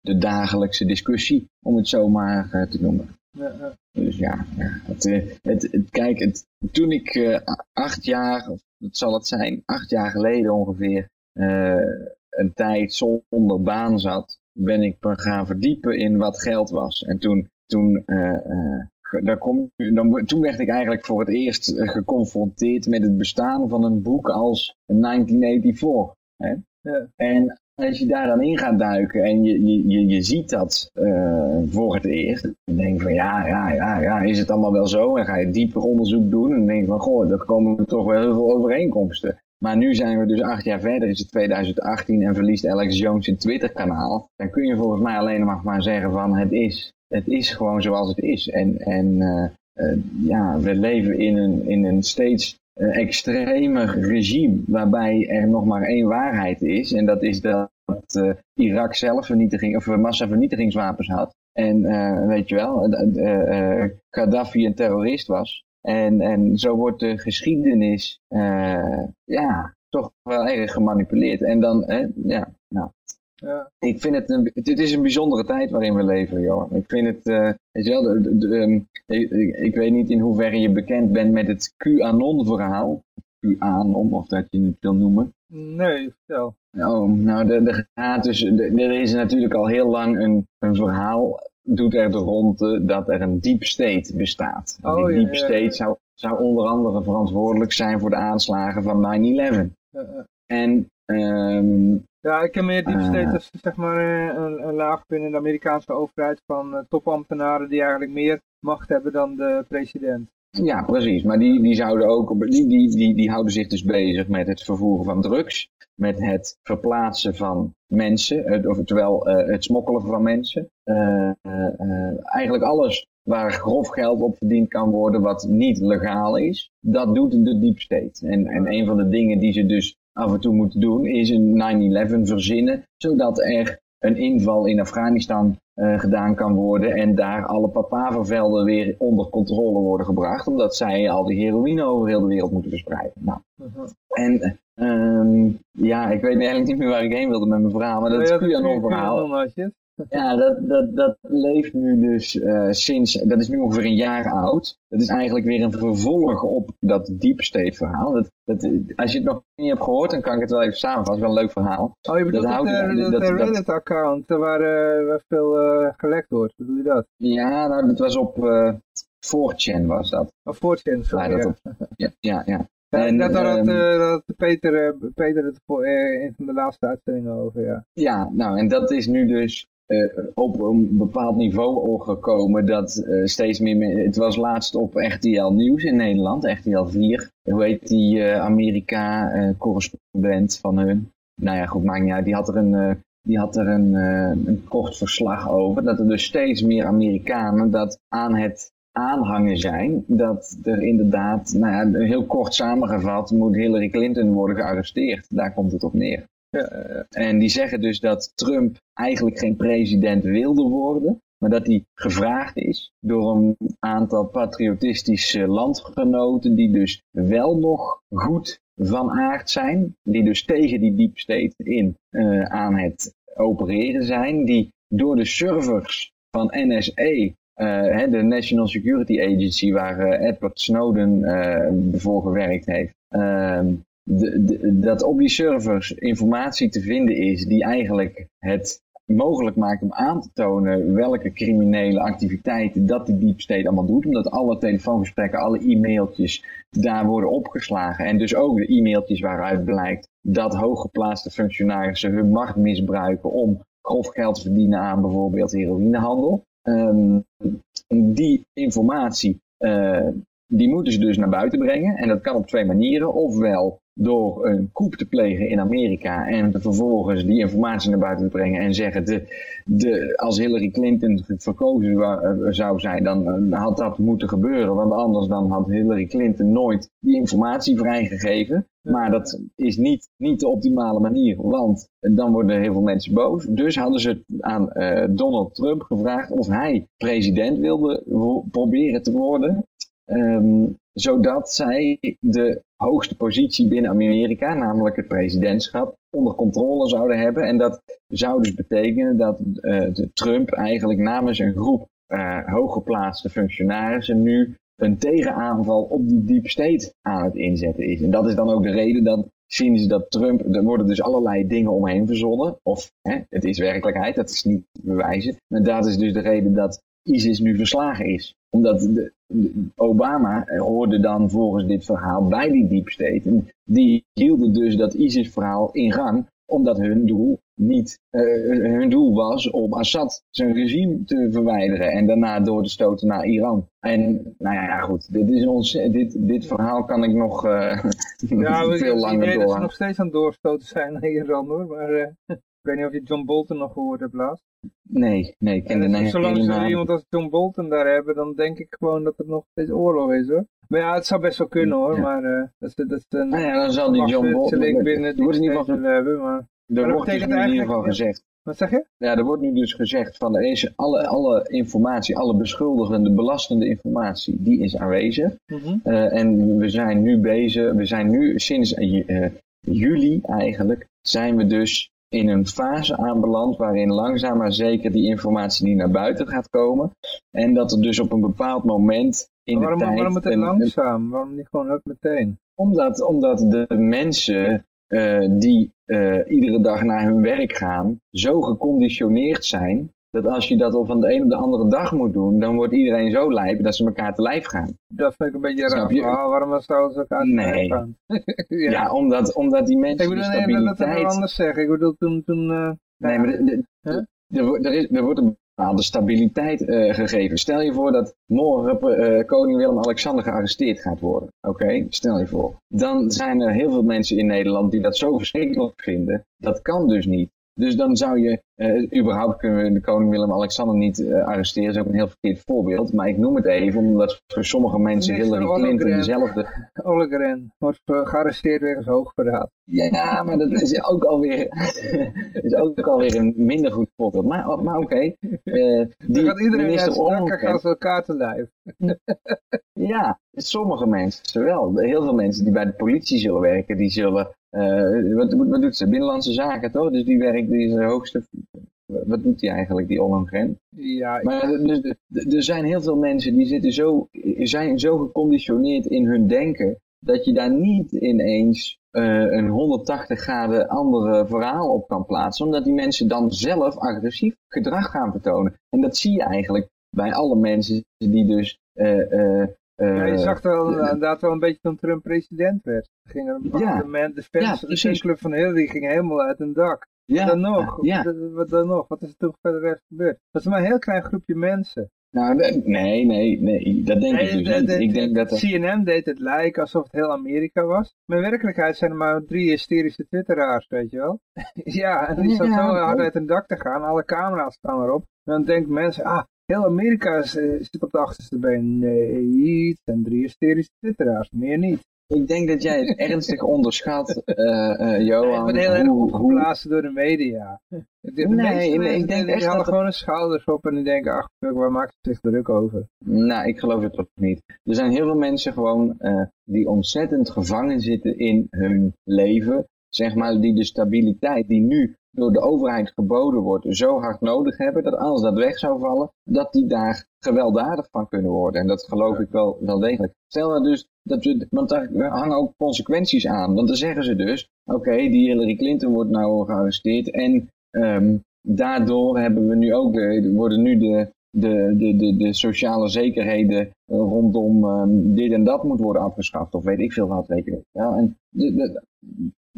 de dagelijkse discussie, om het zo maar te noemen. Ja, ja. Dus ja, het, het, het, kijk, toen ik acht jaar, of wat zal het zijn, acht jaar geleden ongeveer, eh, een tijd zonder baan zat, ben ik me gaan verdiepen in wat geld was. En toen, toen, eh, eh, daar kom, dan, toen werd ik eigenlijk voor het eerst geconfronteerd met het bestaan van een boek als 1984. Hè? Ja. En als je daar dan in gaat duiken en je, je, je, ziet dat eh, voor het eerst, dan denk je van ja, ja, ja, ja, is het allemaal wel zo? En ga je dieper onderzoek doen en dan denk je van goh, er komen toch wel heel veel overeenkomsten. Maar nu zijn we dus acht jaar verder, is het 2018 en verliest Alex Jones zijn Twitter-kanaal. Dan kun je volgens mij alleen maar zeggen van het is, het is gewoon zoals het is. En, en eh, eh, ja, we leven in een, in een steeds extremer regime waarbij er nog maar één waarheid is. En dat is dat eh, Irak zelf vernietiging, of massavernietigingswapens had. En eh, weet je wel, eh, Gaddafi een terrorist was. En, en zo wordt de geschiedenis ja, toch wel erg gemanipuleerd. En dan, ja, nou, Ja. ik vind het een, dit is een bijzondere tijd waarin we leven, Johan. Ik vind het, eh, weet je wel, de, de- de, ehm, ik, weet niet in hoeverre je bekend bent met het QAnon-verhaal. QAnon, of dat je het wil noemen. Nee, vertel. Oh, nou, er, gaat dus, er er is natuurlijk al heel lang een, een verhaal, doet er de ronde, dat er een deep state bestaat. Oh, die deep ja, state ja. Zou, zou onder andere verantwoordelijk zijn voor de aanslagen van 9-11. Ja, ja. En, ehm, Ja, ik ken meer deep Eh. state als zeg maar eh, een, een laag binnen de Amerikaanse overheid van eh, topambtenaren die eigenlijk meer macht hebben dan de president. Ja, precies. Maar die, die, zouden ook, op- die, die, die, die houden zich dus bezig met het vervoeren van drugs, met het verplaatsen van mensen, het, oftewel het smokkelen van mensen. Eigenlijk alles waar grof geld op verdiend kan worden wat niet legaal is, dat doet de deep state. En, en een van de dingen die ze dus af en toe moeten doen is een 9-11 verzinnen, zodat er een inval in Afghanistan eh, gedaan kan worden en daar alle papavervelden weer onder controle worden gebracht, omdat zij al die heroïne over heel de wereld moeten verspreiden. Nou, en ehm, ja, ik weet eigenlijk niet meer waar ik heen wilde met mijn verhaal, maar dat QAnon-verhaal, QAnon had je het. Ja, dat, dat, dat leeft nu dus eh, sinds, dat is nu ongeveer een jaar oud. Dat is eigenlijk weer een vervolg op dat deep state verhaal. Dat, dat, als je het nog niet hebt gehoord, dan kan ik het wel even samenvatten. Het is wel een leuk verhaal. Oh, je bedoelt Dat dat, houdt- eh, dat, dat- eh, dat- Reddit-account waar, eh, waar veel eh, gelekt wordt. Bedoel je dat? Ja, nou, dat was op eh 4chan was dat. Of Fortune, sorry. Ja, dat ja. op- Ja, ja, ja. Ja, En, dat, had, ehm, eh, had Peter, eh, Peter het voor eh, een van de laatste uitzendingen over, ja. Ja, nou, en dat is nu dus eh, op een bepaald niveau gekomen dat eh, steeds meer, het was laatst op RTL Nieuws in Nederland, RTL 4, hoe heet die eh, Amerika-correspondent van hun? Nou ja, goed, maakt niet uit, die had er een, eh, die had er een, eh, een kort verslag over, dat er dus steeds meer Amerikanen dat aan het aanhangen zijn, dat er inderdaad, nou ja, heel kort samengevat, moet Hillary Clinton worden gearresteerd. Daar komt het op neer. En die zeggen dus dat Trump eigenlijk geen president wilde worden, maar dat hij gevraagd is door een aantal patriotistische landgenoten die dus wel nog goed van aard zijn, die dus tegen die deep state in eh, aan het opereren zijn, die door de servers van NSA, eh, de National Security Agency waar eh, Edward Snowden eh, voor gewerkt heeft, ehm, dat op die servers informatie te vinden is die eigenlijk het mogelijk maakt om aan te tonen welke criminele activiteiten dat die deep state allemaal doet. Omdat alle telefoongesprekken, alle e-mailtjes daar worden opgeslagen. En dus ook de e-mailtjes waaruit blijkt dat hooggeplaatste functionarissen hun macht misbruiken om grof geld te verdienen aan bijvoorbeeld heroïnehandel. Ehm, die informatie eh, die moeten ze dus naar buiten brengen. En dat kan op twee manieren. Ofwel door een coup te plegen in Amerika en vervolgens die informatie naar buiten te brengen en zeggen de, de, als Hillary Clinton verkozen eh, zou zijn, dan had dat moeten gebeuren, want anders dan had Hillary Clinton nooit die informatie vrijgegeven. Maar dat is niet, niet de optimale manier, want dan worden heel veel mensen boos. Dus hadden ze aan uh, Donald Trump gevraagd of hij president wilde proberen te worden. Um, zodat zij de hoogste positie binnen Amerika, namelijk het presidentschap, onder controle zouden hebben. En dat zou dus betekenen dat uh, de Trump eigenlijk namens een groep uh, hooggeplaatste functionarissen nu een tegenaanval op die deep state aan het inzetten is. En dat is dan ook de reden dat sinds dat Trump, er worden dus allerlei dingen omheen verzonnen. Of hè, het is werkelijkheid, dat is niet te bewijzen. Maar dat is dus de reden dat ISIS nu verslagen is. Omdat de, Obama hoorde dan volgens dit verhaal bij die deep state. En die hielden dus dat ISIS-verhaal in gang, omdat hun doel niet uh, hun doel was om Assad zijn regime te verwijderen en daarna door te stoten naar Iran. En nou ja, goed, dit, is ons, dit, dit verhaal kan ik nog uh, [LAUGHS] ja, veel langer door. Ik dat ze nog steeds aan het doorstoten zijn naar Iran hoor, maar uh, [LAUGHS] ik weet niet of je John Bolton nog gehoord hebt laatst. Nee, nee, ik ken de naam Zolang ze iemand als John Bolton daar hebben, dan denk ik gewoon dat er nog steeds oorlog is hoor. Maar ja, het zou best wel kunnen hoor, maar uh, dat, is, dat is een... Nou ja, dan zal die John Bolton... binnen die wordt in ieder geval hebben, maar... Er wordt dus in ieder geval gezegd. Wat zeg je? Ja, er wordt nu dus gezegd van er is alle, alle informatie, alle beschuldigende, belastende informatie, die is aanwezig. Mm en we zijn nu bezig, we zijn nu sinds uh, juli eigenlijk, zijn we dus in een fase aanbeland waarin langzaam maar zeker die informatie niet naar buiten gaat komen. En dat er dus op een bepaald moment in waarom, de tijd... Waarom het langzaam? Waarom niet gewoon ook meteen? Omdat, omdat de mensen uh, die uh, iedere dag naar hun werk gaan, zo geconditioneerd zijn dat als je dat al van de een op de andere dag moet doen, dan wordt iedereen zo lijp dat ze elkaar te lijf gaan. Dat vind ik een beetje raar. Oh, waarom zouden ze elkaar te nee. lijf gaan? [LAUGHS] ja. ja, omdat, omdat die mensen ik bedoel, de stabiliteit... Nee, dat anders zeggen. Ik bedoel, toen... toen uh, nee, maar de, de, huh? er, is, er wordt een bepaalde stabiliteit uh, gegeven. Stel je voor dat morgen uh, koning Willem-Alexander gearresteerd gaat worden. Oké, stel je voor. Dan zijn er heel veel mensen in Nederland die dat zo verschrikkelijk vinden. Dat kan dus niet. Dus dan zou je, uh, überhaupt kunnen we de koning Willem-Alexander niet uh, arresteren, dat is ook een heel verkeerd voorbeeld. Maar ik noem het even, omdat voor sommige mensen Hillary Clinton dezelfde... Ollengren wordt gearresteerd wegens hoogverraad. Ja, maar dat is ook alweer, [LAUGHS] is ook alweer een minder goed voorbeeld. Maar, maar oké. Okay. Uh, die gaat iedereen minister Ollengren... gaat elkaar te lijf. ja, sommige mensen wel. Heel veel mensen die bij de politie zullen werken, die zullen uh, wat, wat, doet ze? Binnenlandse zaken, toch? Dus die werkt, die is de hoogste... Wat doet hij eigenlijk, die Ollongren? Ja, maar dus, er zijn heel veel mensen die zitten zo, zijn zo geconditioneerd in hun denken, dat je daar niet ineens uh, een 180 graden andere verhaal op kan plaatsen, omdat die mensen dan zelf agressief gedrag gaan vertonen. En dat zie je eigenlijk bij alle mensen die dus uh, ja, je zag wel inderdaad wel een beetje toen Trump president werd. Ging een ja, de, de fans, ja, de van Hillary ging helemaal uit een dak. Ja, wat dan nog? Ja. Wat, wat, dan nog? Wat is er toen verder gebeurd? Dat is maar een heel klein groepje mensen. Nou, nee, nee, nee, dat denk ik dus niet. ik denk dat CNN deed het lijken alsof het heel Amerika was. Maar in werkelijkheid zijn er maar drie hysterische twitteraars, weet je wel. [LAUGHS] ja, en die staat zo hard uit een dak te gaan, alle camera's staan erop. En dan denken mensen, ah, Heel Amerika eh, zit op de achterste been. Nee, zijn drie hysterische twitteraars, meer niet. Ik denk dat jij het ernstig onderschat, uh, uh, Johan. ik ben heel erg opgeblazen door de media. De nee, nee, ik denk die, echt halen gewoon hun schouders op en die denken, ach, waar maakt het zich druk over? Nou, ik geloof het toch niet. Er zijn heel veel mensen gewoon uh, die ontzettend gevangen zitten in hun leven. Zeg maar, die de stabiliteit die nu door de overheid geboden wordt zo hard nodig hebben, dat als dat weg zou vallen, dat die daar gewelddadig van kunnen worden. En dat geloof ik wel, wel degelijk. Stel dat dus, dat we, want daar hangen ook consequenties aan. Want dan zeggen ze dus, oké, die Hillary Clinton wordt nou gearresteerd en um, daardoor hebben we nu ook, de, worden nu de, de, de, de, de sociale zekerheden rondom um, dit en dat moet worden afgeschaft. Of weet ik veel wat, weet je wel. En de, de,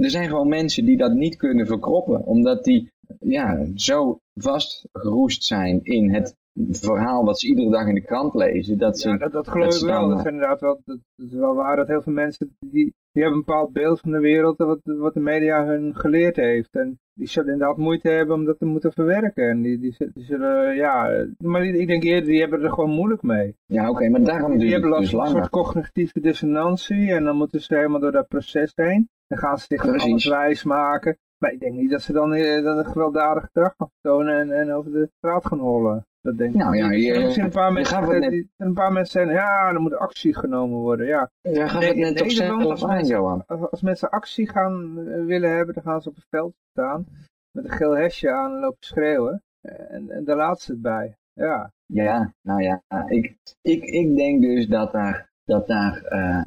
er zijn gewoon mensen die dat niet kunnen verkroppen, omdat die ja, zo vastgeroest zijn in het verhaal wat ze iedere dag in de krant lezen, dat ze... Ja, dat, dat geloof ik wel. Dat is inderdaad wel, dat is wel waar dat heel veel mensen, die, die hebben een bepaald beeld van de wereld wat, wat de media hun geleerd heeft. En die zullen inderdaad moeite hebben om dat te moeten verwerken. En die, die, die zullen, ja, maar ik denk eerder, die hebben er gewoon moeilijk mee. Ja, oké, maar daarom Die hebben het last dus van een soort cognitieve dissonantie en dan moeten ze helemaal door dat proces heen. Dan gaan ze zich alles wijs maken. Maar ik denk niet dat ze dan, eh, dan een gewelddadig gedrag gaan vertonen en, en over de straat gaan hollen. Dat denk ik Nou ja, je- Er zijn een paar mensen, het net- een paar mensen zeggen, ja, er moet actie genomen worden. Ja, Ja, gaf Nee, het net toch als aan, mensen- als mensen actie gaan eh, willen hebben, dan gaan ze op het veld staan met een geel hesje aan en lopen schreeuwen. En, en daar laat ze het bij. Ja, Ja, nou ja, ik, ik, ik denk dus dat daar, dat daar eh,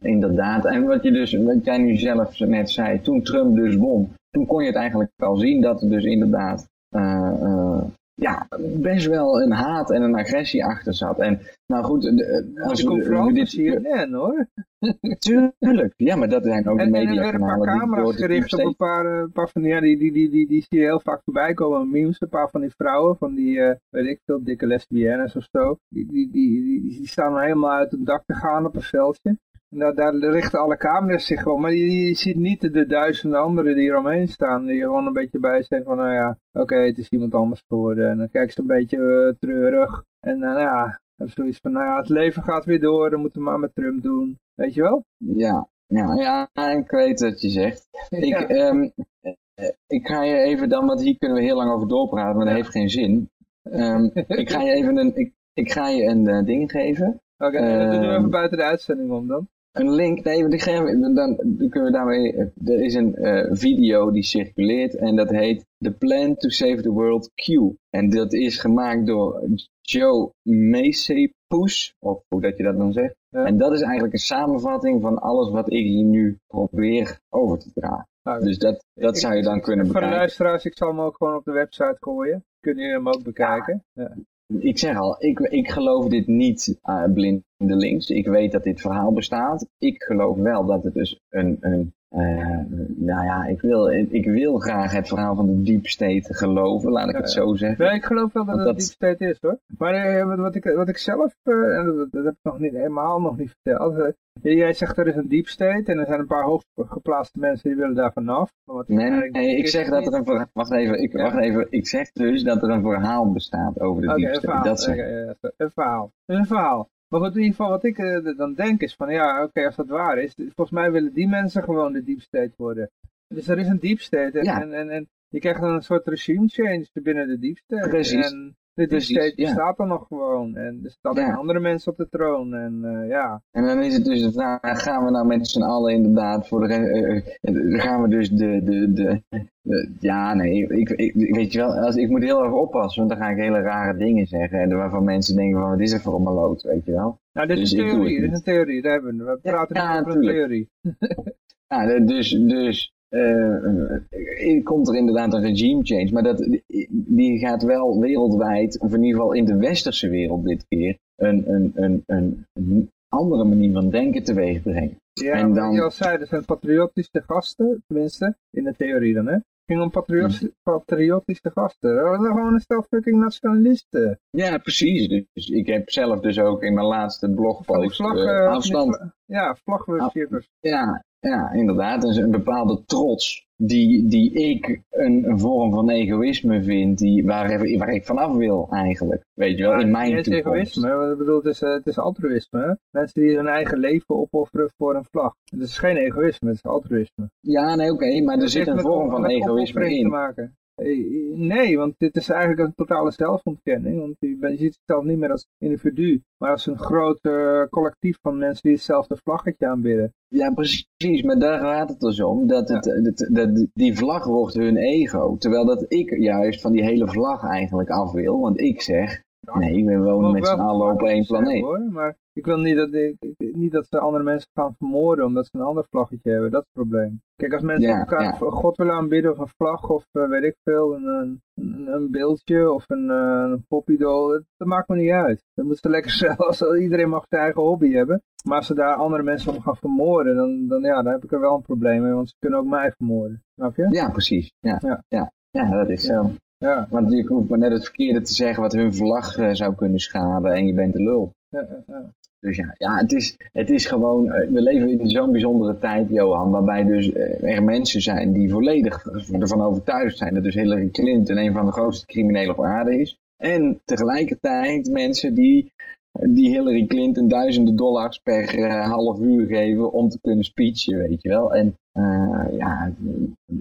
inderdaad, en wat, je dus, wat jij nu zelf net zei, toen Trump dus won, toen kon je het eigenlijk al zien dat er dus inderdaad eh, eh, ja, best wel een haat en een agressie achter zat. En nou goed, de, als als komt vooral dit, CNN hoor. [LAUGHS] Tuurlijk, ja, maar dat zijn ook de En, en er werden een paar camera's gericht op een paar, eh, paar van die, ja, die, die, die, die, die zie je heel vaak voorbij komen, memes, een paar van die vrouwen, van die, eh, weet ik veel, dikke lesbiennes of zo, die, die, die, die, die staan helemaal uit het dak te gaan op een veldje. Daar, daar richten alle camera's zich gewoon, maar je, je ziet niet de, de duizenden anderen die eromheen staan, die gewoon een beetje bij zijn van, nou ja, oké, het is iemand anders geworden. En dan kijken ze een beetje eh, treurig. En dan, ja, dan zoiets van, nou ja, het leven gaat weer door, dan moeten we maar met Trump doen. Weet je wel? Ja, ja, ja, ik weet wat je zegt. [LAUGHS] Ik, Ja. ehm, eh, ik ga je even dan, want hier kunnen we heel lang over doorpraten, maar dat Ja. heeft geen zin. Ehm, [LAUGHS] ik ga je even een, ik, ik ga je een eh, ding geven. Oké, dat doen we Ehm, even buiten de uitzending om dan. Een link, nee, want ik dan, dan kunnen we daarmee, er is een eh, video die circuleert en dat heet The Plan to Save the World Q. En dat is gemaakt door Joe Macepus, of hoe dat je dat dan zegt. Ja. En dat is eigenlijk een samenvatting van alles wat ik hier nu probeer over te dragen. Oké. Dus dat, dat Ik- zou je dan kunnen Voor de bekijken. luisteraars, ik zal hem ook gewoon op de website gooien. Kunnen jullie hem ook bekijken? Ja. Ik zeg al, ik, ik geloof dit niet uh, blindelings. Ik weet dat dit verhaal bestaat. Ik geloof wel dat het dus een, een eh, nou ja, ik wil, ik wil graag het verhaal van de deep state geloven, laat ik het Ja, zo zeggen. Nee, ik geloof wel dat het deep state is hoor. Maar eh, wat, wat, ik, wat ik zelf, eh, en dat, dat heb ik nog niet helemaal nog niet verteld. eh, jij zegt er is een deep state en er zijn een paar hooggeplaatste mensen die willen daar vanaf. Nee, nee, ik zeg dat er een verhaal, wacht even, ik, Ja. wacht even, ik zeg dus dat er een verhaal bestaat over de Oké, deep state. verhaal. Dat zeg ja, ja, een verhaal. Een verhaal. Maar goed, in ieder geval wat ik eh, dan denk is van ja, oké, als dat waar is, volgens mij willen die mensen gewoon de deep state worden. Dus er is een deep state en, Ja. en, en, en je krijgt dan een soort regime change binnen de deep state. Precies. En Precies, state ja. bestaat dan nog gewoon. En er staan Ja. andere mensen op de troon. En eh, ja, En dan is het dus de vraag, gaan we nou met z'n allen inderdaad voor de, dan gaan we dus de, de, de, de- ja nee, ik, ik, weet je wel, als, ik moet heel erg oppassen, want dan ga ik hele rare dingen zeggen en waarvan mensen denken van, wat is er voor een maloot, weet je wel. nou dit is Dus een theorie, dit is een theorie, daar hebben we. We praten ja, over een theorie. [LAUGHS] Ja, dus, dus eh, eh, komt er inderdaad een regime change, maar dat, die gaat wel wereldwijd, of in ieder geval in de westerse wereld dit keer, een, een, een, een, een andere manier van denken teweeg brengen. Ja, En wat dan- je al zei, er zijn patriotische gasten, tenminste, in de theorie dan, hè. Het ging om patriotische, patriotische gasten. Dat waren gewoon een stel fucking nationalisten. Ja, precies. Dus ik heb zelf dus ook in mijn laatste Van blogpost vlag, eh, eh, van afstand. ja, vlaggenworshippers. Ja, ja, inderdaad. Dus een bepaalde trots die, die ik een, een vorm van egoïsme vind, die, waar, waar ik vanaf wil eigenlijk. Weet je wel, in mijn Het is toekomst. egoïsme, ik bedoel, het is, eh, het is altruïsme. Mensen die hun eigen leven opofferen voor een vlag. Het is geen egoïsme, het is altruïsme. Ja, nee, oké, maar er zit een vorm van egoïsme te in. maken. Eh, Nee, want dit is eigenlijk een totale zelfontkenning. Want je, ziet jezelf niet meer als individu, maar als een groot eh, collectief van mensen die hetzelfde vlaggetje aanbidden. Ja, precies, maar daar gaat het dus om. Dat, het, dat, dat die vlag wordt hun ego. Terwijl dat ik juist van die hele vlag eigenlijk af wil. Want ik zeg, nee, we wonen met z'n allen op één planeet. Hoor, maar ik wil niet dat, ik, niet dat ze andere mensen gaan vermoorden omdat ze een ander vlaggetje hebben. Dat is het probleem. Kijk, als mensen Ja, elkaar ja. God willen aanbidden of een vlag of eh, weet ik veel, een, een, beeldje of een, eh, een dat, dat maakt me niet uit. Dat moet ze lekker [LAUGHS] zelf, iedereen mag zijn eigen hobby hebben. Maar als ze daar andere mensen om gaan vermoorden, dan, dan, ja, dan heb ik er wel een probleem mee, want ze kunnen ook mij vermoorden. Snap je? Ja, precies. Ja. ja. ja. dat is zo. Ja. Want je hoeft maar net het verkeerde te zeggen wat hun vlag eh, zou kunnen schaden en je bent de lul. Ja, ja. Dus ja, ja het, is, het is gewoon, eh, we leven in zo'n bijzondere tijd, Johan, waarbij dus eh, er mensen zijn die volledig ervan overtuigd zijn dat dus Hillary Clinton een van de grootste criminelen op aarde is. En tegelijkertijd mensen die, die Hillary Clinton duizenden dollars per eh, half uur geven om te kunnen speechen, weet je wel. En eh, ja,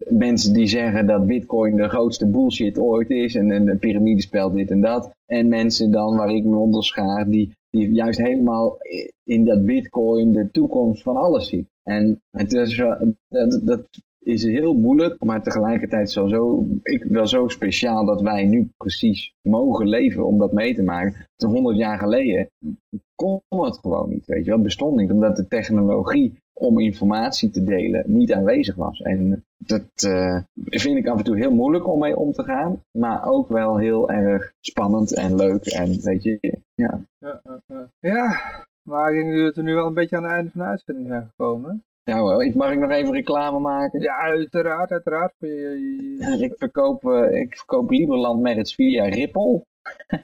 mensen die zeggen dat bitcoin de grootste bullshit ooit is en een piramidespel dit en dat. En mensen dan waar ik me onder schaar, die, die juist helemaal in dat bitcoin de toekomst van alles zien. En het is, dat, dat is heel moeilijk, maar tegelijkertijd zo, zo, ik, wel zo speciaal dat wij nu precies mogen leven om dat mee te maken. Toen 100 jaar geleden kon het gewoon niet, weet je wel. Bestond niet, omdat de technologie om informatie te delen niet aanwezig was. En dat eh, vind ik af en toe heel moeilijk om mee om te gaan, maar ook wel heel erg spannend en leuk en weet je, ja. Ja, ja, ja. ja, maar ik denk dat we nu wel een beetje aan het einde van de uitzending zijn gekomen. Nou, wel, ik mag ik nog even reclame maken? Ja, uiteraard, uiteraard. Ik verkoop, eh, ik verkoop Liberland merits via Ripple.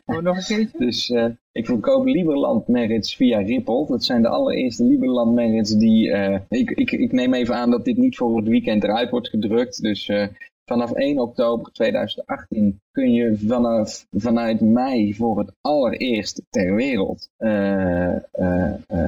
Oh, nog een keertje? [LAUGHS] Dus eh, ik verkoop Liberland merits via Ripple. Dat zijn de allereerste Liberland merits die... eh, ik, ik, ik neem even aan dat dit niet voor het weekend eruit wordt gedrukt. Dus vanaf 1 oktober 2018 kun je vanaf, vanuit mei voor het allereerst ter wereld eh,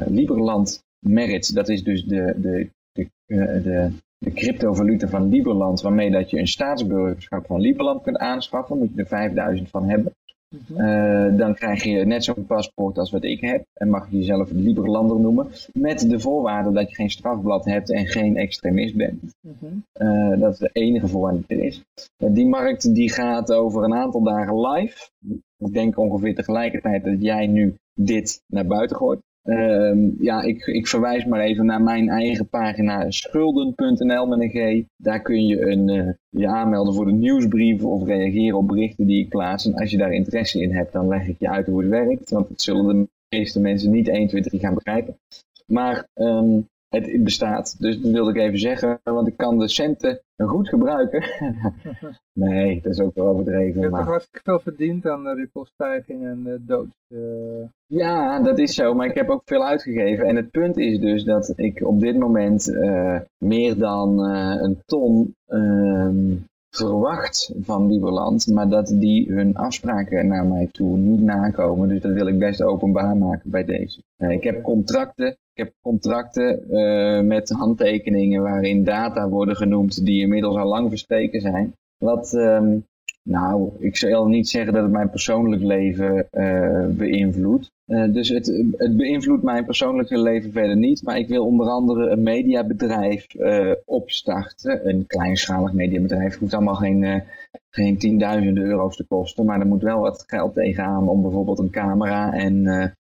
Liberland merits. Dat is dus de, de, de, eh, de, de cryptovaluta van Liberland. Waarmee dat je een staatsburgerschap van Liberland kunt aanschaffen. Moet je er 5000 van hebben. Mhm. Eh, dan krijg je net zo'n paspoort als wat ik heb. En mag je jezelf een Liberlander noemen. Met de voorwaarde dat je geen strafblad hebt en geen extremist bent. Mhm. Eh, dat is de enige voorwaarde die er is. Die markt die gaat over een aantal dagen live. Ik denk ongeveer tegelijkertijd dat jij nu dit naar buiten gooit. Ehm, ja, ik, ik verwijs maar even naar mijn eigen pagina schulden.nl met. Daar kun je een, eh, je aanmelden voor de nieuwsbrieven of reageren op berichten die ik plaats. En als je daar interesse in hebt, dan leg ik je uit hoe het werkt. Want dat zullen de meeste mensen niet 1, 2, 3 gaan begrijpen. Maar ehm, het bestaat, dus dat wilde ik even zeggen, want ik kan de centen goed gebruiken. [LAUGHS] nee, dat is ook wel Je overdreven. hebt toch Maar... hartstikke veel verdiend aan de Ripple-stijging en de dood. eh. Ja, dat is zo, maar ik heb ook veel uitgegeven. En het punt is dus dat ik op dit moment eh, meer dan eh, een ton ehm, verwacht van Liberland, maar dat die hun afspraken naar mij toe niet nakomen. Dus dat wil ik best openbaar maken bij deze. Eh, ik heb contracten, ik heb contracten eh, met handtekeningen waarin data worden genoemd die inmiddels al lang verstreken zijn. Wat, ehm, nou, ik zal niet zeggen dat het mijn persoonlijk leven eh, beïnvloedt. Eh, dus het, het beïnvloedt mijn persoonlijke leven verder niet. Maar ik wil onder andere een mediabedrijf eh, opstarten. Een kleinschalig mediabedrijf. Het hoeft allemaal geen, eh, geen tienduizenden euro's te kosten. Maar er moet wel wat geld tegenaan om bijvoorbeeld een camera en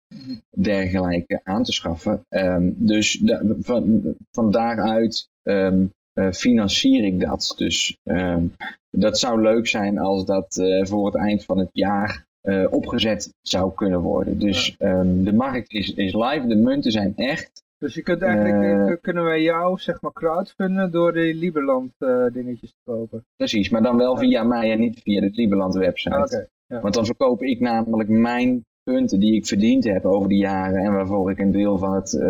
dergelijke aan te schaffen. Ehm, dus van, van daaruit ehm, eh, financier ik dat. Dus ehm, dat zou leuk zijn als dat voor het eind van het jaar eh, opgezet zou kunnen worden. Dus ehm, de markt is, is live, de munten zijn echt. Dus je kunt eigenlijk, Eh. eh, kunnen wij jou zeg maar crowdfunden door die Liberland dingetjes te kopen. Precies, maar dan wel via mij en niet via de Liberland website. Ah, ja. Want dan verkoop ik namelijk mijn punten die ik verdiend heb over de jaren en waarvoor ik een deel van het,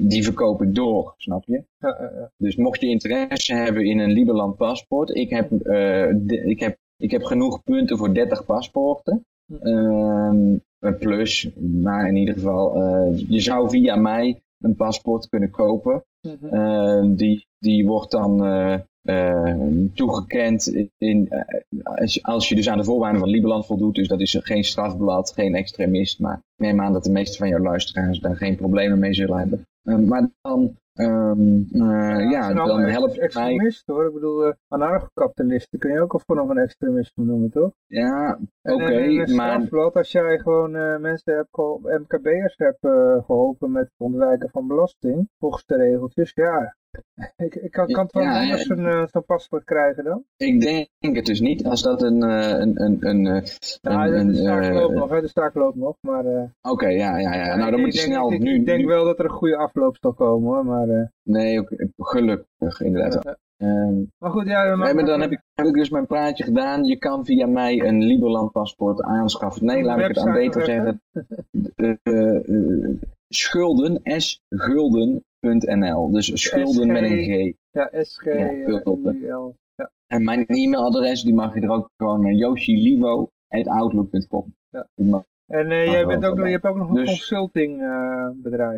die verkoop ik door, snap je? Ja, ja, ja. Dus mocht je interesse hebben in een Liberland paspoort, ik heb, de- ik heb, ik heb genoeg punten voor 30 paspoorten. Ehm, een plus, maar in ieder geval, eh, je zou via mij een paspoort kunnen kopen. Mhm. Eh, die, die wordt dan eh, eh, toegekend in, als, je, als je dus aan de voorwaarden van Liberland voldoet. Dus dat is geen strafblad, geen extremist. Maar ik neem aan dat de meeste van jouw luisteraars daar geen problemen mee zullen hebben. Eh, maar dan, ehm, eh, ja, dan helpt het mij. extremist hoor. Ik bedoel, eh anarcho-kapitalisten kun je ook een vorm van extremisme noemen, toch? Ja, En- oké, een maar als jij gewoon eh, mensen hebt MKB'ers hebt eh, geholpen met het ontwijken van belasting, volgens de regeltjes, ja. Ik, ik kan, kan het wel Ja, anders zo'n eh, zo'n paspoort krijgen dan? ik denk het dus niet. Als dat een, eh, een, een, een, eh, Ja, een, de staak eh, loopt nog, hè, de staak loopt nog, maar... Oké, ja, ja, ja. Nou, dan moet je snel ik, nu. Ik denk nu- wel dat er een goede afloop zal komen hoor, maar... Nee, ook, gelukkig inderdaad. Ehm, Maar goed, ja, nee, maar dan heb ik, heb ik dus mijn praatje gedaan. Je kan via mij een Liberland paspoort aanschaffen. Nee, laat ik het aan beter zeggen. [LAUGHS] Schulden, Dus schulden met een G. Ja, SG, Ja. En mijn e-mailadres, die mag je er ook gewoon uh, yoshilivo.outlook.com. Ja. En eh, jij bent ook, je hebt ook nog een Dus- consulting eh,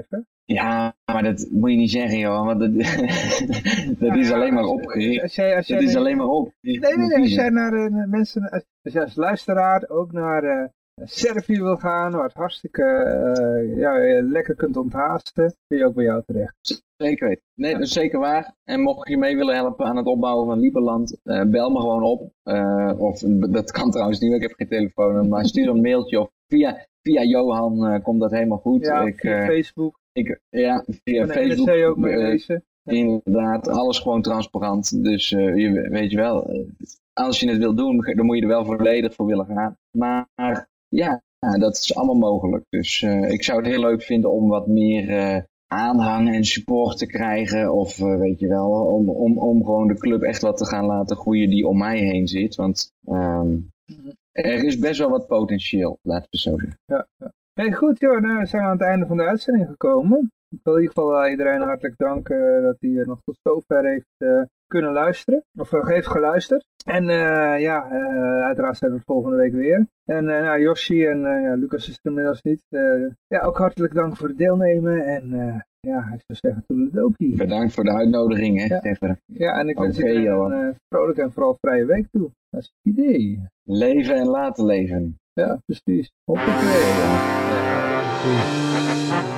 hè? Ja, maar dat moet je niet zeggen, joh. Want dat, [LAUGHS] dat is alleen maar opgericht. Als jij, als jij Dat is alleen maar op. nee, nee, nee, als jij naar eh, mensen, als, als luisteraar ook naar Servië wil gaan, waar het hartstikke eh, ja, je lekker kunt onthaasten, kun je ook bij jou terecht. Zeker weten. Nee, dat is zeker waar. En mocht je mee willen helpen aan het opbouwen van Lieberland, eh, bel me gewoon op. Eh, of dat kan trouwens niet, ik heb geen telefoon. Maar stuur een mailtje of via, via Johan eh, komt dat helemaal goed. Ja, ik, via eh, Facebook, ik, ja, via de Facebook. NRC ook mee eh, lezen. Inderdaad, alles gewoon transparant. Dus eh, je, weet je wel, eh, als je het wil doen, dan moet je er wel volledig voor willen gaan. Maar ja, dat is allemaal mogelijk. Dus eh, ik zou het heel leuk vinden om wat meer eh, aanhang en support te krijgen. Of eh, weet je wel, om, om, om gewoon de club echt wat te gaan laten groeien die om mij heen zit. Want ehm, er is best wel wat potentieel, laten we zo zeggen. Ja. Hey, goed joh, nou, we zijn aan het einde van de uitzending gekomen. Ik wil in ieder geval eh, iedereen hartelijk danken dat hij eh, nog tot zover heeft eh, kunnen luisteren. Of eh, heeft geluisterd. En eh, ja, eh, uiteraard zijn we het volgende week weer. En eh nou, Yoshi en eh, ja, Lucas is er inmiddels niet. Eh, ja, ook hartelijk dank voor het deelnemen. En eh, ja, ik zou zeggen, toedeledokie. Bedankt voor de uitnodiging. Hè, Ja. Stefan. Ja, en ik wens iedereen Johan. een eh, vrolijke en vooral vrije week toe. Dat is het idee. Leven en laten leven. Ja, precies. Hoppakee. Doei.